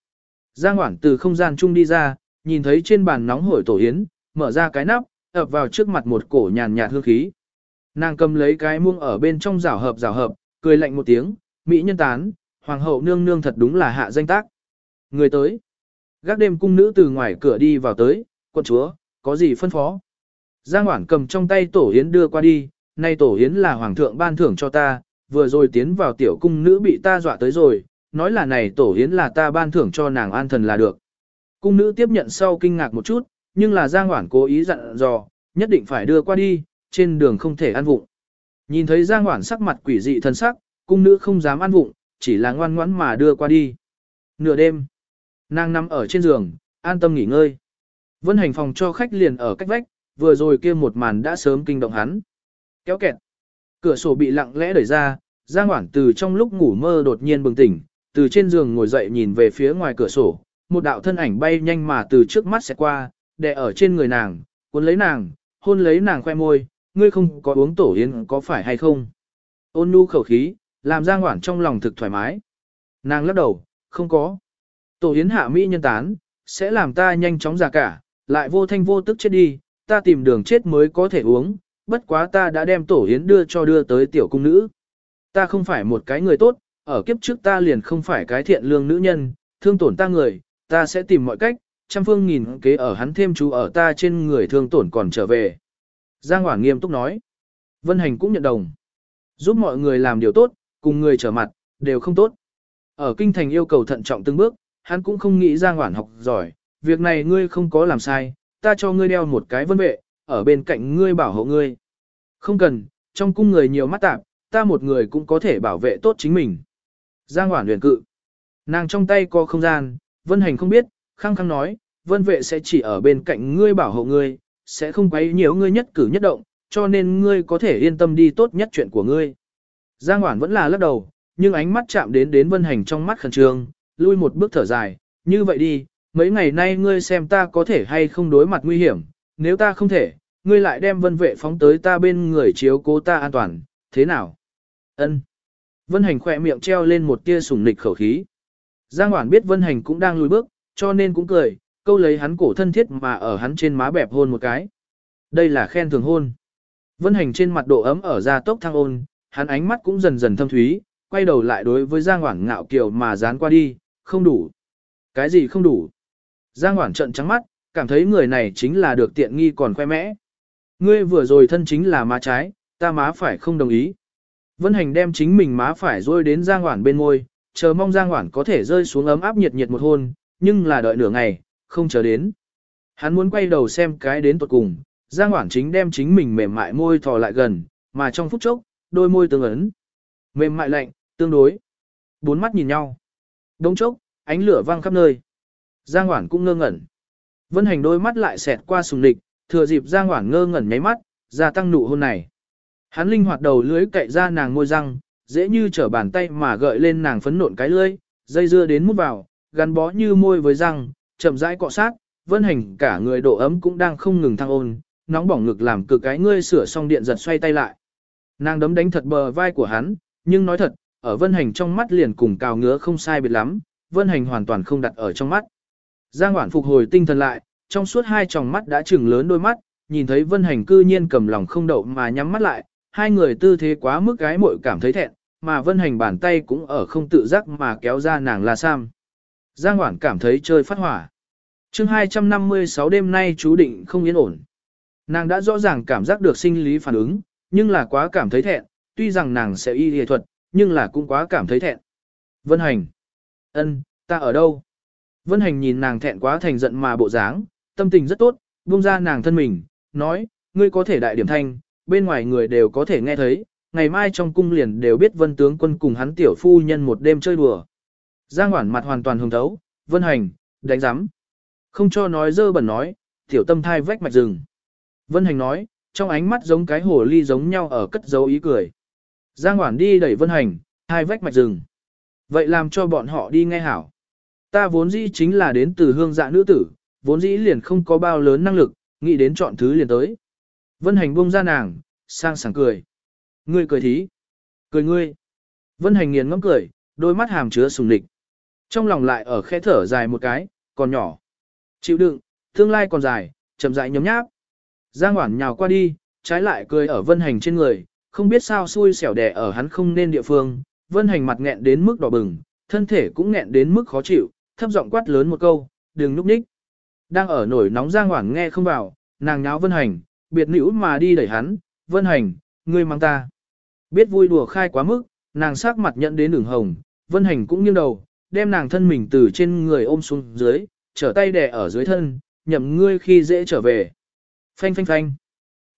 Giang Hoản từ không gian chung đi ra, nhìn thấy trên bàn nóng hổi tổ yến, mở ra cái nắp, ập vào trước mặt một cổ nhàn nhạt hương khí. Nàng cầm lấy cái muông ở bên trong rào hợp rào hợp, cười lạnh một tiếng, mỹ nhân tán, hoàng hậu nương nương thật đúng là hạ danh tác. Người tới. Gác đêm cung nữ từ ngoài cửa đi vào tới, quận chúa, có gì phân phó? Giang Hoảng cầm trong tay tổ hiến đưa qua đi, nay tổ hiến là hoàng thượng ban thưởng cho ta, vừa rồi tiến vào tiểu cung nữ bị ta dọa tới rồi, nói là này tổ hiến là ta ban thưởng cho nàng an thần là được. Cung nữ tiếp nhận sau kinh ngạc một chút, nhưng là Giang Hoảng cố ý dặn dò, nhất định phải đưa qua đi, trên đường không thể ăn vụng. Nhìn thấy Giang Hoảng sắc mặt quỷ dị thân sắc, cung nữ không dám ăn vụng, chỉ là ngoan ngoãn mà đưa qua đi. Nửa đêm, nàng nằm ở trên giường, an tâm nghỉ ngơi. Vân hành phòng cho khách liền ở cách vách, vừa rồi kia một màn đã sớm kinh động hắn. Kéo kẹt. Cửa sổ bị lặng lẽ đẩy ra, Giang Hoảng từ trong lúc ngủ mơ đột nhiên bừng tỉnh, từ trên giường ngồi dậy nhìn về phía ngoài cửa sổ, một đạo thân ảnh bay nhanh mà từ trước mắt sẽ qua, đè ở trên người nàng, cuốn lấy nàng, hôn lấy nàng khoe môi, ngươi không có uống tổ yến có phải hay không? Ôn nu khẩu khí, làm Giang Hoảng trong lòng thực thoải mái. Nàng lắc đầu, không có. Tổ yến hạ mỹ nhân tán, sẽ làm ta nhanh chóng già cả, lại vô thanh vô tức chết đi, ta tìm đường chết mới có thể uống, bất quá ta đã đem tổ yến đưa cho đưa tới tiểu cung nữ. Ta không phải một cái người tốt, ở kiếp trước ta liền không phải cái thiện lương nữ nhân, thương tổn ta người, ta sẽ tìm mọi cách, trăm phương nghìn kế ở hắn thêm chú ở ta trên người thương tổn còn trở về. Giang Hoảng nghiêm túc nói. Vân Hành cũng nhận đồng. Giúp mọi người làm điều tốt, cùng người trở mặt, đều không tốt. Ở kinh thành yêu cầu thận trọng từng bước, hắn cũng không nghĩ Giang Hoản học giỏi, việc này ngươi không có làm sai, ta cho ngươi đeo một cái vân vệ, ở bên cạnh ngươi bảo hộ ngươi. Không cần, trong cung người nhiều mắt tạp, ta một người cũng có thể bảo vệ tốt chính mình. Giang Hoản huyền cự. Nàng trong tay có không gian, Vân Hành không biết, khăng khăng nói, Vân vệ sẽ chỉ ở bên cạnh ngươi bảo hộ ngươi, sẽ không quấy nhiễu ngươi nhất cử nhất động, cho nên ngươi có thể yên tâm đi tốt nhất chuyện của ngươi. Giang Hoản vẫn là lắc đầu, nhưng ánh mắt chạm đến đến Vân Hành trong mắt khẩn trương, lui một bước thở dài, như vậy đi, mấy ngày nay ngươi xem ta có thể hay không đối mặt nguy hiểm, nếu ta không thể, ngươi lại đem vân vệ phóng tới ta bên người chiếu cố ta an toàn, thế nào? Ân. Vân Hành khỏe miệng treo lên một tia sủng nịch khẩu khí. Giang Hoản biết Vân Hành cũng đang lùi bước, cho nên cũng cười, câu lấy hắn cổ thân thiết mà ở hắn trên má bẹp hôn một cái. Đây là khen thường hôn. Vân Hành trên mặt độ ấm ở da tốc thăng ôn, hắn ánh mắt cũng dần dần thâm thúy, quay đầu lại đối với Giang Hoản ngạo kiều mà dán qua đi, không đủ. Cái gì không đủ? Giang Hoản trận trắng mắt, cảm thấy người này chính là được tiện nghi còn khoe mẽ. Ngươi vừa rồi thân chính là má trái, ta má phải không đồng ý. Vân Hành đem chính mình má phải rôi đến Giang Hoản bên môi, chờ mong Giang Hoản có thể rơi xuống ấm áp nhiệt nhiệt một hôn, nhưng là đợi nửa ngày, không chờ đến. Hắn muốn quay đầu xem cái đến tuột cùng, Giang Hoản chính đem chính mình mềm mại môi thò lại gần, mà trong phút chốc, đôi môi tương ấn. Mềm mại lạnh, tương đối. Bốn mắt nhìn nhau. Đông chốc, ánh lửa vang khắp nơi. Giang Hoản cũng ngơ ngẩn. Vân Hành đôi mắt lại xẹt qua sùng địch, thừa dịp Giang Hoản ngơ ngẩn nháy mắt, gia tăng nụ hôn này. Hắn linh hoạt đầu lưới cậy ra nàng môi răng, dễ như trở bàn tay mà gợi lên nàng phấn nộn cái lưỡi, dây dưa đến mút vào, gắn bó như môi với răng, chậm rãi cọ sát, Vân Hành cả người độ ấm cũng đang không ngừng thăng ôn, nóng bỏng ngực làm cực cái ngươi sửa xong điện giật xoay tay lại. Nàng đấm đánh thật bờ vai của hắn, nhưng nói thật, ở Vân Hành trong mắt liền cùng cào ngứa không sai biệt lắm, Vân Hành hoàn toàn không đặt ở trong mắt. Giang Hoản phục hồi tinh thần lại, trong suốt hai tròng mắt đã trừng lớn đôi mắt, nhìn thấy Vân Hành cư nhiên cầm lòng không đậu mà nhắm mắt lại, hai người tư thế quá mức gái muội cảm thấy thẹn, mà Vân Hành bàn tay cũng ở không tự giác mà kéo ra nàng là Sam. Giang Hoản cảm thấy chơi phát hỏa. chương 256 đêm nay chú định không yên ổn. Nàng đã rõ ràng cảm giác được sinh lý phản ứng, nhưng là quá cảm thấy thẹn, tuy rằng nàng sẽ y y thuật, nhưng là cũng quá cảm thấy thẹn. Vân Hành. ân, ta ở đâu? Vân Hành nhìn nàng thẹn quá thành giận mà bộ dáng, tâm tình rất tốt, buông ra nàng thân mình, nói, ngươi có thể đại điểm thanh, bên ngoài người đều có thể nghe thấy, ngày mai trong cung liền đều biết vân tướng quân cùng hắn tiểu phu nhân một đêm chơi đùa. Giang Hoản mặt hoàn toàn hồng thấu, Vân Hành, đánh giám. Không cho nói dơ bẩn nói, tiểu tâm thai vách mạch rừng. Vân Hành nói, trong ánh mắt giống cái hồ ly giống nhau ở cất dấu ý cười. Giang Hoản đi đẩy Vân Hành, hai vách mạch rừng. Vậy làm cho bọn họ đi nghe hảo. Ta vốn dĩ chính là đến từ hương dạ nữ tử, vốn dĩ liền không có bao lớn năng lực, nghĩ đến chọn thứ liền tới. Vân hành buông ra nàng, sang sảng cười. Ngươi cười thí. Cười ngươi. Vân hành nghiền ngẫm cười, đôi mắt hàm chứa sùng lịch. Trong lòng lại ở khe thở dài một cái, còn nhỏ. Chịu đựng, tương lai còn dài, chậm rãi nhấm nháp. Giang Hoản nhào qua đi, trái lại cười ở vân hành trên người, không biết sao xui xẻo đẻ ở hắn không nên địa phương. Vân hành mặt nghẹn đến mức đỏ bừng, thân thể cũng nghẹn đến mức khó chịu, thấp giọng quát lớn một câu, đừng núp ních. Đang ở nổi nóng Giang Hoảng nghe không vào, nàng nháo Vân Hành, biệt nữ mà đi đẩy hắn, Vân Hành, ngươi mang ta. Biết vui đùa khai quá mức, nàng sắc mặt nhận đến đường hồng, Vân Hành cũng nghiêng đầu, đem nàng thân mình từ trên người ôm xuống dưới, trở tay đè ở dưới thân, nhậm ngươi khi dễ trở về. Phanh phanh phanh.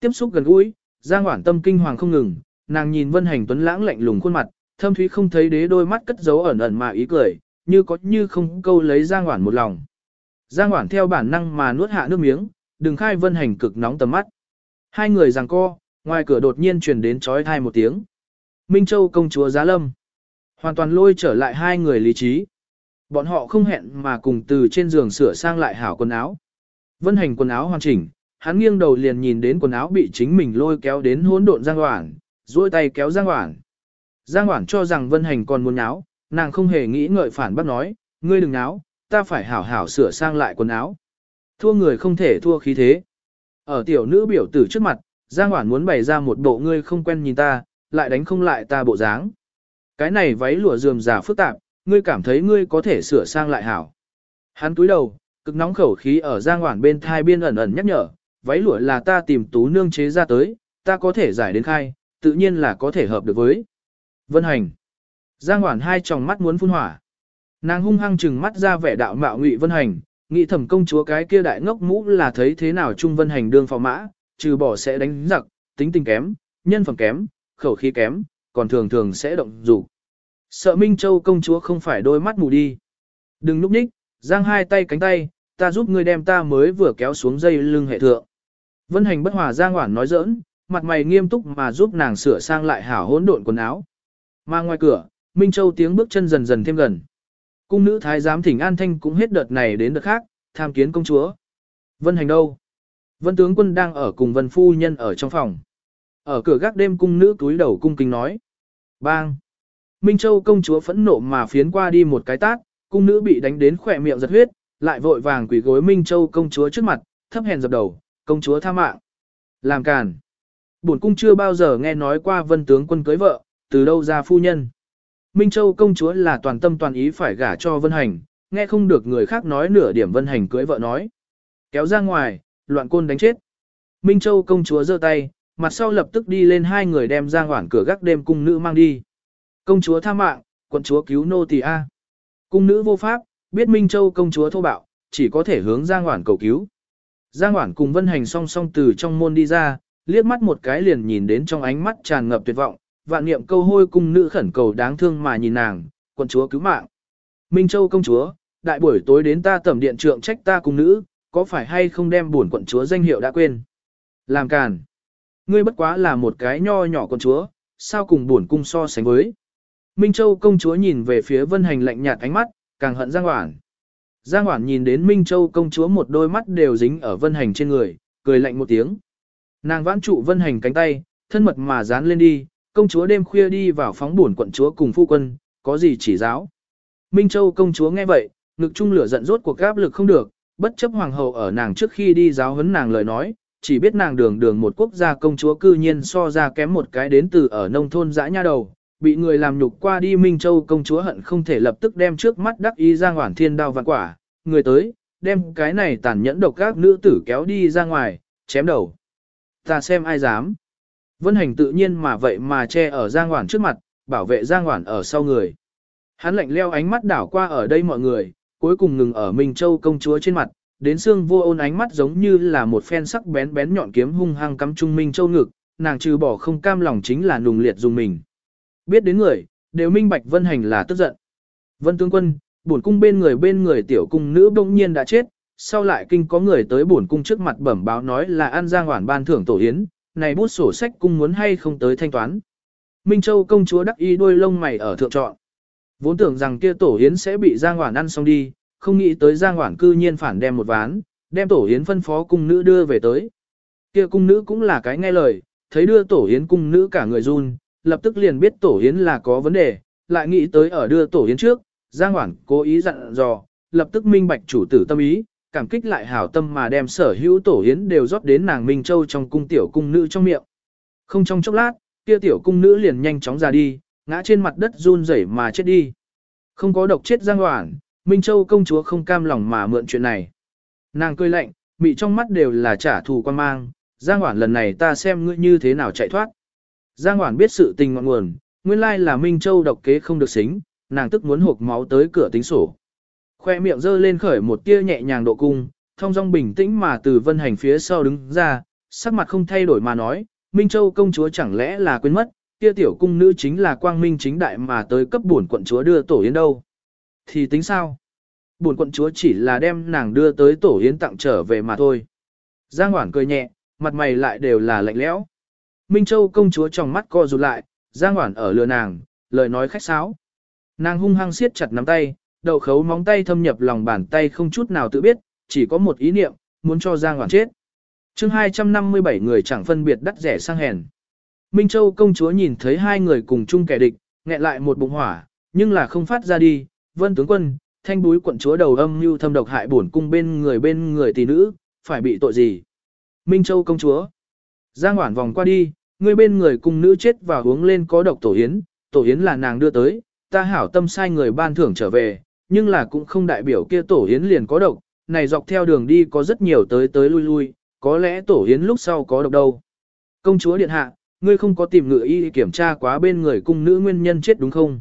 Tiếp xúc gần gũi, Giang Hoản tâm kinh hoàng không ngừng, nàng nhìn Vân Hành tuấn lãng lạnh lùng khuôn mặt, thâm thúy không thấy đế đôi mắt cất giấu ẩn ẩn mà ý cười, như có như không câu lấy Giang Hoản một lòng. Giang Hoản theo bản năng mà nuốt hạ nước miếng, đừng khai vân hành cực nóng tầm mắt. Hai người giằng co, ngoài cửa đột nhiên truyền đến chói thai một tiếng. Minh Châu công chúa Giá Lâm. Hoàn toàn lôi trở lại hai người lý trí. Bọn họ không hẹn mà cùng từ trên giường sửa sang lại hảo quần áo. Vân hành quần áo hoàn chỉnh, hắn nghiêng đầu liền nhìn đến quần áo bị chính mình lôi kéo đến hỗn độn Giang Hoản, duỗi tay kéo Giang Hoản. Giang Hoản cho rằng Vân Hành còn muốn náo, nàng không hề nghĩ ngợi phản bác nói, ngươi đừng náo, ta phải hảo hảo sửa sang lại quần áo. Thua người không thể thua khí thế. Ở tiểu nữ biểu tử trước mặt, Giang Hoản muốn bày ra một bộ ngươi không quen nhìn ta, lại đánh không lại ta bộ dáng. Cái này váy lụa rườm rà phức tạp, ngươi cảm thấy ngươi có thể sửa sang lại hảo. Hắn túi đầu, cực nóng khẩu khí ở Giang Hoản bên thai biên ẩn ẩn nhắc nhở, váy lụa là ta tìm tú nương chế ra tới, ta có thể giải đến khai, tự nhiên là có thể hợp được với. Vân hành. Giang Hoản hai tròng mắt muốn phun hỏa. Nàng hung hăng chừng mắt ra vẻ đạo mạo ngụy Vân hành, nghĩ thẩm công chúa cái kia đại ngốc mũ là thấy thế nào Trung Vân hành đương phò mã, trừ bỏ sẽ đánh giặc, tính tình kém, nhân phẩm kém, khẩu khí kém, còn thường thường sẽ động dục. Sợ Minh Châu công chúa không phải đôi mắt mù đi. Đừng núp nhích, giang hai tay cánh tay, ta giúp ngươi đem ta mới vừa kéo xuống dây lưng hệ thượng. Vân hành bất hòa giang hoảng nói giỡn, mặt mày nghiêm túc mà giúp nàng sửa sang lại hảo hỗn độn quần áo. Mà ngoài cửa, Minh Châu tiếng bước chân dần dần thêm gần. Cung nữ thái giám thỉnh an thanh cũng hết đợt này đến đợt khác, tham kiến công chúa. Vân hành đâu? Vân tướng quân đang ở cùng vân phu nhân ở trong phòng. Ở cửa gác đêm cung nữ túi đầu cung kính nói. Bang! Minh Châu công chúa phẫn nộ mà phiến qua đi một cái tát, cung nữ bị đánh đến khỏe miệng giật huyết, lại vội vàng quỳ gối Minh Châu công chúa trước mặt, thấp hèn dập đầu, công chúa tha mạng. Làm càn. Bổn cung chưa bao giờ nghe nói qua vân tướng quân cưới vợ, từ đâu ra phu nhân. Minh Châu công chúa là toàn tâm toàn ý phải gả cho vân hành, nghe không được người khác nói nửa điểm vân hành cưới vợ nói. Kéo ra ngoài, loạn côn đánh chết. Minh Châu công chúa giơ tay, mặt sau lập tức đi lên hai người đem ra ngoản cửa gác đêm cung nữ mang đi. Công chúa tha mạng, quận chúa cứu nô tỳ a. Cung nữ vô pháp, biết Minh Châu công chúa thô bạo, chỉ có thể hướng ra ngoản cầu cứu. Giang Hoản cùng Vân Hành song song từ trong môn đi ra, liếc mắt một cái liền nhìn đến trong ánh mắt tràn ngập tuyệt vọng, vạn niệm câu hôi cung nữ khẩn cầu đáng thương mà nhìn nàng, quận chúa cứu mạng. Minh Châu công chúa, đại buổi tối đến ta tẩm điện trượng trách ta cung nữ, có phải hay không đem buồn quận chúa danh hiệu đã quên? Làm càn. Ngươi bất quá là một cái nho nhỏ quận chúa, sao cùng buồn cung so sánh với? Minh Châu công chúa nhìn về phía Vân Hành lạnh nhạt ánh mắt, càng hận Giang Hoản. Giang Hoản nhìn đến Minh Châu công chúa một đôi mắt đều dính ở Vân Hành trên người, cười lạnh một tiếng. Nàng vãn trụ Vân Hành cánh tay, thân mật mà dán lên đi, công chúa đêm khuya đi vào phóng buồn quận chúa cùng phu quân, có gì chỉ giáo. Minh Châu công chúa nghe vậy, ngực trung lửa giận rốt cuộc áp lực không được, bất chấp hoàng hậu ở nàng trước khi đi giáo huấn nàng lời nói, chỉ biết nàng đường đường một quốc gia công chúa cư nhiên so ra kém một cái đến từ ở nông thôn dã nha đầu, bị người làm nhục qua đi Minh Châu công chúa hận không thể lập tức đem trước mắt đắc ý ra ngoản thiên đao vạn quả, người tới, đem cái này tàn nhẫn độc các nữ tử kéo đi ra ngoài, chém đầu. Ta xem ai dám. Vân hành tự nhiên mà vậy mà che ở Giang Hoản trước mặt, bảo vệ Giang Hoản ở sau người. Hắn lạnh leo ánh mắt đảo qua ở đây mọi người, cuối cùng ngừng ở Minh Châu công chúa trên mặt, đến xương vô ôn ánh mắt giống như là một phen sắc bén bén nhọn kiếm hung hăng cắm trung Minh Châu ngực, nàng trừ bỏ không cam lòng chính là nùng liệt dùng mình. Biết đến người, đều minh bạch Vân Hành là tức giận. Vân tướng quân, bổn cung bên người bên người tiểu cung nữ bỗng nhiên đã chết, sau lại kinh có người tới bổn cung trước mặt bẩm báo nói là An Giang Hoản ban thưởng tổ yến, này bút sổ sách cung muốn hay không tới thanh toán. Minh Châu công chúa đắc y đôi lông mày ở thượng trọn. Vốn tưởng rằng kia tổ yến sẽ bị Giang Hoản ăn xong đi, không nghĩ tới Giang Hoản cư nhiên phản đem một ván, đem tổ yến phân phó cung nữ đưa về tới. Kia cung nữ cũng là cái nghe lời, thấy đưa tổ yến cung nữ cả người run, lập tức liền biết tổ yến là có vấn đề, lại nghĩ tới ở đưa tổ yến trước, Giang Hoảng cố ý dặn dò, lập tức minh bạch chủ tử tâm ý, cảm kích lại hảo tâm mà đem sở hữu tổ yến đều rót đến nàng Minh Châu trong cung tiểu cung nữ trong miệng. Không trong chốc lát, kia tiểu cung nữ liền nhanh chóng ra đi, ngã trên mặt đất run rẩy mà chết đi. Không có độc chết Giang Hoảng, Minh Châu công chúa không cam lòng mà mượn chuyện này. Nàng cười lạnh, mị trong mắt đều là trả thù quan mang, Giang Hoảng lần này ta xem ngươi như thế nào chạy thoát. Giang Hoản biết sự tình ngọn nguồn, nguyên lai là Minh Châu độc kế không được xính, nàng tức muốn hộp máu tới cửa tính sổ. Khoe miệng dơ lên khởi một tia nhẹ nhàng độ cung, thông dong bình tĩnh mà từ vân hành phía sau đứng ra, sắc mặt không thay đổi mà nói, Minh Châu công chúa chẳng lẽ là quên mất, kia tiểu cung nữ chính là quang minh chính đại mà tới cấp bổn quận chúa đưa tổ yến đâu. Thì tính sao? Bổn quận chúa chỉ là đem nàng đưa tới tổ yến tặng trở về mà thôi. Giang Hoản cười nhẹ, mặt mày lại đều là lạnh lẽo. Minh Châu công chúa trong mắt co rụt lại, Giang Hoản ở lừa nàng, lời nói khách sáo. Nàng hung hăng siết chặt nắm tay, đầu khấu móng tay thâm nhập lòng bàn tay không chút nào tự biết, chỉ có một ý niệm, muốn cho Giang Hoản chết. chương 257 người chẳng phân biệt đắt rẻ sang hèn. Minh Châu công chúa nhìn thấy hai người cùng chung kẻ địch, nghẹn lại một bụng hỏa, nhưng là không phát ra đi, vân tướng quân, thanh búi quận chúa đầu âm mưu thâm độc hại bổn cung bên người bên người tỷ nữ, phải bị tội gì? Minh Châu công chúa. Giang Hoản vòng qua đi, Ngươi bên người cung nữ chết và uống lên có độc tổ yến, tổ yến là nàng đưa tới, ta hảo tâm sai người ban thưởng trở về, nhưng là cũng không đại biểu kia tổ yến liền có độc, này dọc theo đường đi có rất nhiều tới tới lui lui, có lẽ tổ yến lúc sau có độc đâu. Công chúa điện hạ, ngươi không có tìm ngự y kiểm tra quá bên người cung nữ nguyên nhân chết đúng không?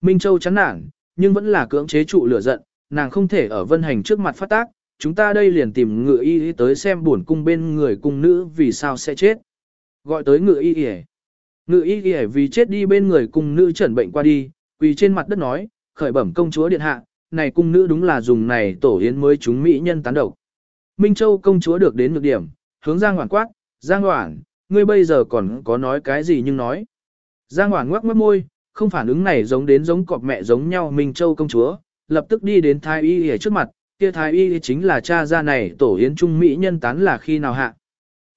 Minh Châu chán nản, nhưng vẫn là cưỡng chế trụ lửa giận, nàng không thể ở vân hành trước mặt phát tác, chúng ta đây liền tìm ngự y tới xem buồn cung bên người cung nữ vì sao sẽ chết. Gọi tới ngự y y Ngự y y vì chết đi bên người cung nữ chuẩn bệnh qua đi, quỳ trên mặt đất nói, khởi bẩm công chúa điện hạ, này cung nữ đúng là dùng này tổ yến mới chúng mỹ nhân tán độc. Minh Châu công chúa được đến nhược điểm, hướng Giang Hoảng quát, Giang Hoảng, ngươi bây giờ còn có nói cái gì nhưng nói. Giang Hoảng ngoắc mất môi, không phản ứng này giống đến giống cọp mẹ giống nhau Minh Châu công chúa, lập tức đi đến Thái Y ở trước mặt, kia Thái Y chính là cha gia này tổ yến trung mỹ nhân tán là khi nào hạ.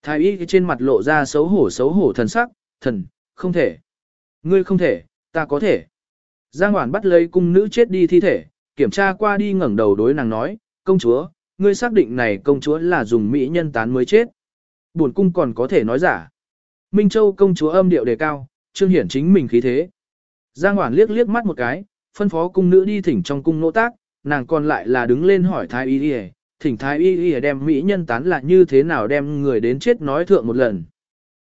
Thái Y trên mặt lộ ra xấu hổ xấu hổ thần sắc, thần, không thể. Ngươi không thể, ta có thể. Giang Hoản bắt lấy cung nữ chết đi thi thể, kiểm tra qua đi ngẩng đầu đối nàng nói, công chúa, ngươi xác định này công chúa là dùng mỹ nhân tán mới chết. Buồn cung còn có thể nói giả. Minh Châu công chúa âm điệu đề cao, trương hiển chính mình khí thế. Giang Hoản liếc liếc mắt một cái, phân phó cung nữ đi thỉnh trong cung nỗ tác, nàng còn lại là đứng lên hỏi thái y y, thỉnh thái y y đem mỹ nhân tán là như thế nào đem người đến chết nói thượng một lần.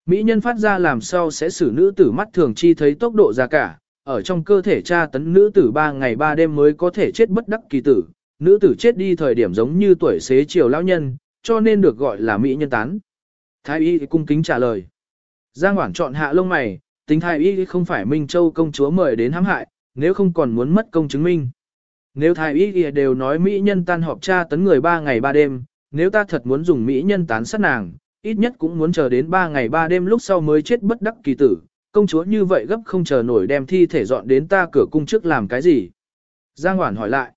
Mỹ nhân phát ra làm sao sẽ xử nữ tử mắt thường chi thấy tốc độ ra cả, ở trong cơ thể tra tấn nữ tử 3 ngày 3 đêm mới có thể chết bất đắc kỳ tử, nữ tử chết đi thời điểm giống như tuổi xế chiều lão nhân, cho nên được gọi là mỹ nhân tán. Thái y cung kính trả lời. Giang Hoảng chọn hạ lông mày, tính thái y không phải Minh Châu công chúa mời đến hãm hại, nếu không còn muốn mất công chứng minh. Nếu thái y đều nói mỹ nhân tan họp tra tấn người 3 ngày 3 đêm, nếu ta thật muốn dùng mỹ nhân tán sát nàng, ít nhất cũng muốn chờ đến 3 ngày 3 đêm lúc sau mới chết bất đắc kỳ tử, công chúa như vậy gấp không chờ nổi đem thi thể dọn đến ta cửa cung trước làm cái gì? Giang Hoản hỏi lại.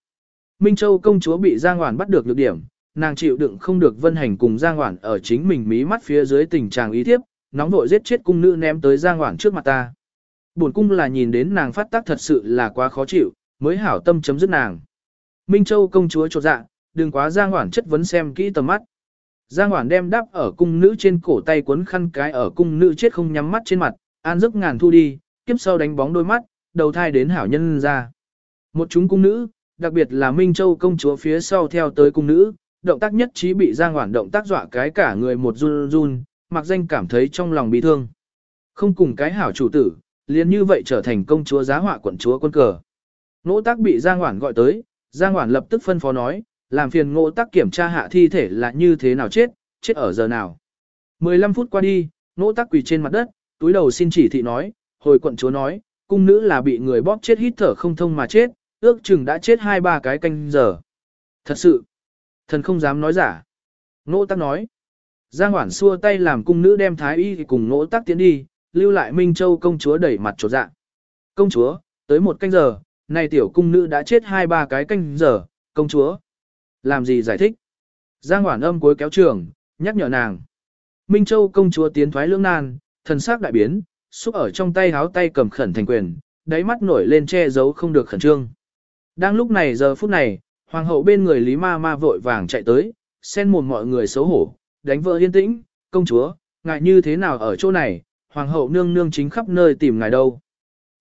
Minh Châu công chúa bị Giang Hoản bắt được lược điểm, nàng chịu đựng không được vân hành cùng Giang Hoản ở chính mình mí mắt phía dưới tình trạng ý tiếp, nóng vội giết chết cung nữ ném tới Giang Hoản trước mặt ta. Buồn cung là nhìn đến nàng phát tác thật sự là quá khó chịu, mới hảo tâm chấm dứt nàng. Minh Châu công chúa chột dạ, đừng quá Giang Hoản chất vấn xem kỹ tầm mắt. Giang Hoản đem đắp ở cung nữ trên cổ tay quấn khăn cái ở cung nữ chết không nhắm mắt trên mặt, an giấc ngàn thu đi, kiếp sau đánh bóng đôi mắt, đầu thai đến hảo nhân ra. Một chúng cung nữ, đặc biệt là Minh Châu công chúa phía sau theo tới cung nữ, động tác nhất trí bị Giang Hoản động tác dọa cái cả người một run run, mặc danh cảm thấy trong lòng bị thương. Không cùng cái hảo chủ tử, liền như vậy trở thành công chúa giá họa quận chúa quân cờ. Ngỗ tác bị Giang Hoản gọi tới, Giang Hoản lập tức phân phó nói, làm phiền ngỗ tác kiểm tra hạ thi thể là như thế nào chết, chết ở giờ nào. 15 phút qua đi, ngỗ tác quỳ trên mặt đất, túi đầu xin chỉ thị nói, hồi quận chúa nói, cung nữ là bị người bóp chết hít thở không thông mà chết, ước chừng đã chết hai ba cái canh giờ. Thật sự, thần không dám nói giả. Nỗ tắc nói, Giang Hoản xua tay làm cung nữ đem thái y cùng nỗ tắc tiến đi, lưu lại Minh Châu công chúa đẩy mặt trột dạ. Công chúa, tới một canh giờ, này tiểu cung nữ đã chết hai ba cái canh giờ, công chúa. Làm gì giải thích? Giang Hoản âm cuối kéo trường, nhắc nhở nàng. Minh Châu công chúa tiến thoái lưỡng nan, thần sắc đại biến, xúc ở trong tay háo tay cầm khẩn thành quyền, đáy mắt nổi lên che giấu không được khẩn trương. Đang lúc này giờ phút này, hoàng hậu bên người Lý Ma Ma vội vàng chạy tới, xen mồm mọi người xấu hổ, đánh vợ yên tĩnh, công chúa, ngài như thế nào ở chỗ này, hoàng hậu nương nương chính khắp nơi tìm ngài đâu.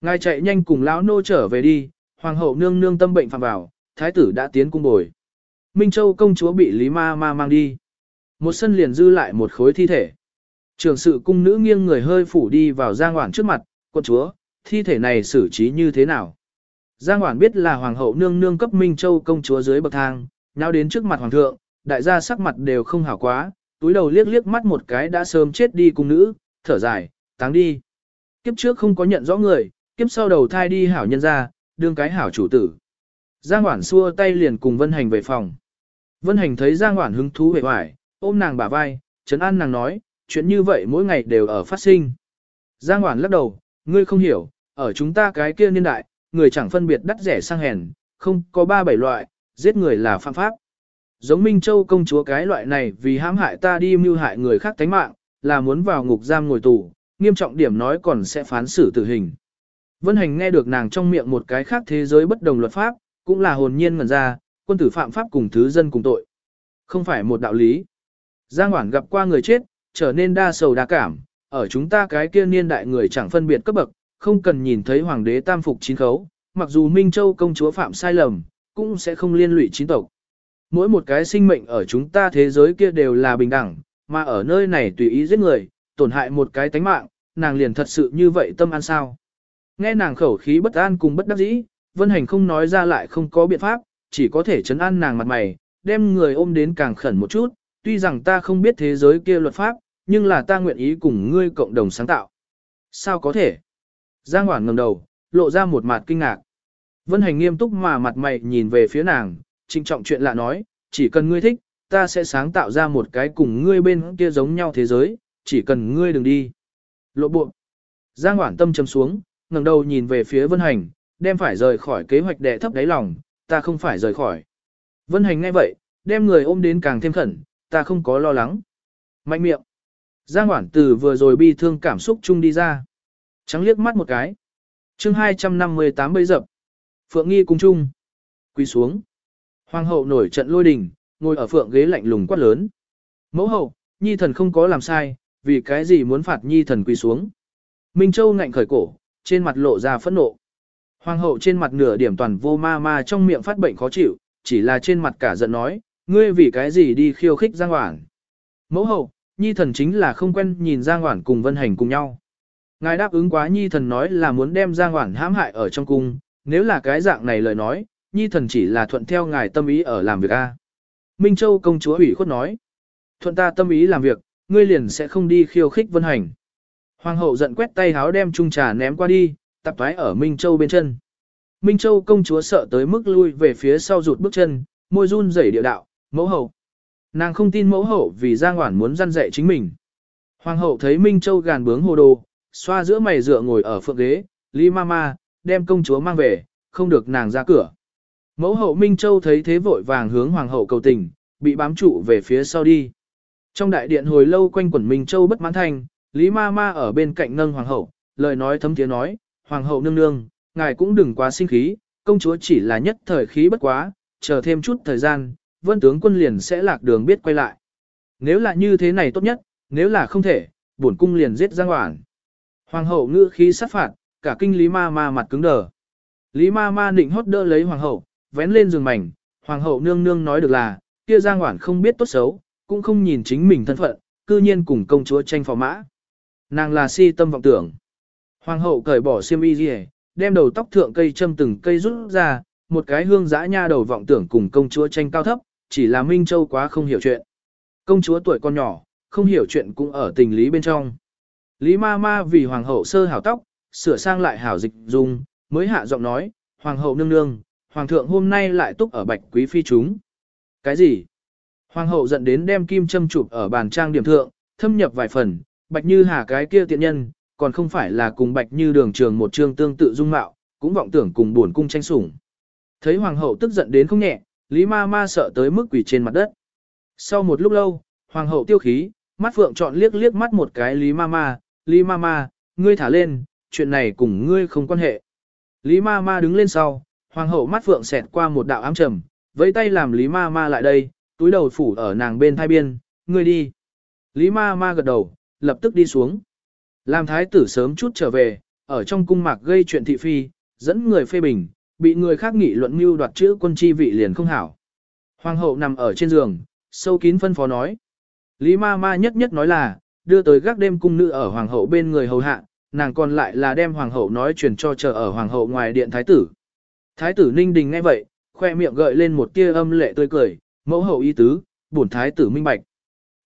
Ngài chạy nhanh cùng lão nô trở về đi, hoàng hậu nương nương tâm bệnh phạm vào, thái tử đã tiến cung bồi. Minh Châu công chúa bị Lý Ma Ma mang đi. Một sân liền dư lại một khối thi thể. Trường sự cung nữ nghiêng người hơi phủ đi vào Giang Hoản trước mặt, quân chúa, thi thể này xử trí như thế nào? Giang Hoản biết là hoàng hậu nương nương cấp Minh Châu công chúa dưới bậc thang, nhau đến trước mặt hoàng thượng, đại gia sắc mặt đều không hảo quá, túi đầu liếc liếc mắt một cái đã sớm chết đi cung nữ, thở dài, táng đi. Kiếp trước không có nhận rõ người, kiếp sau đầu thai đi hảo nhân ra, đương cái hảo chủ tử. Giang Hoản xua tay liền cùng Vân Hành về phòng. Vân Hành thấy Giang Hoản hứng thú vẻ hoài, ôm nàng bả vai, trấn an nàng nói, chuyện như vậy mỗi ngày đều ở phát sinh. Giang Hoản lắc đầu, ngươi không hiểu, ở chúng ta cái kia niên đại, người chẳng phân biệt đắt rẻ sang hèn, không có ba bảy loại, giết người là phạm pháp. giống Minh Châu công chúa cái loại này vì hãm hại ta đi mưu hại người khác tánh mạng, là muốn vào ngục giam ngồi tù, nghiêm trọng điểm nói còn sẽ phán xử tử hình. Vân Hành nghe được nàng trong miệng một cái khác thế giới bất đồng luật pháp, cũng là hồn nhiên ngẩn ra, quân tử phạm pháp cùng thứ dân cùng tội. Không phải một đạo lý. Giang Hoảng gặp qua người chết, trở nên đa sầu đa cảm, ở chúng ta cái kia niên đại người chẳng phân biệt cấp bậc, không cần nhìn thấy hoàng đế tam phục chín khấu, mặc dù Minh Châu công chúa phạm sai lầm, cũng sẽ không liên lụy chín tộc. Mỗi một cái sinh mệnh ở chúng ta thế giới kia đều là bình đẳng, mà ở nơi này tùy ý giết người, tổn hại một cái tánh mạng, nàng liền thật sự như vậy tâm an sao. Nghe nàng khẩu khí bất an cùng bất đắc dĩ, Vân Hành không nói ra lại không có biện pháp, chỉ có thể chấn an nàng mặt mày, đem người ôm đến càng khẩn một chút, tuy rằng ta không biết thế giới kia luật pháp, nhưng là ta nguyện ý cùng ngươi cộng đồng sáng tạo. Sao có thể? Giang Hoản ngẩng đầu, lộ ra một mặt kinh ngạc. Vân Hành nghiêm túc mà mặt mày nhìn về phía nàng, trinh trọng chuyện lạ nói, chỉ cần ngươi thích, ta sẽ sáng tạo ra một cái cùng ngươi bên kia giống nhau thế giới, chỉ cần ngươi đừng đi. Lộ bộ. Giang Hoản tâm trầm xuống, ngẩng đầu nhìn về phía Vân Hành, đem phải rời khỏi kế hoạch đè thấp đáy lòng, ta không phải rời khỏi. Vân Hành nghe vậy, đem người ôm đến càng thêm khẩn, ta không có lo lắng. Mạnh miệng. Giang Hoản từ vừa rồi bi thương cảm xúc chung đi ra. Trắng liếc mắt một cái. chương 258 bây dập. Phượng nghi cung chung. Quy xuống. Hoàng hậu nổi trận lôi đình, ngồi ở phượng ghế lạnh lùng quát lớn. Mẫu hậu, nhi thần không có làm sai, vì cái gì muốn phạt nhi thần quỳ xuống. Minh Châu ngạnh khởi cổ, trên mặt lộ ra phẫn nộ. Hoàng hậu trên mặt nửa điểm toàn vô ma ma trong miệng phát bệnh khó chịu, chỉ là trên mặt cả giận nói, ngươi vì cái gì đi khiêu khích Giang Hoản. Mẫu hậu, nhi thần chính là không quen nhìn Giang Hoản cùng Vân Hành cùng nhau. Ngài đáp ứng quá nhi thần nói là muốn đem Giang Hoản hãm hại ở trong cung, nếu là cái dạng này lời nói, nhi thần chỉ là thuận theo ngài tâm ý ở làm việc a. Minh Châu công chúa ủy khuất nói, thuận ta tâm ý làm việc, ngươi liền sẽ không đi khiêu khích Vân Hành. Hoàng hậu giận quét tay háo đem chung trà ném qua đi, tập thoái ở Minh Châu bên chân. Minh Châu công chúa sợ tới mức lui về phía sau rụt bước chân, môi run rẩy địa đạo, mẫu hậu. Nàng không tin mẫu hậu vì Giang Hoản muốn răn dạy chính mình. Hoàng hậu thấy Minh Châu gàn bướng hồ đồ, xoa giữa mày dựa ngồi ở phượng ghế, Lý Mama, đem công chúa mang về, không được nàng ra cửa. Mẫu hậu Minh Châu thấy thế vội vàng hướng hoàng hậu cầu tình, bị bám trụ về phía sau đi. Trong đại điện hồi lâu quanh quẩn Minh Châu bất mãn thành. Lý Mama ở bên cạnh nâng hoàng hậu, lời nói thấm tiếng nói, hoàng hậu nương nương, ngài cũng đừng quá sinh khí, công chúa chỉ là nhất thời khí bất quá, chờ thêm chút thời gian, vân tướng quân liền sẽ lạc đường biết quay lại. Nếu là như thế này tốt nhất, nếu là không thể, bổn cung liền giết Giang hoảng. Hoàng hậu ngữ khí sát phạt, cả kinh Lý Ma Ma mặt cứng đờ. Lý Ma Ma định hót đỡ lấy hoàng hậu, vén lên giường mảnh, hoàng hậu nương nương nói được là, kia Giang hoảng không biết tốt xấu, cũng không nhìn chính mình thân phận, cư nhiên cùng công chúa tranh phò mã. Nàng là si tâm vọng tưởng. Hoàng hậu cởi bỏ xiêm y rìa, đem đầu tóc thượng cây châm từng cây rút ra, một cái hương dã nha đầu vọng tưởng cùng công chúa tranh cao thấp, chỉ là Minh Châu quá không hiểu chuyện. Công chúa tuổi con nhỏ, không hiểu chuyện cũng ở tình lý bên trong. Lý ma ma vì hoàng hậu sơ hảo tóc, sửa sang lại hảo dịch dung, mới hạ giọng nói, hoàng hậu nương nương, hoàng thượng hôm nay lại túc ở bạch quý phi chúng. Cái gì? Hoàng hậu giận đến đem kim châm chụp ở bàn trang điểm thượng, thâm nhập vài phần, bạch như hà cái kia tiện nhân, còn không phải là cùng bạch như đường trường một chương tương tự dung mạo, cũng vọng tưởng cùng buồn cung tranh sủng. Thấy hoàng hậu tức giận đến không nhẹ, Lý ma ma sợ tới mức quỷ trên mặt đất. Sau một lúc lâu, hoàng hậu tiêu khí, mắt phượng chọn liếc liếc mắt một cái Lý ma ma, Lý ma ma, ngươi thả lên, chuyện này cùng ngươi không quan hệ. Lý ma ma đứng lên sau, hoàng hậu mắt phượng xẹt qua một đạo ám trầm, vẫy tay làm Lý ma ma lại đây, túi đầu phủ ở nàng bên thai biên, ngươi đi. Lý ma ma gật đầu, lập tức đi xuống. Làm thái tử sớm chút trở về, ở trong cung mạc gây chuyện thị phi, dẫn người phê bình, bị người khác nghị luận mưu đoạt chữ quân chi vị liền không hảo. Hoàng hậu nằm ở trên giường, sâu kín phân phó nói. Lý ma ma nhất nhất nói là, đưa tới gác đêm cung nữ ở hoàng hậu bên người hầu hạ, nàng còn lại là đem hoàng hậu nói truyền cho chờ ở hoàng hậu ngoài điện thái tử. Thái tử ninh đình nghe vậy, khoe miệng gợi lên một tia âm lệ tươi cười, mẫu hậu y tứ, bổn thái tử minh bạch.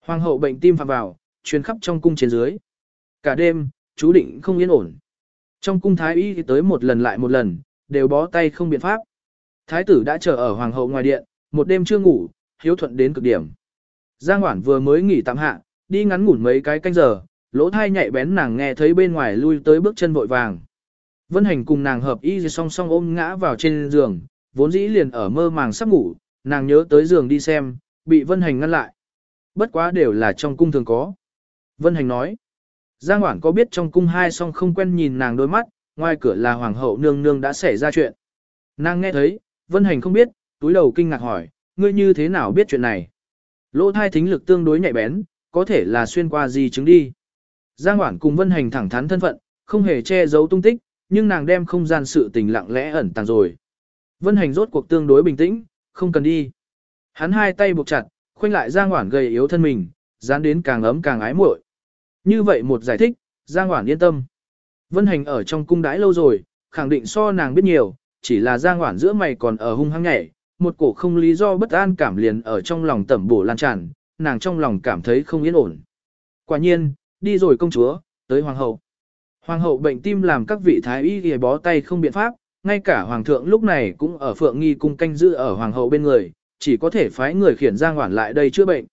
Hoàng hậu bệnh tim phạm vào, truyền khắp trong cung trên dưới. Cả đêm, chú định không yên ổn. Trong cung thái y tới một lần lại một lần, đều bó tay không biện pháp. Thái tử đã chờ ở hoàng hậu ngoài điện, một đêm chưa ngủ, hiếu thuận đến cực điểm. Giang Hoản vừa mới nghỉ tạm hạ, đi ngắn ngủn mấy cái canh giờ, lỗ thai nhạy bén nàng nghe thấy bên ngoài lui tới bước chân vội vàng. Vân Hành cùng nàng hợp y song song ôm ngã vào trên giường, vốn dĩ liền ở mơ màng sắp ngủ, nàng nhớ tới giường đi xem, bị Vân Hành ngăn lại. Bất quá đều là trong cung thường có. Vân Hành nói, Giang Hoảng có biết trong cung hai song không quen nhìn nàng đôi mắt, ngoài cửa là hoàng hậu nương nương đã xảy ra chuyện. Nàng nghe thấy, Vân Hành không biết, túi đầu kinh ngạc hỏi, ngươi như thế nào biết chuyện này? Lỗ thai thính lực tương đối nhạy bén, có thể là xuyên qua gì chứng đi. Giang Hoảng cùng Vân Hành thẳng thắn thân phận, không hề che giấu tung tích, nhưng nàng đem không gian sự tình lặng lẽ ẩn tàng rồi. Vân Hành rốt cuộc tương đối bình tĩnh, không cần đi. Hắn hai tay buộc chặt, khoanh lại Giang Hoảng gầy yếu thân mình, dán đến càng ấm càng ái muội. Như vậy một giải thích, Giang Hoản yên tâm. Vân Hành ở trong cung đãi lâu rồi, khẳng định so nàng biết nhiều, chỉ là Giang Hoản giữa mày còn ở hung hăng nhảy, một cổ không lý do bất an cảm liền ở trong lòng tẩm bổ lan tràn, nàng trong lòng cảm thấy không yên ổn. Quả nhiên, đi rồi công chúa, tới hoàng hậu. Hoàng hậu bệnh tim làm các vị thái y ghề bó tay không biện pháp, ngay cả hoàng thượng lúc này cũng ở phượng nghi cung canh giữ ở hoàng hậu bên người, chỉ có thể phái người khiển Giang Hoản lại đây chữa bệnh.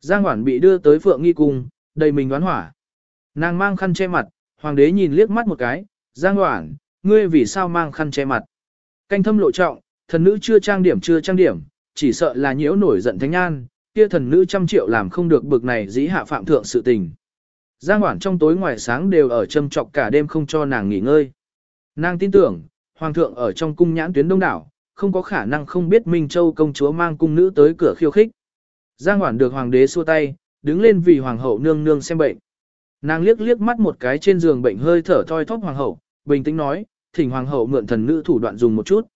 Giang Hoản bị đưa tới phượng nghi cung, đầy mình đoán hỏa. Nàng mang khăn che mặt, hoàng đế nhìn liếc mắt một cái, Giang hoảng, ngươi vì sao mang khăn che mặt? Canh thâm lộ trọng, thần nữ chưa trang điểm chưa trang điểm, chỉ sợ là nhiễu nổi giận thánh an, kia thần nữ trăm triệu làm không được bực này dĩ hạ phạm thượng sự tình. Giang hoảng trong tối ngoài sáng đều ở châm trọc cả đêm không cho nàng nghỉ ngơi. Nàng tin tưởng, Hoàng thượng ở trong cung nhãn tuyến đông đảo, không có khả năng không biết Minh Châu công chúa mang cung nữ tới cửa khiêu khích. Giang Hoản được Hoàng đế xua tay, đứng lên vì Hoàng hậu nương nương xem bệnh. Nàng liếc liếc mắt một cái trên giường bệnh hơi thở thoi thóp Hoàng hậu, bình tĩnh nói, thỉnh Hoàng hậu mượn thần nữ thủ đoạn dùng một chút.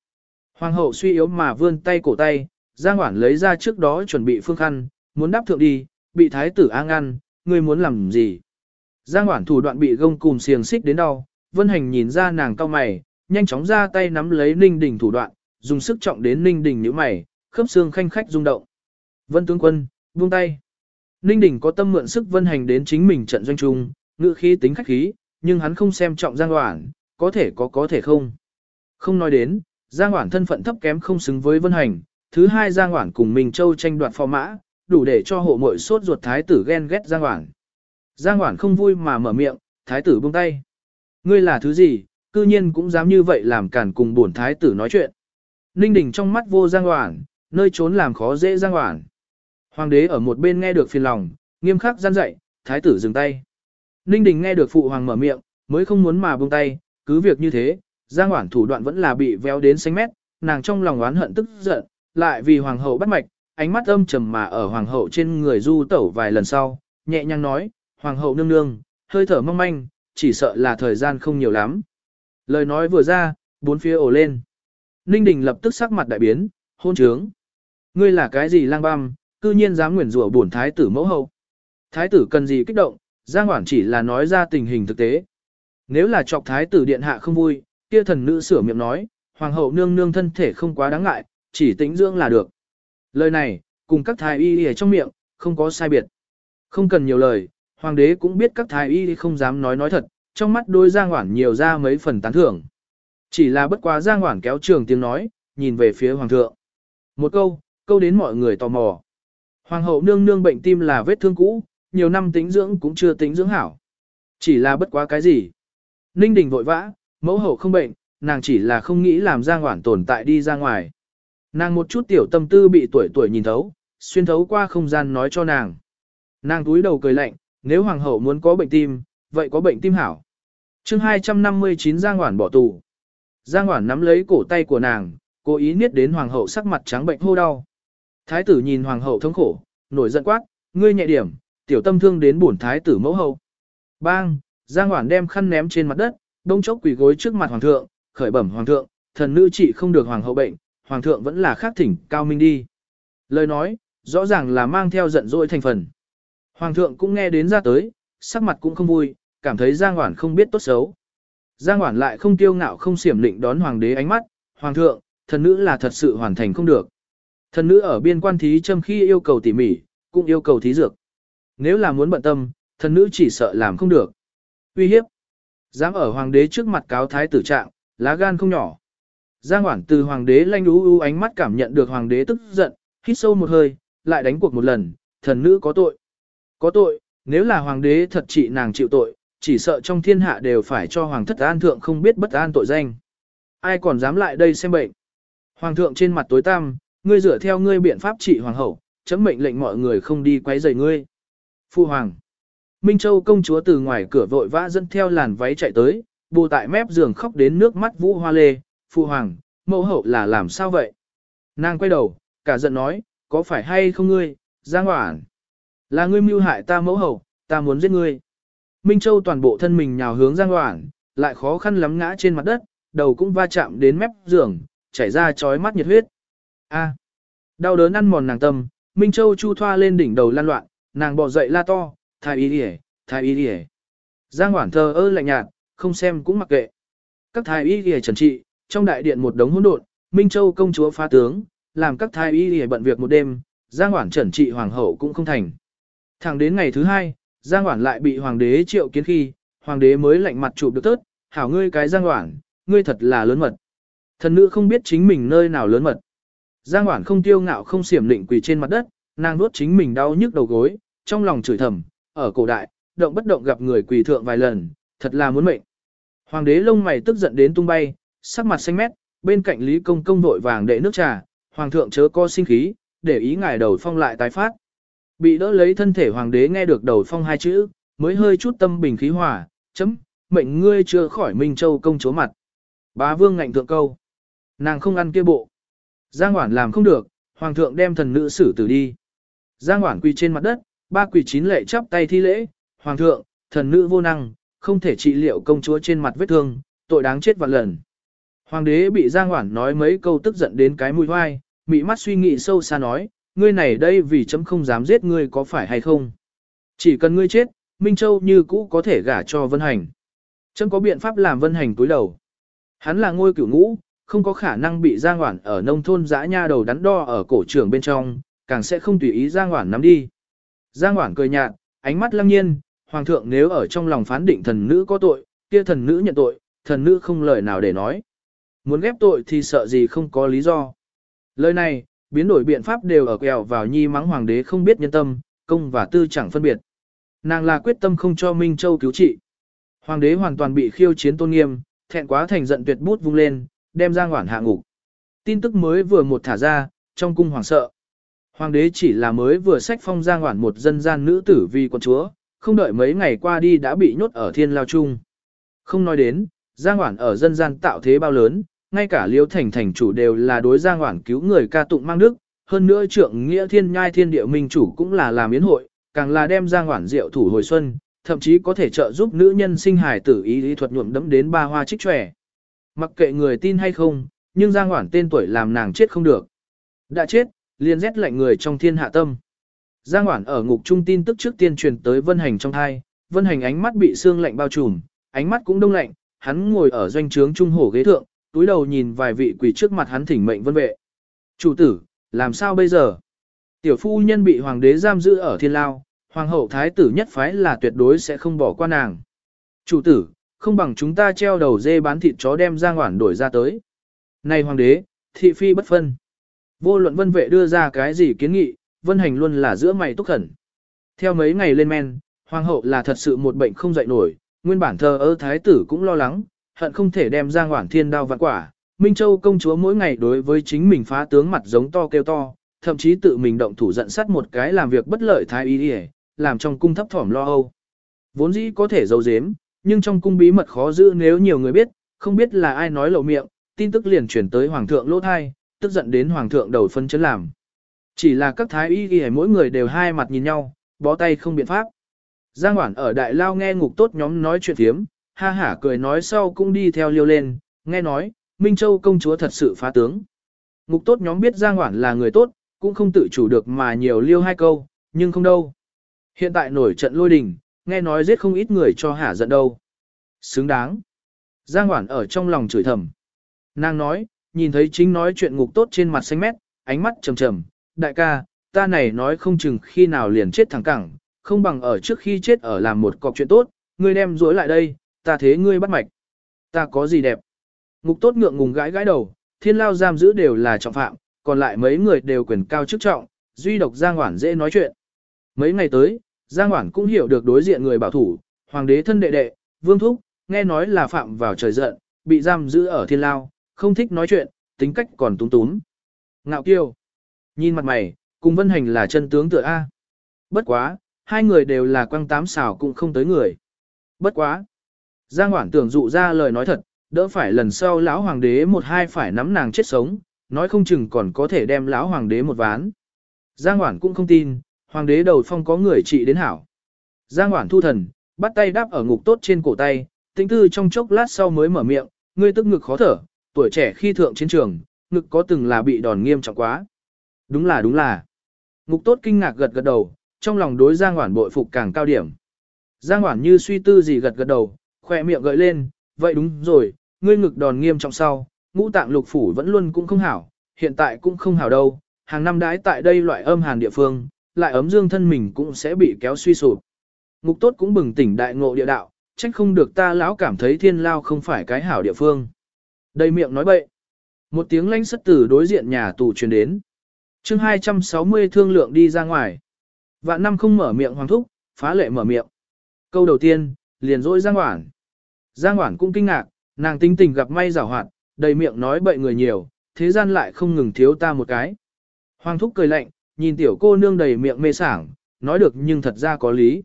Hoàng hậu suy yếu mà vươn tay cổ tay, Giang Hoản lấy ra trước đó chuẩn bị phương khăn, muốn đáp thượng đi, bị thái tử A ngăn, ngươi muốn làm gì? Giang Hoản thủ đoạn bị gông cùm xiềng xích đến đau, Vân Hành nhìn ra nàng cao mày, nhanh chóng ra tay nắm lấy Ninh Đình thủ đoạn, dùng sức trọng đến Ninh Đình nhíu mày, khớp xương khanh khách rung động. Vân tướng quân, buông tay. Ninh Đình có tâm mượn sức Vân Hành đến chính mình trận doanh trung, ngự khí tính khách khí, nhưng hắn không xem trọng Giang Hoản, có thể có có thể không. Không nói đến, Giang Hoản thân phận thấp kém không xứng với Vân Hành, thứ hai Giang Hoản cùng Minh Châu tranh đoạt phò mã, đủ để cho hộ mội sốt ruột thái tử ghen ghét Giang Hoản. Giang Hoản không vui mà mở miệng, thái tử buông tay. Ngươi là thứ gì, cư nhiên cũng dám như vậy làm cản cùng bổn thái tử nói chuyện. Ninh Đình trong mắt vô Giang Hoản, nơi trốn làm khó dễ Giang Hoản. Hoàng đế ở một bên nghe được phiền lòng, nghiêm khắc gian dạy, thái tử dừng tay. Ninh Đình nghe được phụ hoàng mở miệng, mới không muốn mà buông tay, cứ việc như thế, Giang Hoản thủ đoạn vẫn là bị véo đến xanh mét, nàng trong lòng oán hận tức giận, lại vì hoàng hậu bắt mạch, ánh mắt âm trầm mà ở hoàng hậu trên người du tẩu vài lần sau, nhẹ nhàng nói, hoàng hậu nương nương, hơi thở mong manh, chỉ sợ là thời gian không nhiều lắm. Lời nói vừa ra, bốn phía ồ lên. Ninh Đình lập tức sắc mặt đại biến, hôn trướng. Ngươi là cái gì lang băm, cư nhiên dám nguyền rủa bổn thái tử mẫu hậu. Thái tử cần gì kích động, Giang Hoản chỉ là nói ra tình hình thực tế. Nếu là chọc thái tử điện hạ không vui, kia thần nữ sửa miệng nói, hoàng hậu nương nương thân thể không quá đáng ngại, chỉ tĩnh dưỡng là được. Lời này, cùng các thái y ở trong miệng, không có sai biệt. Không cần nhiều lời, hoàng đế cũng biết các thái y không dám nói nói thật, trong mắt đôi Giang Hoản nhiều ra mấy phần tán thưởng. Chỉ là bất quá Giang Hoản kéo trường tiếng nói, nhìn về phía hoàng thượng. Một câu, câu đến mọi người tò mò. Hoàng hậu nương nương bệnh tim là vết thương cũ, nhiều năm tính dưỡng cũng chưa tính dưỡng hảo. Chỉ là bất quá cái gì. Ninh đình vội vã, mẫu hậu không bệnh, nàng chỉ là không nghĩ làm Giang ngoản tồn tại đi ra ngoài. Nàng một chút tiểu tâm tư bị tuổi tuổi nhìn thấu, xuyên thấu qua không gian nói cho nàng. Nàng túi đầu cười lạnh, nếu hoàng hậu muốn có bệnh tim, vậy có bệnh tim hảo. chương 259 Giang Hoản bỏ tù. Giang Hoản nắm lấy cổ tay của nàng, cố ý niết đến hoàng hậu sắc mặt trắng bệnh hô đau. Thái tử nhìn hoàng hậu thống khổ, nổi giận quát, ngươi nhẹ điểm, tiểu tâm thương đến bổn thái tử mẫu hậu. Bang, Giang Hoản đem khăn ném trên mặt đất, đông chốc quỳ gối trước mặt hoàng thượng, khởi bẩm hoàng thượng, thần nữ trị không được hoàng hậu bệnh, hoàng thượng vẫn là khác thỉnh cao minh đi. Lời nói, rõ ràng là mang theo giận dỗi thành phần. Hoàng thượng cũng nghe đến ra tới, sắc mặt cũng không vui, cảm thấy Giang Hoản không biết tốt xấu. Giang Hoản lại không tiêu ngạo không xiểm định đón hoàng đế ánh mắt, hoàng thượng, thần nữ là thật sự hoàn thành không được. Thần nữ ở biên quan thí châm khi yêu cầu tỉ mỉ, cũng yêu cầu thí dược. Nếu là muốn bận tâm, thần nữ chỉ sợ làm không được. Uy hiếp. Dám ở hoàng đế trước mặt cáo thái tử trạng, lá gan không nhỏ. Giang Hoảng từ hoàng đế lanh ú ú ánh mắt cảm nhận được hoàng đế tức giận, hít sâu một hơi, lại đánh cuộc một lần, thần nữ có tội. Có tội, nếu là hoàng đế thật trị nàng chịu tội, chỉ sợ trong thiên hạ đều phải cho hoàng thất an thượng không biết bất an tội danh. Ai còn dám lại đây xem bệnh. Hoàng thượng trên mặt tối tăm, Ngươi dựa theo ngươi biện pháp trị hoàng hậu, chấm mệnh lệnh mọi người không đi quấy rầy ngươi. Phu hoàng. Minh Châu công chúa từ ngoài cửa vội vã dẫn theo làn váy chạy tới, bù tại mép giường khóc đến nước mắt vũ hoa lê. Phu hoàng, mẫu hậu là làm sao vậy? Nàng quay đầu, cả giận nói, có phải hay không ngươi, Giang hoảng. Là ngươi mưu hại ta mẫu hậu, ta muốn giết ngươi. Minh Châu toàn bộ thân mình nhào hướng Giang hoảng, lại khó khăn lắm ngã trên mặt đất, đầu cũng va chạm đến mép giường, chảy ra chói mắt nhiệt huyết. A. Đau đớn ăn mòn nàng tâm, Minh Châu chu thoa lên đỉnh đầu lan loạn, nàng bò dậy la to, thái y đi thái y đi Giang Hoản thờ ơ lạnh nhạt, không xem cũng mặc kệ. Các thái y đi trần trị, trong đại điện một đống hỗn độn, Minh Châu công chúa phá tướng, làm các thái y đi bận việc một đêm, Giang Hoản trần trị hoàng hậu cũng không thành. Thẳng đến ngày thứ hai, Giang Hoản lại bị hoàng đế triệu kiến khi, hoàng đế mới lạnh mặt chụp được tớt, hảo ngươi cái Giang Hoản, ngươi thật là lớn mật. Thần nữ không biết chính mình nơi nào lớn mật. Giang Hoản không tiêu ngạo không xiểm định quỳ trên mặt đất, nàng nuốt chính mình đau nhức đầu gối, trong lòng chửi thầm, ở cổ đại, động bất động gặp người quỳ thượng vài lần, thật là muốn mệnh. Hoàng đế lông mày tức giận đến tung bay, sắc mặt xanh mét, bên cạnh Lý Công công vội vàng đệ nước trà, hoàng thượng chớ co sinh khí, để ý ngài đầu phong lại tái phát. Bị đỡ lấy thân thể hoàng đế nghe được đầu phong hai chữ, mới hơi chút tâm bình khí hòa, chấm, mệnh ngươi chưa khỏi Minh Châu công chúa mặt. Bá vương ngạnh thượng câu. Nàng không ăn kia bộ. Giang Hoản làm không được, hoàng thượng đem thần nữ xử tử đi. Giang Hoản quỳ trên mặt đất, ba quỳ chín lệ chắp tay thi lễ, hoàng thượng, thần nữ vô năng, không thể trị liệu công chúa trên mặt vết thương, tội đáng chết vạn lần. Hoàng đế bị Giang Hoản nói mấy câu tức giận đến cái mũi hoai, mị mắt suy nghĩ sâu xa nói, ngươi này đây vì chấm không dám giết ngươi có phải hay không? Chỉ cần ngươi chết, Minh Châu như cũ có thể gả cho Vân Hành. Chấm có biện pháp làm Vân Hành túi đầu. Hắn là ngôi cửu ngũ, không có khả năng bị Giang Hoản ở nông thôn dã nha đầu đắn đo ở cổ trưởng bên trong, càng sẽ không tùy ý Giang Hoản nắm đi. Giang Hoản cười nhạt, ánh mắt lăng nhiên, Hoàng thượng nếu ở trong lòng phán định thần nữ có tội, kia thần nữ nhận tội, thần nữ không lời nào để nói. Muốn ghép tội thì sợ gì không có lý do. Lời này, biến đổi biện pháp đều ở quẹo vào nhi mắng hoàng đế không biết nhân tâm, công và tư chẳng phân biệt. Nàng là quyết tâm không cho Minh Châu cứu trị. Hoàng đế hoàn toàn bị khiêu chiến tôn nghiêm, thẹn quá thành giận tuyệt bút vung lên, đem Giang Hoản hạ ngục. Tin tức mới vừa một thả ra, trong cung hoàng sợ. Hoàng đế chỉ là mới vừa sách phong Giang Hoản một dân gian nữ tử vì con chúa, không đợi mấy ngày qua đi đã bị nhốt ở thiên lao chung. Không nói đến, Giang Hoản ở dân gian tạo thế bao lớn, ngay cả Liêu Thành thành chủ đều là đối Giang Hoản cứu người ca tụng mang đức, hơn nữa trượng nghĩa thiên nhai thiên địa minh chủ cũng là làm yến hội, càng là đem Giang Hoản rượu thủ hồi xuân, thậm chí có thể trợ giúp nữ nhân sinh hài tử ý lý thuật nhuộm đẫm đến ba hoa trích trẻ. Mặc kệ người tin hay không, nhưng Giang Hoản tên tuổi làm nàng chết không được. Đã chết, liền rét lạnh người trong thiên hạ tâm. Giang Hoản ở ngục trung tin tức trước tiên truyền tới Vân Hành trong thai, Vân Hành ánh mắt bị xương lạnh bao trùm, ánh mắt cũng đông lạnh, hắn ngồi ở doanh trướng trung hổ ghế thượng, túi đầu nhìn vài vị quỳ trước mặt hắn thỉnh mệnh vân vệ. Chủ tử, làm sao bây giờ? Tiểu phu nhân bị hoàng đế giam giữ ở thiên lao, hoàng hậu thái tử nhất phái là tuyệt đối sẽ không bỏ qua nàng. Chủ tử, không bằng chúng ta treo đầu dê bán thịt chó đem ra ngoản đổi ra tới. Này hoàng đế, thị phi bất phân. Vô luận vân vệ đưa ra cái gì kiến nghị, vân hành luôn là giữa mày túc khẩn. Theo mấy ngày lên men, hoàng hậu là thật sự một bệnh không dậy nổi, nguyên bản thờ ơ thái tử cũng lo lắng, hận không thể đem ra ngoản thiên đao vạn quả. Minh Châu công chúa mỗi ngày đối với chính mình phá tướng mặt giống to kêu to, thậm chí tự mình động thủ giận sắt một cái làm việc bất lợi thái y làm trong cung thấp thỏm lo âu. Vốn dĩ có thể giấu giếm, nhưng trong cung bí mật khó giữ nếu nhiều người biết, không biết là ai nói lộ miệng, tin tức liền chuyển tới hoàng thượng lỗ thai, tức giận đến hoàng thượng đầu phân chấn làm. Chỉ là các thái y ghi mỗi người đều hai mặt nhìn nhau, bó tay không biện pháp. Giang Hoản ở đại lao nghe ngục tốt nhóm nói chuyện thiếm, ha hả cười nói sau cũng đi theo liêu lên, nghe nói, Minh Châu công chúa thật sự phá tướng. Ngục tốt nhóm biết Giang Hoản là người tốt, cũng không tự chủ được mà nhiều liêu hai câu, nhưng không đâu. Hiện tại nổi trận lôi đình, nghe nói giết không ít người cho hả giận đâu. Xứng đáng. Giang Hoản ở trong lòng chửi thầm. Nàng nói, nhìn thấy chính nói chuyện ngục tốt trên mặt xanh mét, ánh mắt trầm trầm, đại ca, ta này nói không chừng khi nào liền chết thẳng cẳng, không bằng ở trước khi chết ở làm một cọc chuyện tốt, ngươi đem dối lại đây, ta thế ngươi bắt mạch. Ta có gì đẹp? Ngục tốt ngượng ngùng gãi gãi đầu, thiên lao giam giữ đều là trọng phạm, còn lại mấy người đều quyền cao chức trọng, duy độc Giang Hoản dễ nói chuyện. Mấy ngày tới, Giang Hoản cũng hiểu được đối diện người bảo thủ, hoàng đế thân đệ đệ, vương thúc, nghe nói là phạm vào trời giận, bị giam giữ ở thiên lao, không thích nói chuyện, tính cách còn túng túng. Ngạo kiêu. Nhìn mặt mày, cùng Vân Hành là chân tướng tựa A. Bất quá, hai người đều là quăng tám xào cũng không tới người. Bất quá. Giang Hoản tưởng dụ ra lời nói thật, đỡ phải lần sau lão hoàng đế một hai phải nắm nàng chết sống, nói không chừng còn có thể đem lão hoàng đế một ván. Giang Hoản cũng không tin, hoàng đế đầu phong có người trị đến hảo. Giang Hoản thu thần, bắt tay đáp ở ngục tốt trên cổ tay, tinh tư trong chốc lát sau mới mở miệng, ngươi tức ngực khó thở, tuổi trẻ khi thượng chiến trường, ngực có từng là bị đòn nghiêm trọng quá. Đúng là đúng là. Ngục tốt kinh ngạc gật gật đầu, trong lòng đối Giang Hoản bội phục càng cao điểm. Giang Hoản như suy tư gì gật gật đầu, khỏe miệng gợi lên, vậy đúng rồi, ngươi ngực đòn nghiêm trọng sau, ngũ tạng lục phủ vẫn luôn cũng không hảo, hiện tại cũng không hảo đâu, hàng năm đãi tại đây loại âm hàn địa phương, lại ấm dương thân mình cũng sẽ bị kéo suy sụp. Ngục tốt cũng bừng tỉnh đại ngộ địa đạo, trách không được ta lão cảm thấy thiên lao không phải cái hảo địa phương. Đầy miệng nói bậy. Một tiếng lãnh sất tử đối diện nhà tù truyền đến. chương 260 thương lượng đi ra ngoài. Vạn năm không mở miệng hoàng thúc, phá lệ mở miệng. Câu đầu tiên, liền dỗi Giang Hoảng. Giang Hoảng cũng kinh ngạc, nàng tinh tình gặp may rào hoạt, đầy miệng nói bậy người nhiều, thế gian lại không ngừng thiếu ta một cái. Hoàng thúc cười lạnh, nhìn tiểu cô nương đầy miệng mê sảng, nói được nhưng thật ra có lý.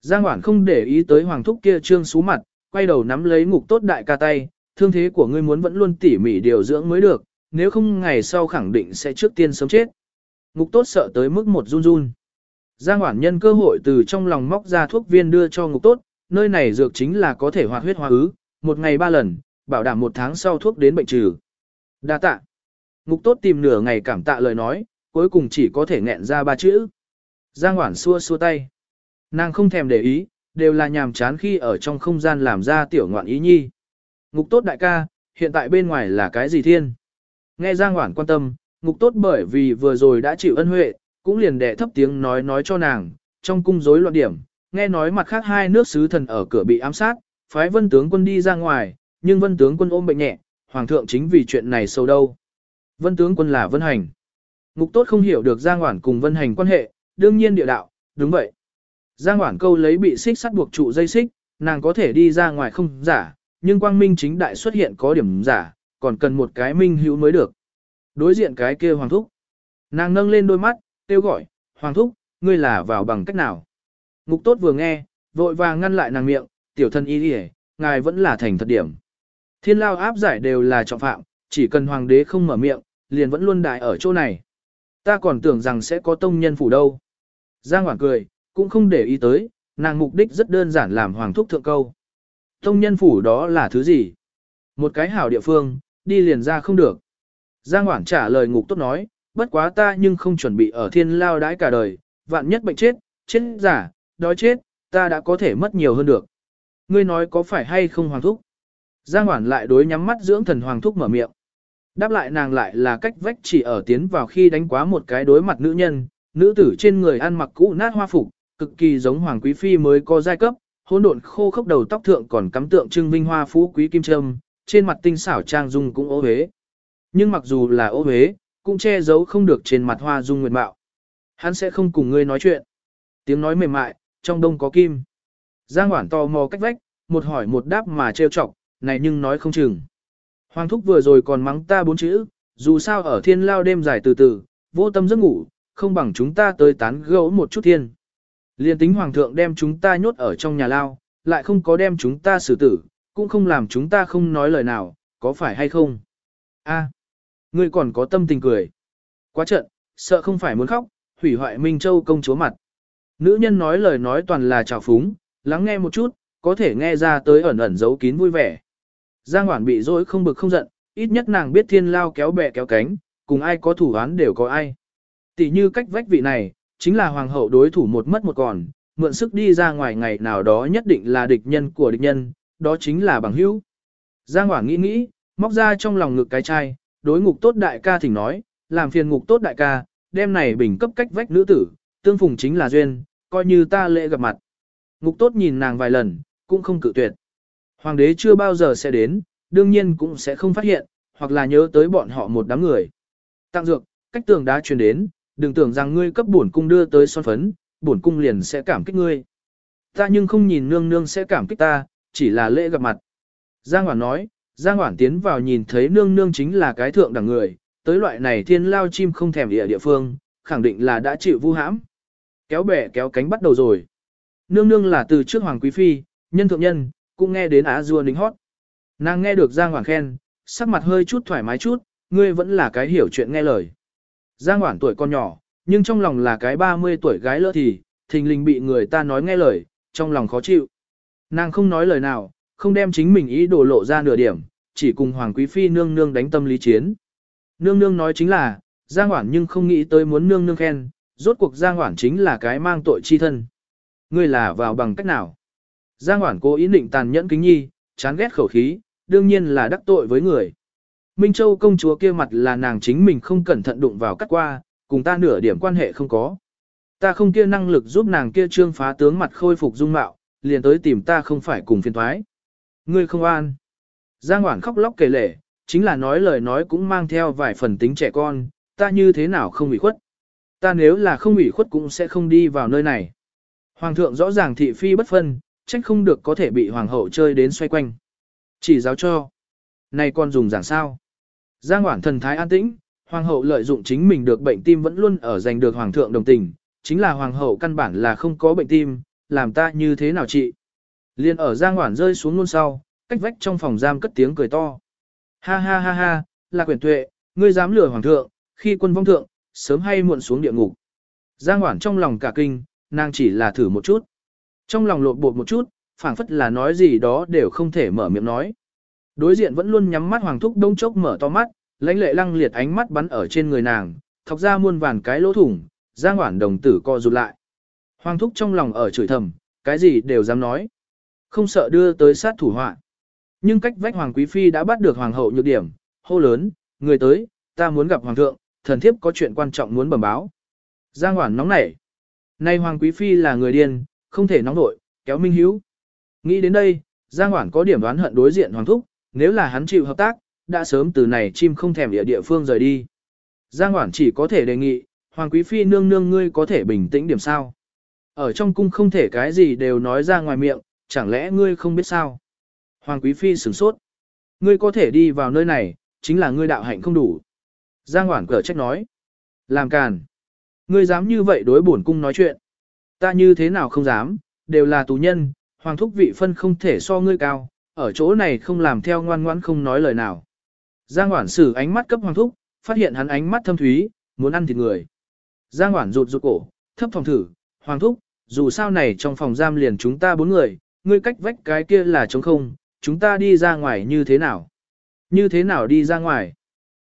Giang Hoản không để ý tới hoàng thúc kia trương xú mặt, quay đầu nắm lấy ngục tốt đại ca tay, thương thế của ngươi muốn vẫn luôn tỉ mỉ điều dưỡng mới được, nếu không ngày sau khẳng định sẽ trước tiên sớm chết. Ngục tốt sợ tới mức một run run. Giang Hoản nhân cơ hội từ trong lòng móc ra thuốc viên đưa cho ngục tốt, nơi này dược chính là có thể hoạt huyết hóa ứ, một ngày ba lần, bảo đảm một tháng sau thuốc đến bệnh trừ. Đa tạ. Ngục tốt tìm nửa ngày cảm tạ lời nói, cuối cùng chỉ có thể nghẹn ra ba chữ. Giang Hoản xua xua tay. Nàng không thèm để ý, đều là nhàm chán khi ở trong không gian làm ra tiểu ngoạn ý nhi. Ngục tốt đại ca, hiện tại bên ngoài là cái gì thiên? Nghe Giang Hoản quan tâm, ngục tốt bởi vì vừa rồi đã chịu ân huệ, cũng liền đệ thấp tiếng nói nói cho nàng, trong cung rối loạn điểm, nghe nói mặt khác hai nước sứ thần ở cửa bị ám sát, phái vân tướng quân đi ra ngoài, nhưng vân tướng quân ôm bệnh nhẹ, hoàng thượng chính vì chuyện này sâu đâu. Vân tướng quân là vân hành. Ngục tốt không hiểu được Giang Hoản cùng vân hành quan hệ, đương nhiên địa đạo, đúng vậy. Giang Hoản câu lấy bị xích sắt buộc trụ dây xích, nàng có thể đi ra ngoài không giả, nhưng quang minh chính đại xuất hiện có điểm giả, còn cần một cái minh hữu mới được. Đối diện cái kia hoàng thúc. Nàng nâng lên đôi mắt, kêu gọi, hoàng thúc, ngươi là vào bằng cách nào? Ngục tốt vừa nghe, vội vàng ngăn lại nàng miệng, tiểu thân y đi ngài vẫn là thành thật điểm. Thiên lao áp giải đều là trọng phạm, chỉ cần hoàng đế không mở miệng, liền vẫn luôn đại ở chỗ này. Ta còn tưởng rằng sẽ có tông nhân phủ đâu. Giang Hoàng cười, cũng không để ý tới, nàng mục đích rất đơn giản làm hoàng thúc thượng câu. Tông nhân phủ đó là thứ gì? Một cái hảo địa phương, đi liền ra không được. Giang Hoảng trả lời ngục tốt nói, bất quá ta nhưng không chuẩn bị ở thiên lao đãi cả đời, vạn nhất bệnh chết, chết giả, đói chết, ta đã có thể mất nhiều hơn được. Ngươi nói có phải hay không hoàng thúc? Giang Hoản lại đối nhắm mắt dưỡng thần hoàng thúc mở miệng. Đáp lại nàng lại là cách vách chỉ ở tiến vào khi đánh quá một cái đối mặt nữ nhân, nữ tử trên người ăn mặc cũ nát hoa phục, cực kỳ giống hoàng quý phi mới có giai cấp, hỗn độn khô khốc đầu tóc thượng còn cắm tượng trưng vinh hoa phú quý kim trâm, trên mặt tinh xảo trang dung cũng ô huế. Nhưng mặc dù là ô huế, cũng che giấu không được trên mặt hoa dung nguyệt mạo. Hắn sẽ không cùng ngươi nói chuyện. Tiếng nói mềm mại, trong đông có kim. Giang Hoản to mò cách vách, một hỏi một đáp mà trêu chọc, này nhưng nói không chừng. Hoàng thúc vừa rồi còn mắng ta bốn chữ, dù sao ở thiên lao đêm dài từ từ, vô tâm giấc ngủ, không bằng chúng ta tới tán gẫu một chút thiên. Liên tính hoàng thượng đem chúng ta nhốt ở trong nhà lao, lại không có đem chúng ta xử tử, cũng không làm chúng ta không nói lời nào, có phải hay không? A, ngươi còn có tâm tình cười. Quá trận, sợ không phải muốn khóc, hủy hoại Minh Châu công chúa mặt. Nữ nhân nói lời nói toàn là trào phúng, lắng nghe một chút, có thể nghe ra tới ẩn ẩn giấu kín vui vẻ. Giang Hoản bị dối không bực không giận, ít nhất nàng biết thiên lao kéo bè kéo cánh, cùng ai có thủ án đều có ai. Tỷ như cách vách vị này, chính là hoàng hậu đối thủ một mất một còn, mượn sức đi ra ngoài ngày nào đó nhất định là địch nhân của địch nhân, đó chính là bằng hữu. Giang Hoảng nghĩ nghĩ, móc ra trong lòng ngực cái chai, đối ngục tốt đại ca thỉnh nói, làm phiền ngục tốt đại ca, đêm này bình cấp cách vách nữ tử, tương phùng chính là duyên, coi như ta lễ gặp mặt. Ngục tốt nhìn nàng vài lần, cũng không cự tuyệt. Hoàng đế chưa bao giờ sẽ đến, đương nhiên cũng sẽ không phát hiện, hoặc là nhớ tới bọn họ một đám người. Tặng dược, cách tường đã truyền đến, đừng tưởng rằng ngươi cấp bổn cung đưa tới son phấn, bổn cung liền sẽ cảm kích ngươi. Ta nhưng không nhìn nương nương sẽ cảm kích ta, chỉ là lễ gặp mặt. Giang Hoản nói, Giang Hoản tiến vào nhìn thấy nương nương chính là cái thượng đẳng người, tới loại này thiên lao chim không thèm địa địa phương, khẳng định là đã chịu vu hãm. Kéo bẻ kéo cánh bắt đầu rồi. Nương nương là từ trước Hoàng Quý Phi, nhân thượng nhân, cũng nghe đến Á Dua nính hót. Nàng nghe được Giang Hoàng khen, sắc mặt hơi chút thoải mái chút, ngươi vẫn là cái hiểu chuyện nghe lời. Giang Hoảng tuổi con nhỏ, nhưng trong lòng là cái 30 tuổi gái lỡ thì, thình lình bị người ta nói nghe lời, trong lòng khó chịu. Nàng không nói lời nào, không đem chính mình ý đồ lộ ra nửa điểm, chỉ cùng Hoàng Quý Phi nương nương đánh tâm lý chiến. Nương nương nói chính là, Giang Hoảng nhưng không nghĩ tới muốn nương nương khen, rốt cuộc Giang Hoảng chính là cái mang tội chi thân. Ngươi là vào bằng cách nào? Giang Hoản cố ý định tàn nhẫn kính nhi, chán ghét khẩu khí, đương nhiên là đắc tội với người. Minh Châu công chúa kia mặt là nàng chính mình không cẩn thận đụng vào cắt qua, cùng ta nửa điểm quan hệ không có. Ta không kia năng lực giúp nàng kia trương phá tướng mặt khôi phục dung mạo, liền tới tìm ta không phải cùng phiền thoái. Ngươi không an. Giang Hoản khóc lóc kể lể, chính là nói lời nói cũng mang theo vài phần tính trẻ con, ta như thế nào không bị khuất. Ta nếu là không bị khuất cũng sẽ không đi vào nơi này. Hoàng thượng rõ ràng thị phi bất phân, trách không được có thể bị hoàng hậu chơi đến xoay quanh. Chỉ giáo cho. Này con dùng giảng sao. Giang Hoảng thần thái an tĩnh, hoàng hậu lợi dụng chính mình được bệnh tim vẫn luôn ở giành được hoàng thượng đồng tình, chính là hoàng hậu căn bản là không có bệnh tim, làm ta như thế nào chị. Liên ở Giang Hoảng rơi xuống luôn sau, cách vách trong phòng giam cất tiếng cười to. Ha ha ha ha, là quyển tuệ, ngươi dám lừa hoàng thượng, khi quân vong thượng, sớm hay muộn xuống địa ngục. Giang Hoảng trong lòng cả kinh, nàng chỉ là thử một chút. Trong lòng lột bột một chút, phảng phất là nói gì đó đều không thể mở miệng nói. Đối diện vẫn luôn nhắm mắt hoàng thúc đông chốc mở to mắt, lãnh lệ lăng liệt ánh mắt bắn ở trên người nàng, thọc ra muôn vàn cái lỗ thủng, giang hoảng đồng tử co rụt lại. Hoàng thúc trong lòng ở chửi thầm, cái gì đều dám nói. Không sợ đưa tới sát thủ họa. Nhưng cách vách hoàng quý phi đã bắt được hoàng hậu nhược điểm, hô lớn, người tới, ta muốn gặp hoàng thượng, thần thiếp có chuyện quan trọng muốn bẩm báo. Giang hoảng nóng nảy. Nay hoàng quý phi là người điên, không thể nóng nội, kéo minh hiếu. Nghĩ đến đây, Giang hoảng có điểm đoán hận đối diện hoàng thúc, nếu là hắn chịu hợp tác, đã sớm từ này chim không thèm địa địa phương rời đi. Giang Hoản chỉ có thể đề nghị, Hoàng Quý Phi nương nương ngươi có thể bình tĩnh điểm sao. Ở trong cung không thể cái gì đều nói ra ngoài miệng, chẳng lẽ ngươi không biết sao. Hoàng Quý Phi sửng sốt. Ngươi có thể đi vào nơi này, chính là ngươi đạo hạnh không đủ. Giang Hoản cở trách nói. Làm càn. Ngươi dám như vậy đối bổn cung nói chuyện. Ta như thế nào không dám, đều là tù nhân, hoàng thúc vị phân không thể so ngươi cao, ở chỗ này không làm theo ngoan ngoãn không nói lời nào. Giang Hoản sử ánh mắt cấp hoàng thúc, phát hiện hắn ánh mắt thâm thúy, muốn ăn thịt người. Giang Hoản rụt rụt cổ, thấp phòng thử, hoàng thúc, dù sao này trong phòng giam liền chúng ta bốn người, ngươi cách vách cái kia là trống không, chúng ta đi ra ngoài như thế nào? Như thế nào đi ra ngoài?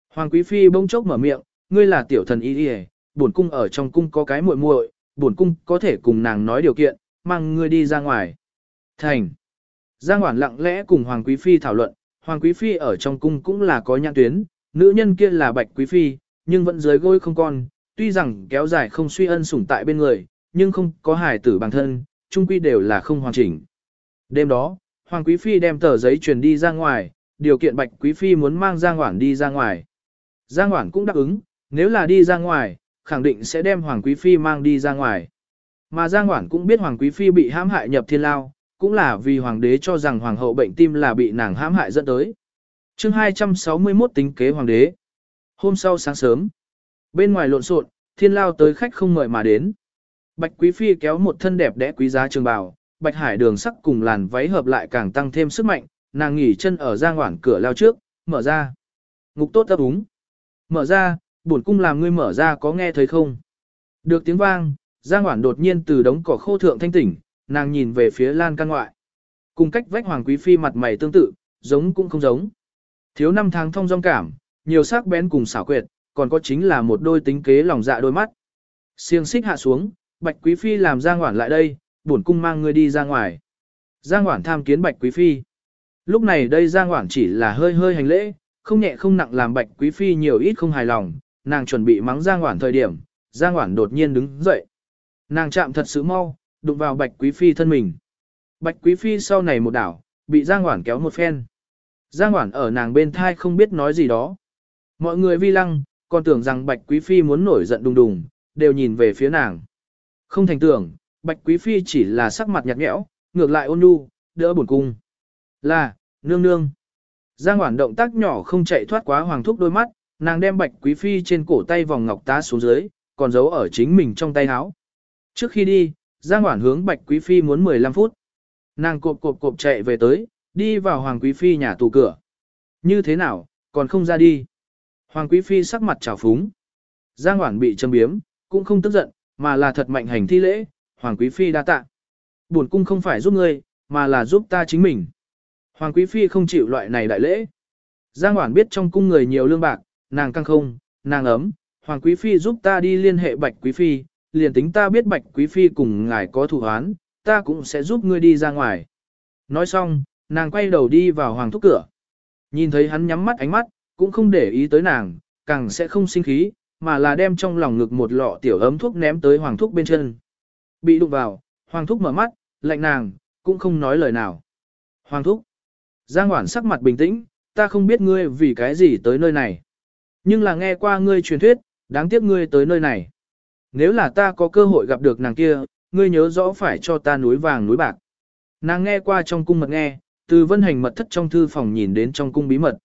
Hoàng Quý Phi bỗng chốc mở miệng, ngươi là tiểu thần y đi bổn cung ở trong cung có cái muội muội, bổn cung có thể cùng nàng nói điều kiện, mang ngươi đi ra ngoài. Thành. Giang Hoản lặng lẽ cùng Hoàng Quý Phi thảo luận, Hoàng Quý Phi ở trong cung cũng là có nhãn tuyến, nữ nhân kia là Bạch Quý Phi, nhưng vẫn dưới gối không con, tuy rằng kéo dài không suy ân sủng tại bên người, nhưng không có hài tử bằng thân, chung quy đều là không hoàn chỉnh. Đêm đó, Hoàng Quý Phi đem tờ giấy truyền đi ra ngoài, điều kiện Bạch Quý Phi muốn mang Giang Hoản đi ra ngoài. Giang Hoản cũng đáp ứng, nếu là đi ra ngoài, khẳng định sẽ đem Hoàng Quý Phi mang đi ra ngoài. Mà Giang Hoản cũng biết Hoàng Quý Phi bị hãm hại nhập thiên lao, cũng là vì hoàng đế cho rằng hoàng hậu bệnh tim là bị nàng hãm hại dẫn tới. chương 261 tính kế hoàng đế. Hôm sau sáng sớm, bên ngoài lộn xộn, thiên lao tới khách không mời mà đến. Bạch Quý Phi kéo một thân đẹp đẽ quý giá trường bào, bạch hải đường sắc cùng làn váy hợp lại càng tăng thêm sức mạnh, nàng nghỉ chân ở giang ngoản cửa lao trước, mở ra. Ngục tốt ấp úng. Mở ra, bổn cung làm ngươi mở ra có nghe thấy không? Được tiếng vang, giang Hoản đột nhiên từ đống cỏ khô thượng thanh tỉnh, nàng nhìn về phía lan can ngoại. Cùng cách vách hoàng quý phi mặt mày tương tự, giống cũng không giống. Thiếu năm tháng thông dong cảm, nhiều sắc bén cùng xảo quyệt, còn có chính là một đôi tính kế lòng dạ đôi mắt. Siêng xích hạ xuống, bạch quý phi làm Giang Hoản lại đây, bổn cung mang ngươi đi ra ngoài. Giang Hoản tham kiến bạch quý phi. Lúc này đây Giang Hoản chỉ là hơi hơi hành lễ, không nhẹ không nặng làm bạch quý phi nhiều ít không hài lòng, nàng chuẩn bị mắng Giang Hoản thời điểm, Giang Hoản đột nhiên đứng dậy. Nàng chạm thật sự mau, đụng vào Bạch Quý Phi thân mình. Bạch Quý Phi sau này một đảo, bị Giang Hoản kéo một phen. Giang Hoản ở nàng bên thai không biết nói gì đó. Mọi người vi lăng, còn tưởng rằng Bạch Quý Phi muốn nổi giận đùng đùng, đều nhìn về phía nàng. Không thành tưởng, Bạch Quý Phi chỉ là sắc mặt nhạt nhẽo, ngược lại ôn nhu, đỡ buồn cung. Là, nương nương. Giang Hoản động tác nhỏ không chạy thoát quá hoàng thúc đôi mắt, Nàng đem bạch quý phi trên cổ tay vòng ngọc tá xuống dưới, còn giấu ở chính mình trong tay áo. Trước khi đi, Giang Hoản hướng bạch quý phi muốn 15 phút. Nàng cộp cộp cộp chạy về tới, đi vào Hoàng Quý Phi nhà tù cửa. Như thế nào, còn không ra đi. Hoàng Quý Phi sắc mặt trào phúng. Giang Hoản bị châm biếm, cũng không tức giận, mà là thật mạnh hành thi lễ, Hoàng Quý Phi đa tạ. Buồn cung không phải giúp ngươi, mà là giúp ta chính mình. Hoàng Quý Phi không chịu loại này đại lễ. Giang Hoản biết trong cung người nhiều lương bạc, nàng căng không, nàng ấm, Hoàng Quý Phi giúp ta đi liên hệ Bạch Quý Phi, liền tính ta biết Bạch Quý Phi cùng ngài có thủ án, ta cũng sẽ giúp ngươi đi ra ngoài. Nói xong, nàng quay đầu đi vào Hoàng Thúc cửa. Nhìn thấy hắn nhắm mắt ánh mắt, cũng không để ý tới nàng, càng sẽ không sinh khí, mà là đem trong lòng ngực một lọ tiểu ấm thuốc ném tới Hoàng Thúc bên chân. Bị đụng vào, Hoàng Thúc mở mắt, lạnh nàng, cũng không nói lời nào. Hoàng Thúc. Giang Hoản sắc mặt bình tĩnh, ta không biết ngươi vì cái gì tới nơi này. Nhưng là nghe qua ngươi truyền thuyết, đáng tiếc ngươi tới nơi này. Nếu là ta có cơ hội gặp được nàng kia, ngươi nhớ rõ phải cho ta núi vàng núi bạc. Nàng nghe qua trong cung mật nghe, từ vân hành mật thất trong thư phòng nhìn đến trong cung bí mật.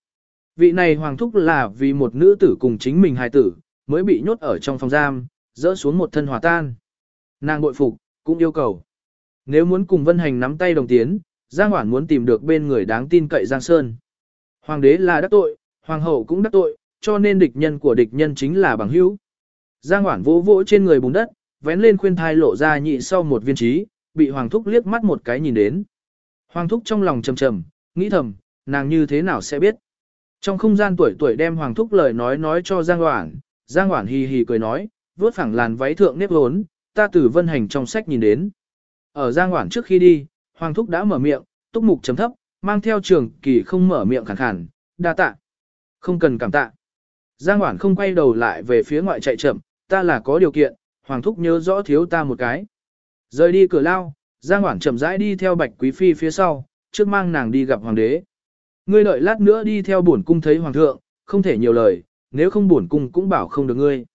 Vị này hoàng thúc là vì một nữ tử cùng chính mình hài tử, mới bị nhốt ở trong phòng giam, dỡ xuống một thân hòa tan. Nàng bội phục, cũng yêu cầu. Nếu muốn cùng vân hành nắm tay đồng tiến, Giang Hoản muốn tìm được bên người đáng tin cậy Giang Sơn. Hoàng đế là đắc tội, hoàng hậu cũng đắc tội, cho nên địch nhân của địch nhân chính là bằng hữu. Giang Hoản vỗ vỗ trên người bùn đất, vén lên khuyên thai lộ ra nhị sau một viên trí, bị Hoàng Thúc liếc mắt một cái nhìn đến. Hoàng Thúc trong lòng trầm trầm, nghĩ thầm, nàng như thế nào sẽ biết. Trong không gian tuổi tuổi đem Hoàng Thúc lời nói nói cho Giang Hoản, Giang Hoản hì hì cười nói, vuốt phẳng làn váy thượng nếp hốn, ta từ vân hành trong sách nhìn đến. Ở Giang Hoản trước khi đi, Hoàng Thúc đã mở miệng, túc mục chấm thấp, mang theo trường kỳ không mở miệng khẳng khàn, đa tạ. Không cần cảm tạ. Giang Hoản không quay đầu lại về phía ngoại chạy chậm, ta là có điều kiện, Hoàng Thúc nhớ rõ thiếu ta một cái. Rời đi cửa lao, Giang Hoảng chậm rãi đi theo Bạch Quý Phi phía sau, trước mang nàng đi gặp Hoàng đế. Ngươi đợi lát nữa đi theo bổn cung thấy Hoàng thượng, không thể nhiều lời, nếu không bổn cung cũng bảo không được ngươi.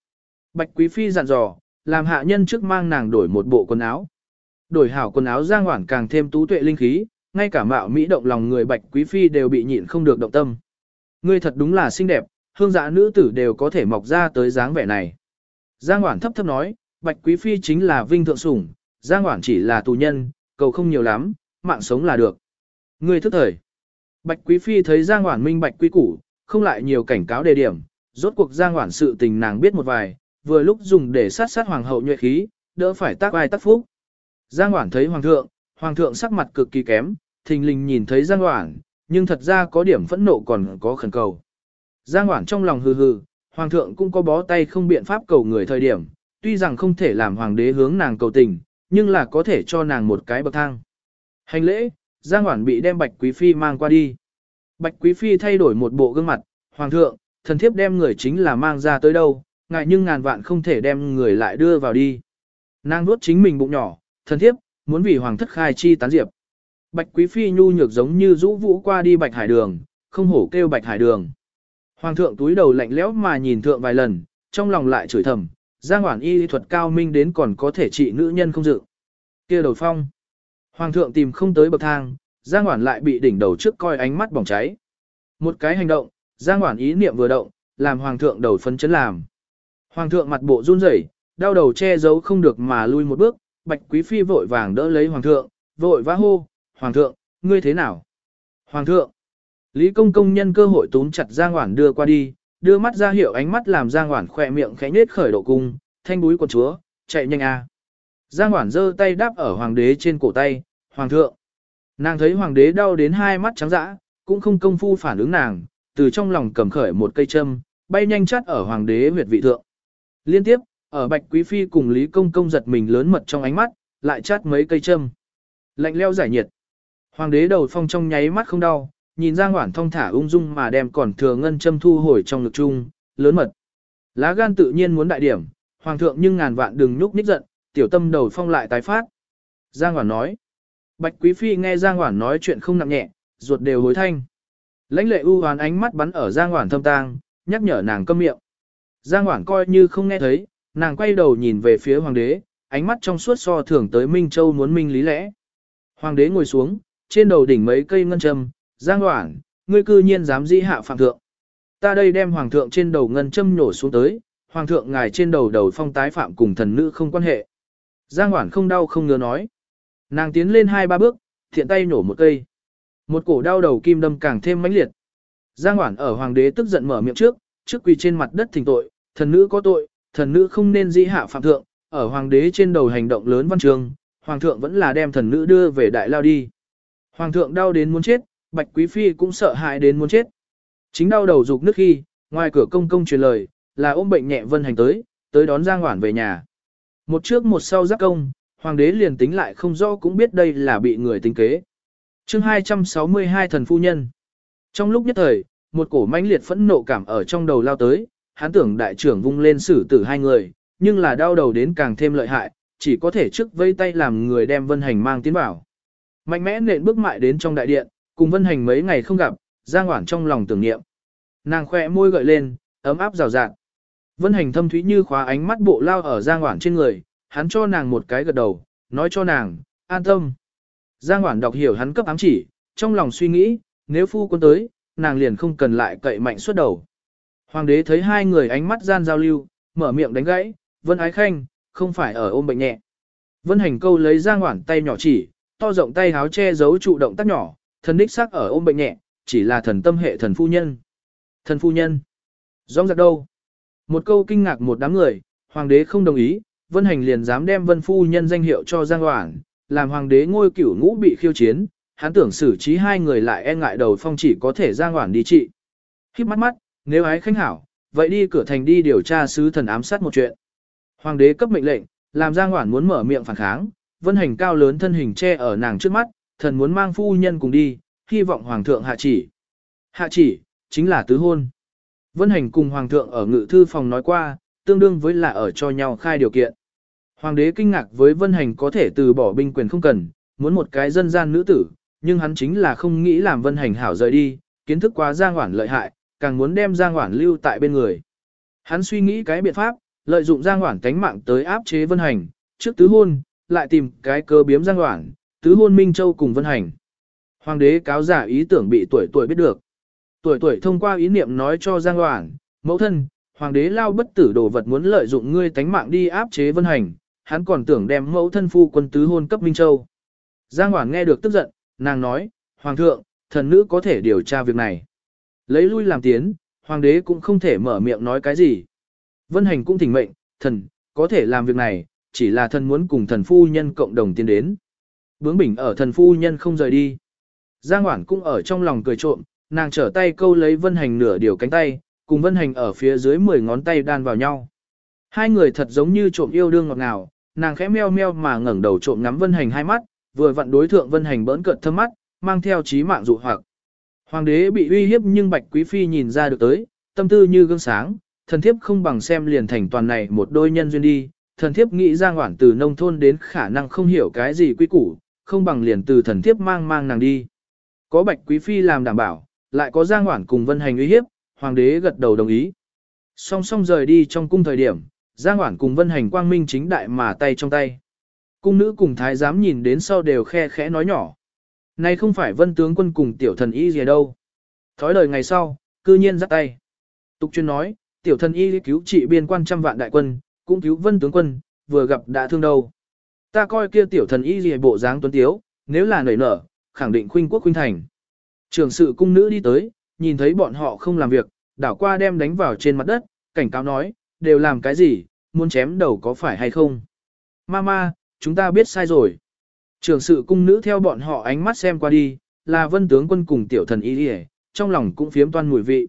Bạch Quý Phi dặn dò, làm hạ nhân trước mang nàng đổi một bộ quần áo. Đổi hảo quần áo Giang Hoảng càng thêm tú tuệ linh khí, ngay cả mạo mỹ động lòng người Bạch Quý Phi đều bị nhịn không được động tâm. Ngươi thật đúng là xinh đẹp, hương dạ nữ tử đều có thể mọc ra tới dáng vẻ này. Giang Hoản thấp thấp nói, Bạch Quý Phi chính là vinh thượng sủng, Giang Hoản chỉ là tù nhân, cầu không nhiều lắm, mạng sống là được. Người thức thời. Bạch Quý Phi thấy Giang Hoản minh bạch quý củ, không lại nhiều cảnh cáo đề điểm, rốt cuộc Giang Hoản sự tình nàng biết một vài, vừa lúc dùng để sát sát hoàng hậu nhuệ khí, đỡ phải tác ai tác phúc. Giang Hoản thấy hoàng thượng, hoàng thượng sắc mặt cực kỳ kém, thình lình nhìn thấy Giang Hoản, nhưng thật ra có điểm phẫn nộ còn có khẩn cầu. Giang Hoản trong lòng hừ hừ, hoàng thượng cũng có bó tay không biện pháp cầu người thời điểm, tuy rằng không thể làm hoàng đế hướng nàng cầu tình, nhưng là có thể cho nàng một cái bậc thang. Hành lễ, Giang Hoản bị đem Bạch Quý Phi mang qua đi. Bạch Quý Phi thay đổi một bộ gương mặt, Hoàng thượng, thần thiếp đem người chính là mang ra tới đâu, ngại nhưng ngàn vạn không thể đem người lại đưa vào đi. Nàng nuốt chính mình bụng nhỏ, thần thiếp, muốn vì Hoàng thất khai chi tán diệp. Bạch Quý Phi nhu nhược giống như rũ vũ qua đi Bạch Hải Đường, không hổ kêu Bạch Hải Đường. Hoàng thượng túi đầu lạnh lẽo mà nhìn thượng vài lần, trong lòng lại chửi thầm, Giang Hoản y thuật cao minh đến còn có thể trị nữ nhân không dự. Kia đầu phong. Hoàng thượng tìm không tới bậc thang, Giang Hoản lại bị đỉnh đầu trước coi ánh mắt bỏng cháy. Một cái hành động, Giang Hoản ý niệm vừa động, làm hoàng thượng đầu phấn chấn làm. Hoàng thượng mặt bộ run rẩy, đau đầu che giấu không được mà lui một bước, Bạch Quý phi vội vàng đỡ lấy hoàng thượng, vội vã hô, "Hoàng thượng, ngươi thế nào?" "Hoàng thượng." Lý Công công nhân cơ hội túm chặt Giang Hoản đưa qua đi, đưa mắt ra hiệu ánh mắt làm Giang Hoản khỏe miệng khẽ nết khởi độ cung, thanh búi quần chúa, chạy nhanh a. Giang Hoản giơ tay đáp ở hoàng đế trên cổ tay, hoàng thượng. Nàng thấy hoàng đế đau đến hai mắt trắng dã, cũng không công phu phản ứng nàng, từ trong lòng cầm khởi một cây châm, bay nhanh chắt ở hoàng đế huyệt vị thượng. Liên tiếp, ở Bạch Quý Phi cùng Lý Công Công giật mình lớn mật trong ánh mắt, lại chát mấy cây châm. Lạnh leo giải nhiệt. Hoàng đế đầu phong trong nháy mắt không đau, nhìn Giang Hoản thông thả ung dung mà đem còn thừa ngân châm thu hồi trong lực chung, lớn mật. Lá gan tự nhiên muốn đại điểm, hoàng thượng nhưng ngàn vạn đừng nhúc nhích giận, tiểu tâm đầu phong lại tái phát. Giang Hoản nói. Bạch Quý Phi nghe Giang Hoản nói chuyện không nặng nhẹ, ruột đều hối thanh. Lãnh lệ u hoán ánh mắt bắn ở Giang Hoản thâm tang, nhắc nhở nàng câm miệng. Giang Hoản coi như không nghe thấy, nàng quay đầu nhìn về phía hoàng đế, ánh mắt trong suốt so thưởng tới Minh Châu muốn minh lý lẽ. Hoàng đế ngồi xuống, trên đầu đỉnh mấy cây ngân châm, Giang Hoảng, ngươi cư nhiên dám dĩ hạ phạm thượng. Ta đây đem hoàng thượng trên đầu ngân châm nổ xuống tới, hoàng thượng ngài trên đầu đầu phong tái phạm cùng thần nữ không quan hệ. Giang Hoảng không đau không ngứa nói. Nàng tiến lên hai ba bước, thiện tay nổ một cây. Một cổ đau đầu kim đâm càng thêm mãnh liệt. Giang Hoảng ở hoàng đế tức giận mở miệng trước, trước quỳ trên mặt đất thỉnh tội, thần nữ có tội, thần nữ không nên dĩ hạ phạm thượng, ở hoàng đế trên đầu hành động lớn văn trường, hoàng thượng vẫn là đem thần nữ đưa về đại lao đi. Hoàng thượng đau đến muốn chết, bạch quý phi cũng sợ hãi đến muốn chết. Chính đau đầu dục nước khi, ngoài cửa công công truyền lời, là ôm bệnh nhẹ vân hành tới, tới đón Giang Hoản về nhà. Một trước một sau giác công, hoàng đế liền tính lại không rõ cũng biết đây là bị người tính kế. chương 262 thần phu nhân. Trong lúc nhất thời, một cổ mãnh liệt phẫn nộ cảm ở trong đầu lao tới, hắn tưởng đại trưởng vung lên xử tử hai người, nhưng là đau đầu đến càng thêm lợi hại, chỉ có thể trước vây tay làm người đem vân hành mang tiến vào. Mạnh mẽ nện bước mại đến trong đại điện, cùng vân hành mấy ngày không gặp, Giang Hoản trong lòng tưởng niệm. Nàng khỏe môi gợi lên, ấm áp rào rạt. Vân hành thâm thúy như khóa ánh mắt bộ lao ở Giang Hoản trên người, hắn cho nàng một cái gật đầu, nói cho nàng, an tâm. Giang Hoản đọc hiểu hắn cấp ám chỉ, trong lòng suy nghĩ, nếu phu quân tới, nàng liền không cần lại cậy mạnh suốt đầu. Hoàng đế thấy hai người ánh mắt gian giao lưu, mở miệng đánh gãy, Vân Ái Khanh, không phải ở ôm bệnh nhẹ. Vân Hành câu lấy Giang Hoản tay nhỏ chỉ, to rộng tay háo che giấu trụ động tác nhỏ, thần đích xác ở ôm bệnh nhẹ, chỉ là thần tâm hệ thần phu nhân. Thần phu nhân. Rong giặc đâu? Một câu kinh ngạc một đám người, hoàng đế không đồng ý, Vân Hành liền dám đem Vân phu nhân danh hiệu cho Giang Hoảng, làm hoàng đế ngôi cửu ngũ bị khiêu chiến, hắn tưởng xử trí hai người lại e ngại đầu phong chỉ có thể Giang Hoảng đi trị. Khiếp mắt mắt, nếu ái khánh hảo, vậy đi cửa thành đi điều tra sứ thần ám sát một chuyện. Hoàng đế cấp mệnh lệnh, làm Giang Hoảng muốn mở miệng phản kháng, Vân Hành cao lớn thân hình che ở nàng trước mắt, thần muốn mang phu nhân cùng đi, hy vọng hoàng thượng hạ chỉ. Hạ chỉ, chính là tứ hôn. Vân Hành cùng hoàng thượng ở ngự thư phòng nói qua, tương đương với là ở cho nhau khai điều kiện. Hoàng đế kinh ngạc với Vân Hành có thể từ bỏ binh quyền không cần, muốn một cái dân gian nữ tử, nhưng hắn chính là không nghĩ làm Vân Hành hảo rời đi, kiến thức quá Giang Hoản lợi hại, càng muốn đem Giang Hoản lưu tại bên người. Hắn suy nghĩ cái biện pháp, lợi dụng Giang Hoản tánh mạng tới áp chế Vân Hành, trước tứ hôn, lại tìm cái cơ biếm Giang Hoản, tứ hôn Minh Châu cùng Vân Hành. Hoàng đế cáo giả ý tưởng bị tuổi tuổi biết được. Tuổi tuổi thông qua ý niệm nói cho Giang Hoàng, mẫu thân, hoàng đế lao bất tử đồ vật muốn lợi dụng ngươi tánh mạng đi áp chế Vân Hành, hắn còn tưởng đem mẫu thân phu quân tứ hôn cấp Minh Châu. Giang Hoàng nghe được tức giận, nàng nói, Hoàng thượng, thần nữ có thể điều tra việc này. Lấy lui làm tiến, Hoàng đế cũng không thể mở miệng nói cái gì. Vân Hành cũng thỉnh mệnh, thần, có thể làm việc này, chỉ là thần muốn cùng thần phu nhân cộng đồng tiến đến. Bướng bỉnh ở thần phu nhân không rời đi. Giang Hoản cũng ở trong lòng cười trộm, nàng trở tay câu lấy Vân Hành nửa điều cánh tay, cùng Vân Hành ở phía dưới 10 ngón tay đan vào nhau. Hai người thật giống như trộm yêu đương ngọt ngào, nàng khẽ meo meo mà ngẩng đầu trộm ngắm Vân Hành hai mắt, vừa vặn đối thượng Vân Hành bỡn cợt thâm mắt, mang theo chí mạng dụ hoặc. Hoàng đế bị uy hiếp nhưng Bạch Quý Phi nhìn ra được tới, tâm tư như gương sáng, thần thiếp không bằng xem liền thành toàn này một đôi nhân duyên đi, thần thiếp nghĩ Giang Hoản từ nông thôn đến khả năng không hiểu cái gì quy củ, không bằng liền từ thần thiếp mang mang nàng đi. Có Bạch Quý Phi làm đảm bảo, lại có Giang Hoản cùng Vân Hành uy hiếp, Hoàng đế gật đầu đồng ý. Song song rời đi trong cung thời điểm, Giang Hoản cùng Vân Hành quang minh chính đại mà tay trong tay. Cung nữ cùng thái giám nhìn đến sau đều khe khẽ nói nhỏ. Này không phải vân tướng quân cùng tiểu thần y gì đâu. Thói lời ngày sau, cư nhiên dắt tay. Tục chuyên nói, tiểu thần y cứu trị biên quan trăm vạn đại quân, cũng cứu vân tướng quân, vừa gặp đã thương đâu. Ta coi kia tiểu thần y gì bộ dáng tuấn tiếu, nếu là nảy nở, khẳng định khuynh quốc khuynh thành. Trường sự cung nữ đi tới, nhìn thấy bọn họ không làm việc, đảo qua đem đánh vào trên mặt đất, cảnh cáo nói, đều làm cái gì, muốn chém đầu có phải hay không. Mama, chúng ta biết sai rồi. Trường sự cung nữ theo bọn họ ánh mắt xem qua đi, là vân tướng quân cùng tiểu thần y đi trong lòng cũng phiếm toan mùi vị.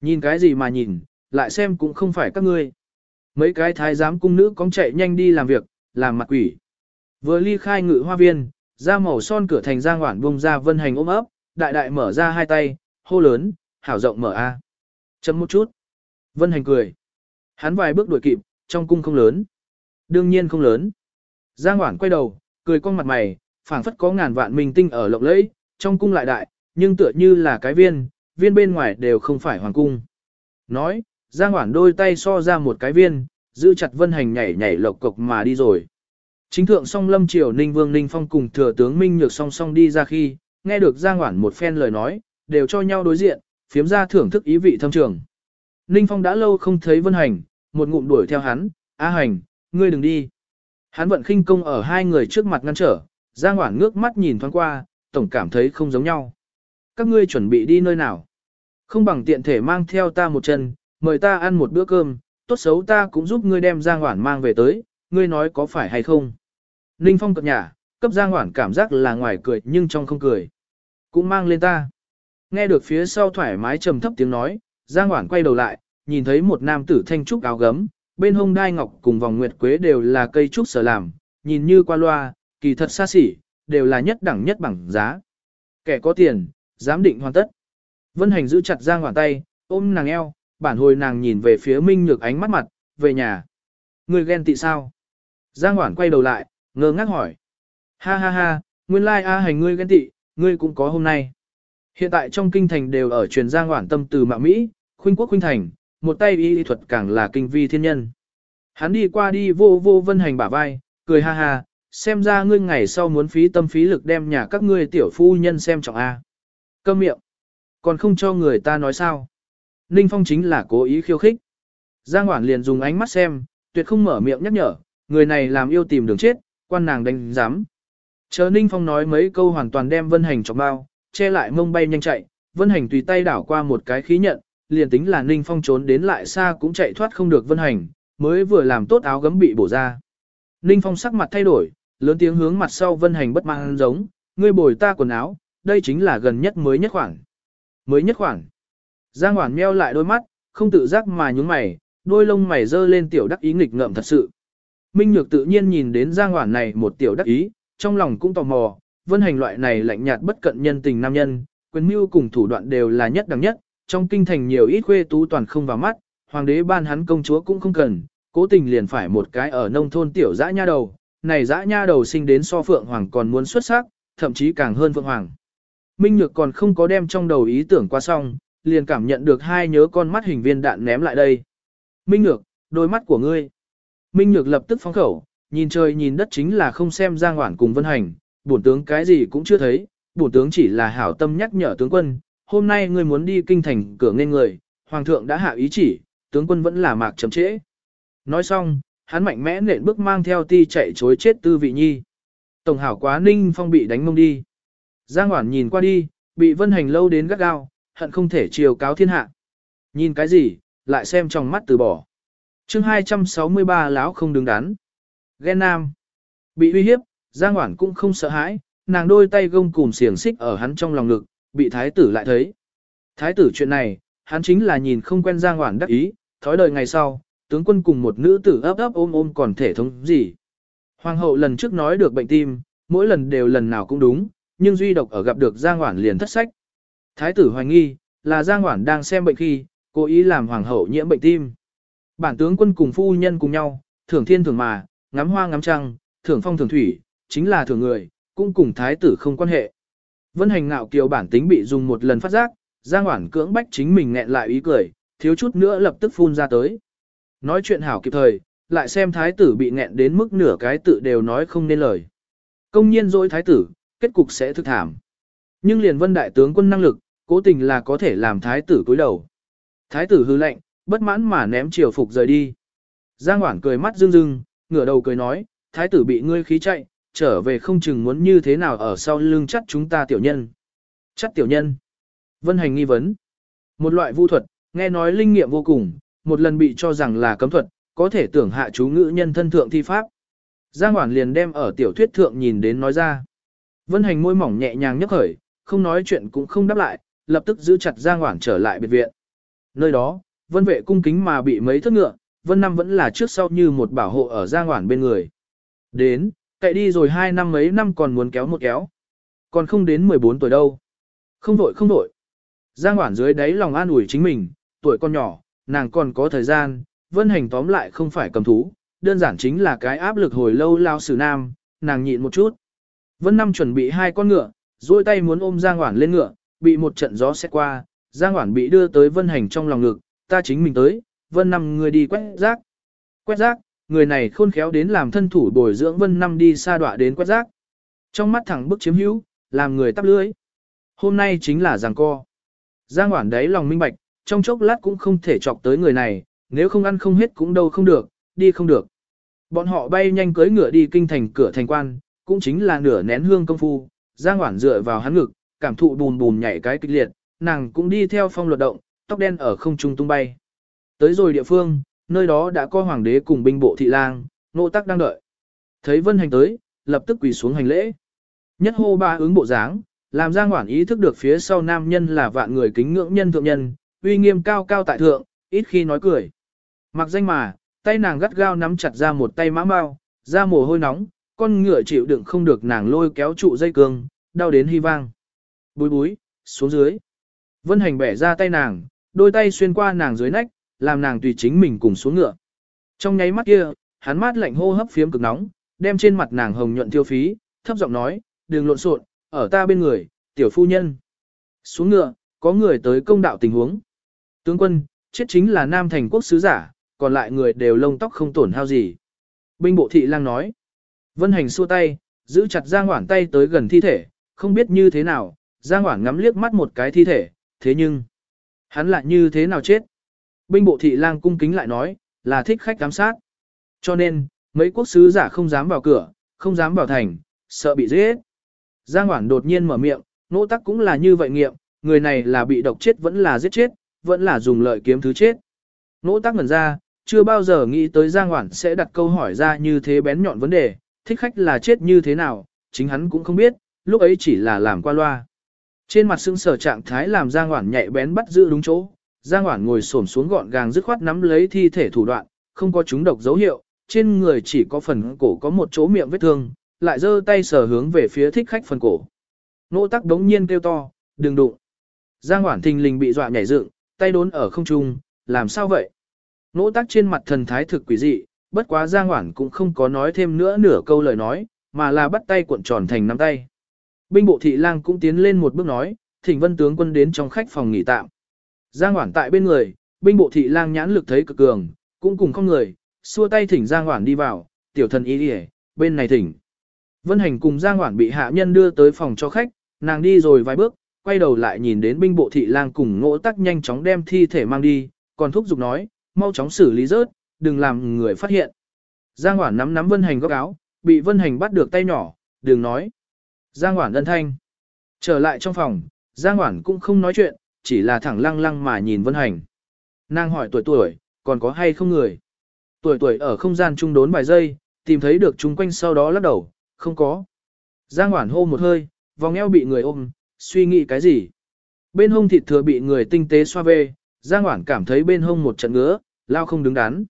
Nhìn cái gì mà nhìn, lại xem cũng không phải các ngươi. Mấy cái thái giám cung nữ cóng chạy nhanh đi làm việc, làm mặt quỷ. Vừa ly khai ngự hoa viên, ra màu son cửa thành giang hoản bung ra vân hành ôm ấp, đại đại mở ra hai tay, hô lớn, hảo rộng mở a. Chấm một chút. Vân hành cười. Hắn vài bước đuổi kịp, trong cung không lớn. Đương nhiên không lớn. Giang Hoản quay đầu, cười con mặt mày, phảng phất có ngàn vạn minh tinh ở lộng lẫy, trong cung lại đại, nhưng tựa như là cái viên, viên bên ngoài đều không phải hoàng cung. Nói, Giang Hoản đôi tay so ra một cái viên, giữ chặt vân hành nhảy nhảy lộc cộc mà đi rồi. Chính thượng song lâm triều Ninh Vương Ninh Phong cùng thừa tướng Minh Nhược song song đi ra khi, nghe được Giang Hoản một phen lời nói, đều cho nhau đối diện, phiếm ra thưởng thức ý vị thâm trường. Ninh Phong đã lâu không thấy Vân Hành, một ngụm đuổi theo hắn, A Hành, ngươi đừng đi. Hắn vận khinh công ở hai người trước mặt ngăn trở, Giang Hoản ngước mắt nhìn thoáng qua, tổng cảm thấy không giống nhau. Các ngươi chuẩn bị đi nơi nào? Không bằng tiện thể mang theo ta một chân, mời ta ăn một bữa cơm, tốt xấu ta cũng giúp ngươi đem Giang Hoản mang về tới, ngươi nói có phải hay không? Ninh Phong cập nhả, cấp Giang Hoản cảm giác là ngoài cười nhưng trong không cười. Cũng mang lên ta. Nghe được phía sau thoải mái trầm thấp tiếng nói, Giang Hoản quay đầu lại, nhìn thấy một nam tử thanh trúc áo gấm, bên hông đai ngọc cùng vòng nguyệt quế đều là cây trúc sở làm, nhìn như qua loa, kỳ thật xa xỉ, đều là nhất đẳng nhất bằng giá. Kẻ có tiền, dám định hoàn tất. Vân Hành giữ chặt Giang Hoản tay, ôm nàng eo, bản hồi nàng nhìn về phía Minh Nhược ánh mắt mặt, về nhà. Người ghen tị sao? Giang Hoản quay đầu lại, ngơ ngác hỏi. Ha ha ha, nguyên lai A hành ngươi ghen tị, ngươi cũng có hôm nay. Hiện tại trong kinh thành đều ở truyền Giang Hoảng tâm từ mạng Mỹ, khuynh quốc khuynh thành, một tay y thuật càng là kinh vi thiên nhân. Hắn đi qua đi vô vô vân hành bả vai, cười ha ha, xem ra ngươi ngày sau muốn phí tâm phí lực đem nhà các ngươi tiểu phu nhân xem trọng A. Câm miệng. Còn không cho người ta nói sao. Ninh Phong chính là cố ý khiêu khích. Giang Hoản liền dùng ánh mắt xem, tuyệt không mở miệng nhắc nhở, người này làm yêu tìm đường chết, quan nàng đánh giám. Chờ Ninh Phong nói mấy câu hoàn toàn đem Vân Hành chọc bao, che lại mông bay nhanh chạy, Vân Hành tùy tay đảo qua một cái khí nhận, liền tính là Ninh Phong trốn đến lại xa cũng chạy thoát không được Vân Hành, mới vừa làm tốt áo gấm bị bổ ra. Ninh Phong sắc mặt thay đổi, lớn tiếng hướng mặt sau Vân Hành bất mang giống, ngươi bồi ta quần áo, đây chính là gần nhất mới nhất khoảng. Mới nhất khoảng. Giang Hoản meo lại đôi mắt, không tự giác mà nhúng mày, đôi lông mày dơ lên tiểu đắc ý nghịch ngợm thật sự. Minh Nhược tự nhiên nhìn đến Giang Hoản này một tiểu đắc ý, trong lòng cũng tò mò, vân hành loại này lạnh nhạt bất cận nhân tình nam nhân, quyền mưu cùng thủ đoạn đều là nhất đẳng nhất, trong kinh thành nhiều ít khuê tú toàn không vào mắt, hoàng đế ban hắn công chúa cũng không cần, cố tình liền phải một cái ở nông thôn tiểu dã nha đầu, này dã nha đầu sinh đến so phượng hoàng còn muốn xuất sắc, thậm chí càng hơn phượng hoàng. Minh Nhược còn không có đem trong đầu ý tưởng qua xong, liền cảm nhận được hai nhớ con mắt hình viên đạn ném lại đây. Minh Nhược, đôi mắt của ngươi. Minh Nhược lập tức phóng khẩu, nhìn trời nhìn đất chính là không xem Giang Hoản cùng Vân Hành, bổn tướng cái gì cũng chưa thấy, bổn tướng chỉ là hảo tâm nhắc nhở tướng quân, hôm nay ngươi muốn đi kinh thành cửa nên người, hoàng thượng đã hạ ý chỉ, tướng quân vẫn là mạc chậm trễ. Nói xong, hắn mạnh mẽ nện bước mang theo ti chạy chối chết tư vị nhi. Tổng hảo quá ninh phong bị đánh mông đi. Giang Hoản nhìn qua đi, bị vân hành lâu đến gắt gao, hận không thể chiều cáo thiên hạ. Nhìn cái gì, lại xem trong mắt từ bỏ chương 263 Lão không đứng đắn. Ghen nam. Bị uy hiếp, Giang Hoản cũng không sợ hãi, nàng đôi tay gông cùm xiềng xích ở hắn trong lòng ngực, bị thái tử lại thấy. Thái tử chuyện này, hắn chính là nhìn không quen Giang Hoản đắc ý, thói đời ngày sau, tướng quân cùng một nữ tử ấp ấp ôm ôm còn thể thống gì. Hoàng hậu lần trước nói được bệnh tim, mỗi lần đều lần nào cũng đúng, nhưng duy độc ở gặp được Giang Hoản liền thất sách. Thái tử hoài nghi, là Giang Hoản đang xem bệnh khi, cố ý làm hoàng hậu nhiễm bệnh tim. Bản tướng quân cùng phu nhân cùng nhau, thưởng thiên thưởng mà, ngắm hoa ngắm trăng, thưởng phong thưởng thủy, chính là thưởng người, cũng cùng thái tử không quan hệ. Vân hành ngạo kiều bản tính bị dùng một lần phát giác, Giang Hoản cưỡng bách chính mình nghẹn lại ý cười, thiếu chút nữa lập tức phun ra tới. Nói chuyện hảo kịp thời, lại xem thái tử bị nghẹn đến mức nửa cái tự đều nói không nên lời. Công nhiên dối thái tử, kết cục sẽ thực thảm. Nhưng liền vân đại tướng quân năng lực, cố tình là có thể làm thái tử cúi đầu. Thái tử hư lệnh, bất mãn mà ném triều phục rời đi. Giang Hoảng cười mắt rưng rưng, ngửa đầu cười nói, thái tử bị ngươi khí chạy, trở về không chừng muốn như thế nào ở sau lưng chắc chúng ta tiểu nhân. Chắc tiểu nhân. Vân hành nghi vấn. Một loại vu thuật, nghe nói linh nghiệm vô cùng, một lần bị cho rằng là cấm thuật, có thể tưởng hạ chú ngữ nhân thân thượng thi pháp. Giang Hoản liền đem ở tiểu thuyết thượng nhìn đến nói ra. Vân hành môi mỏng nhẹ nhàng nhấc khởi, không nói chuyện cũng không đáp lại, lập tức giữ chặt Giang Hoản trở lại biệt viện. Nơi đó, vân vệ cung kính mà bị mấy thất ngựa, vân năm vẫn là trước sau như một bảo hộ ở Giang Hoản bên người. Đến, cậy đi rồi hai năm mấy năm còn muốn kéo một kéo. Còn không đến 14 tuổi đâu. Không vội không vội. Giang Hoản dưới đáy lòng an ủi chính mình, tuổi con nhỏ, nàng còn có thời gian, vân hành tóm lại không phải cầm thú, đơn giản chính là cái áp lực hồi lâu lao xử nam, nàng nhịn một chút. Vân Năm chuẩn bị hai con ngựa, duỗi tay muốn ôm Giang Hoản lên ngựa, bị một trận gió xét qua, Giang Hoản bị đưa tới Vân Hành trong lòng ngực, ta chính mình tới, Vân Năm người đi quét rác. Quét rác, người này khôn khéo đến làm thân thủ bồi dưỡng Vân Năm đi xa đọa đến quét rác. Trong mắt thẳng bức chiếm hữu, làm người tắp lưới. Hôm nay chính là giằng co. Giang Hoản đấy lòng minh bạch, trong chốc lát cũng không thể chọc tới người này, nếu không ăn không hết cũng đâu không được, đi không được. Bọn họ bay nhanh cưỡi ngựa đi kinh thành cửa thành quan, cũng chính là nửa nén hương công phu, Giang Hoản dựa vào hắn ngực, cảm thụ bùn bùn nhảy cái kịch liệt, nàng cũng đi theo phong luật động, tóc đen ở không trung tung bay. Tới rồi địa phương, nơi đó đã có hoàng đế cùng binh bộ thị lang, nô tắc đang đợi. Thấy Vân Hành tới, lập tức quỳ xuống hành lễ. Nhất hô ba ứng bộ dáng, làm Giang Hoản ý thức được phía sau nam nhân là vạn người kính ngưỡng nhân thượng nhân, uy nghiêm cao cao tại thượng, ít khi nói cười. Mặc danh mà, tay nàng gắt gao nắm chặt ra một tay mã mau, ra mồ hôi nóng, con ngựa chịu đựng không được nàng lôi kéo trụ dây cương, đau đến hy vang. Búi búi, xuống dưới. Vân hành bẻ ra tay nàng, đôi tay xuyên qua nàng dưới nách, làm nàng tùy chính mình cùng xuống ngựa. Trong nháy mắt kia, hắn mát lạnh hô hấp phiếm cực nóng, đem trên mặt nàng hồng nhuận tiêu phí, thấp giọng nói, đừng lộn xộn, ở ta bên người, tiểu phu nhân. Xuống ngựa, có người tới công đạo tình huống. Tướng quân, chết chính là nam thành quốc sứ giả, còn lại người đều lông tóc không tổn hao gì. Binh bộ thị lang nói. Vân hành xua tay, giữ chặt Giang Hoảng tay tới gần thi thể, không biết như thế nào, Giang Hoảng ngắm liếc mắt một cái thi thể, thế nhưng, hắn lại như thế nào chết? Binh bộ thị lang cung kính lại nói, là thích khách giám sát. Cho nên, mấy quốc sứ giả không dám vào cửa, không dám vào thành, sợ bị giết. Giang Hoảng đột nhiên mở miệng, nỗ tắc cũng là như vậy nghiệm, người này là bị độc chết vẫn là giết chết, vẫn là dùng lợi kiếm thứ chết. Nỗ tắc ngẩn ra, chưa bao giờ nghĩ tới Giang Hoảng sẽ đặt câu hỏi ra như thế bén nhọn vấn đề, thích khách là chết như thế nào, chính hắn cũng không biết, lúc ấy chỉ là làm qua loa. Trên mặt sưng sở trạng thái làm Giang Hoản nhạy bén bắt giữ đúng chỗ, Giang Hoản ngồi xổm xuống gọn gàng dứt khoát nắm lấy thi thể thủ đoạn, không có chúng độc dấu hiệu, trên người chỉ có phần cổ có một chỗ miệng vết thương, lại giơ tay sờ hướng về phía thích khách phần cổ. Nỗ tắc đống nhiên kêu to, đừng đụng. Giang Hoản thình lình bị dọa nhảy dựng, tay đốn ở không trung, làm sao vậy? Nỗ tắc trên mặt thần thái thực quỷ dị, bất quá Giang Hoản cũng không có nói thêm nữa nửa câu lời nói, mà là bắt tay cuộn tròn thành nắm tay. Binh bộ thị lang cũng tiến lên một bước nói, thỉnh vân tướng quân đến trong khách phòng nghỉ tạm. Giang Hoản tại bên người, binh bộ thị lang nhãn lực thấy cực cường, cũng cùng không người, xua tay thỉnh Giang Hoản đi vào, tiểu thần ý đi bên này thỉnh. Vân hành cùng Giang Hoản bị hạ nhân đưa tới phòng cho khách, nàng đi rồi vài bước, quay đầu lại nhìn đến binh bộ thị lang cùng ngỗ tắc nhanh chóng đem thi thể mang đi, còn thúc giục nói, mau chóng xử lý rớt, đừng làm người phát hiện. Giang Hoản nắm nắm Vân Hành góc áo, bị Vân Hành bắt được tay nhỏ, đừng nói. Giang Hoản ân thanh. Trở lại trong phòng, Giang Hoản cũng không nói chuyện, chỉ là thẳng lăng lăng mà nhìn Vân Hành. Nàng hỏi tuổi tuổi, còn có hay không người? Tuổi tuổi ở không gian trung đốn vài giây, tìm thấy được chúng quanh sau đó lắc đầu, không có. Giang Hoản hô một hơi, vòng eo bị người ôm, suy nghĩ cái gì? Bên hông thịt thừa bị người tinh tế xoa về, Giang Hoản cảm thấy bên hông một trận ngứa, lao không đứng đắn.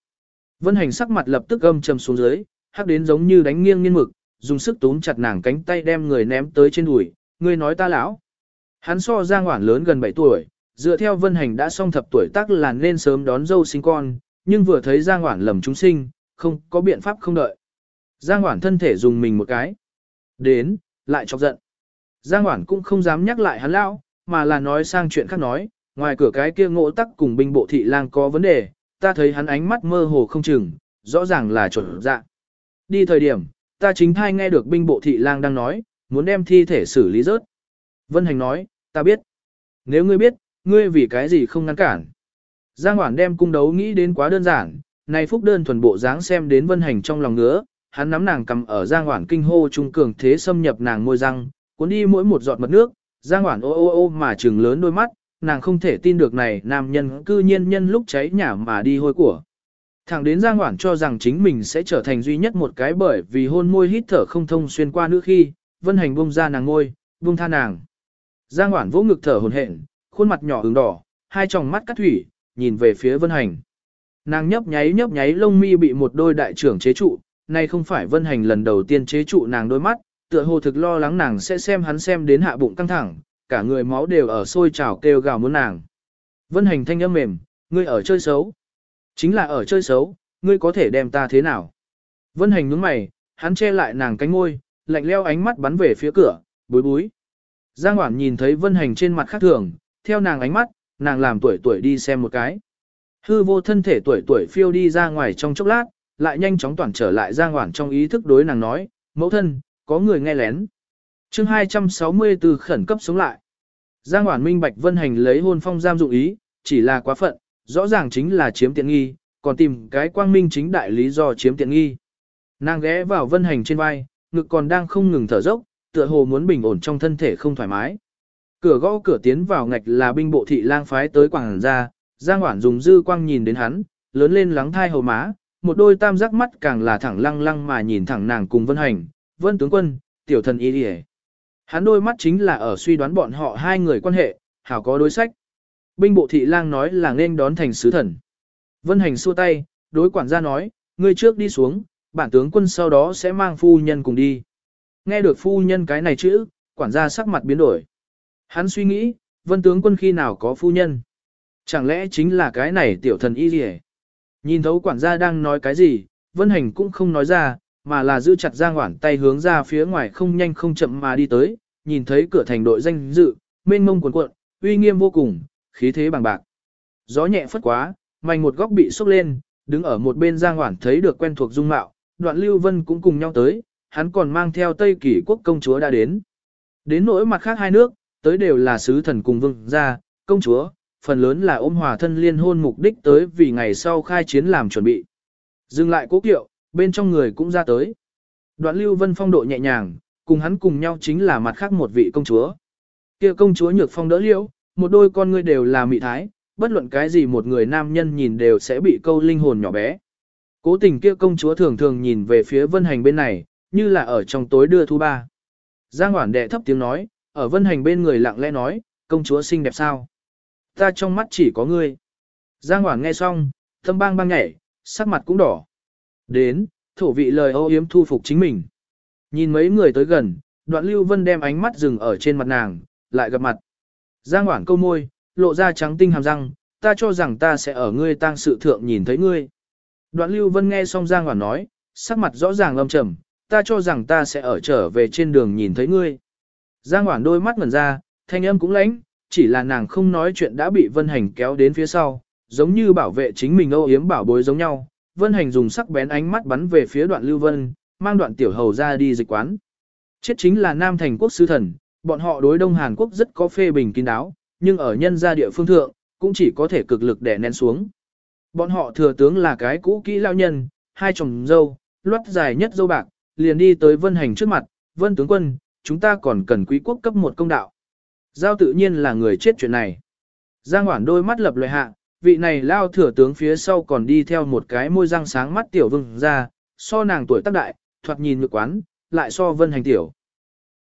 Vân hành sắc mặt lập tức âm trầm xuống dưới, hắc đến giống như đánh nghiêng nghiên mực, dùng sức túm chặt nàng cánh tay đem người ném tới trên đùi, ngươi nói ta lão. Hắn so Giang Hoản lớn gần 7 tuổi, dựa theo Vân Hành đã xong thập tuổi tác là nên sớm đón dâu sinh con, nhưng vừa thấy Giang Hoản lầm chúng sinh, không có biện pháp không đợi. Giang Hoản thân thể dùng mình một cái. Đến, lại chọc giận. Giang Hoản cũng không dám nhắc lại hắn lão, mà là nói sang chuyện khác nói, ngoài cửa cái kia ngộ tắc cùng binh bộ thị lang có vấn đề, ta thấy hắn ánh mắt mơ hồ không chừng, rõ ràng là chuẩn dạ. Đi thời điểm, ta chính thai nghe được binh bộ thị lang đang nói, muốn đem thi thể xử lý rớt. Vân Hành nói, ta biết. Nếu ngươi biết, ngươi vì cái gì không ngăn cản. Giang Hoản đem cung đấu nghĩ đến quá đơn giản, này phúc đơn thuần bộ dáng xem đến Vân Hành trong lòng ngứa, hắn nắm nàng cầm ở Giang Hoản kinh hô trung cường thế xâm nhập nàng môi răng, cuốn đi mỗi một giọt mật nước, Giang Hoản ô ô ô mà trừng lớn đôi mắt, nàng không thể tin được này nam nhân cư nhiên nhân lúc cháy nhà mà đi hôi của. Thẳng đến Giang Hoản cho rằng chính mình sẽ trở thành duy nhất một cái bởi vì hôn môi hít thở không thông xuyên qua nữ khi, vân hành buông ra nàng ngôi, buông tha nàng. Giang Hoản vỗ ngực thở hồn hển, khuôn mặt nhỏ ửng đỏ, hai tròng mắt cắt thủy, nhìn về phía vân hành. Nàng nhấp nháy nhấp nháy lông mi bị một đôi đại trưởng chế trụ, nay không phải vân hành lần đầu tiên chế trụ nàng đôi mắt, tựa hồ thực lo lắng nàng sẽ xem hắn xem đến hạ bụng căng thẳng, cả người máu đều ở sôi trào kêu gào muốn nàng. Vân hành thanh âm mềm, ngươi ở chơi xấu. Chính là ở chơi xấu, ngươi có thể đem ta thế nào? Vân hành nhướng mày, hắn che lại nàng cánh ngôi, lạnh leo ánh mắt bắn về phía cửa, bối bối. Giang Hoản nhìn thấy vân hành trên mặt khác thường, theo nàng ánh mắt, nàng làm tuổi tuổi đi xem một cái. Hư vô thân thể tuổi tuổi phiêu đi ra ngoài trong chốc lát, lại nhanh chóng toàn trở lại Giang Hoản trong ý thức đối nàng nói, mẫu thân, có người nghe lén. chương 260 từ khẩn cấp sống lại. Giang Hoản minh bạch Vân Hành lấy hôn phong giam dụng ý, chỉ là quá phận, rõ ràng chính là chiếm tiện nghi, còn tìm cái quang minh chính đại lý do chiếm tiện nghi. Nàng ghé vào Vân Hành trên vai, ngực còn đang không ngừng thở dốc, tựa hồ muốn bình ổn trong thân thể không thoải mái. Cửa gõ cửa tiến vào ngạch là binh bộ thị lang phái tới quảng ra, Giang Hoản dùng dư quang nhìn đến hắn, lớn lên lắng thai hầu má, một đôi tam giác mắt càng là thẳng lăng lăng mà nhìn thẳng nàng cùng Vân Hành, Vân tướng quân, tiểu thần y đi Hắn đôi mắt chính là ở suy đoán bọn họ hai người quan hệ, hảo có đối sách. Binh bộ thị lang nói là nên đón thành sứ thần. Vân Hành xua tay, đối quản gia nói, ngươi trước đi xuống, bản tướng quân sau đó sẽ mang phu nhân cùng đi. Nghe được phu nhân cái này chữ, quản gia sắc mặt biến đổi. Hắn suy nghĩ, vân tướng quân khi nào có phu nhân? Chẳng lẽ chính là cái này tiểu thần y gì Nhìn thấu quản gia đang nói cái gì, vân hành cũng không nói ra, mà là giữ chặt Giang Hoản tay hướng ra phía ngoài không nhanh không chậm mà đi tới, nhìn thấy cửa thành đội danh dự, mênh mông cuồn cuộn, uy nghiêm vô cùng, khí thế bằng bạc. Gió nhẹ phất quá, mảnh một góc bị sốc lên, đứng ở một bên Giang Hoản thấy được quen thuộc dung mạo, đoạn Lưu Vân cũng cùng nhau tới, hắn còn mang theo Tây Kỷ quốc công chúa đã đến. Đến nỗi mặt khác hai nước, tới đều là sứ thần cùng vương gia, công chúa, phần lớn là ôm hòa thân liên hôn mục đích tới vì ngày sau khai chiến làm chuẩn bị. Dừng lại cố kiệu, bên trong người cũng ra tới. Đoạn Lưu Vân phong độ nhẹ nhàng, cùng hắn cùng nhau chính là mặt khác một vị công chúa. Kia công chúa nhược phong đỡ liễu, một đôi con ngươi đều là mị thái, bất luận cái gì một người nam nhân nhìn đều sẽ bị câu linh hồn nhỏ bé. Cố tình kia công chúa thường thường nhìn về phía vân hành bên này, như là ở trong tối đưa thu ba. Giang Hoản đệ thấp tiếng nói, ở vân hành bên người lặng lẽ nói, công chúa xinh đẹp sao? Ta trong mắt chỉ có ngươi. Giang Hoản nghe xong, thâm bang bang nhảy, sắc mặt cũng đỏ. Đến, thổ vị lời ô yếm thu phục chính mình. Nhìn mấy người tới gần, đoạn lưu vân đem ánh mắt dừng ở trên mặt nàng, lại gặp mặt. Giang Hoảng câu môi, lộ ra trắng tinh hàm răng, ta cho rằng ta sẽ ở ngươi tang sự thượng nhìn thấy ngươi. Đoạn lưu vân nghe xong Giang Hoảng nói, sắc mặt rõ ràng lâm trầm, ta cho rằng ta sẽ ở trở về trên đường nhìn thấy ngươi. Giang Hoảng đôi mắt ngẩn ra, thanh âm cũng lãnh, chỉ là nàng không nói chuyện đã bị Vân Hành kéo đến phía sau, giống như bảo vệ chính mình âu yếm bảo bối giống nhau. Vân Hành dùng sắc bén ánh mắt bắn về phía đoạn Lưu Vân, mang đoạn tiểu hầu ra đi dịch quán. Chết chính là Nam Thành quốc sư thần, bọn họ đối Đông Hàn Quốc rất có phê bình kín đáo, nhưng ở nhân gia địa phương thượng, cũng chỉ có thể cực lực để nén xuống. Bọn họ thừa tướng là cái cũ kỹ lao nhân, hai chồng dâu, loát dài nhất dâu bạc, liền đi tới Vân Hành trước mặt, Vân tướng quân, chúng ta còn cần quý quốc cấp một công đạo. Giao tự nhiên là người chết chuyện này. Giang Hoản đôi mắt lập loại hạ, vị này lao thừa tướng phía sau còn đi theo một cái môi răng sáng mắt tiểu vương ra, so nàng tuổi tác đại, thoạt nhìn ngược quán, lại so Vân Hành tiểu.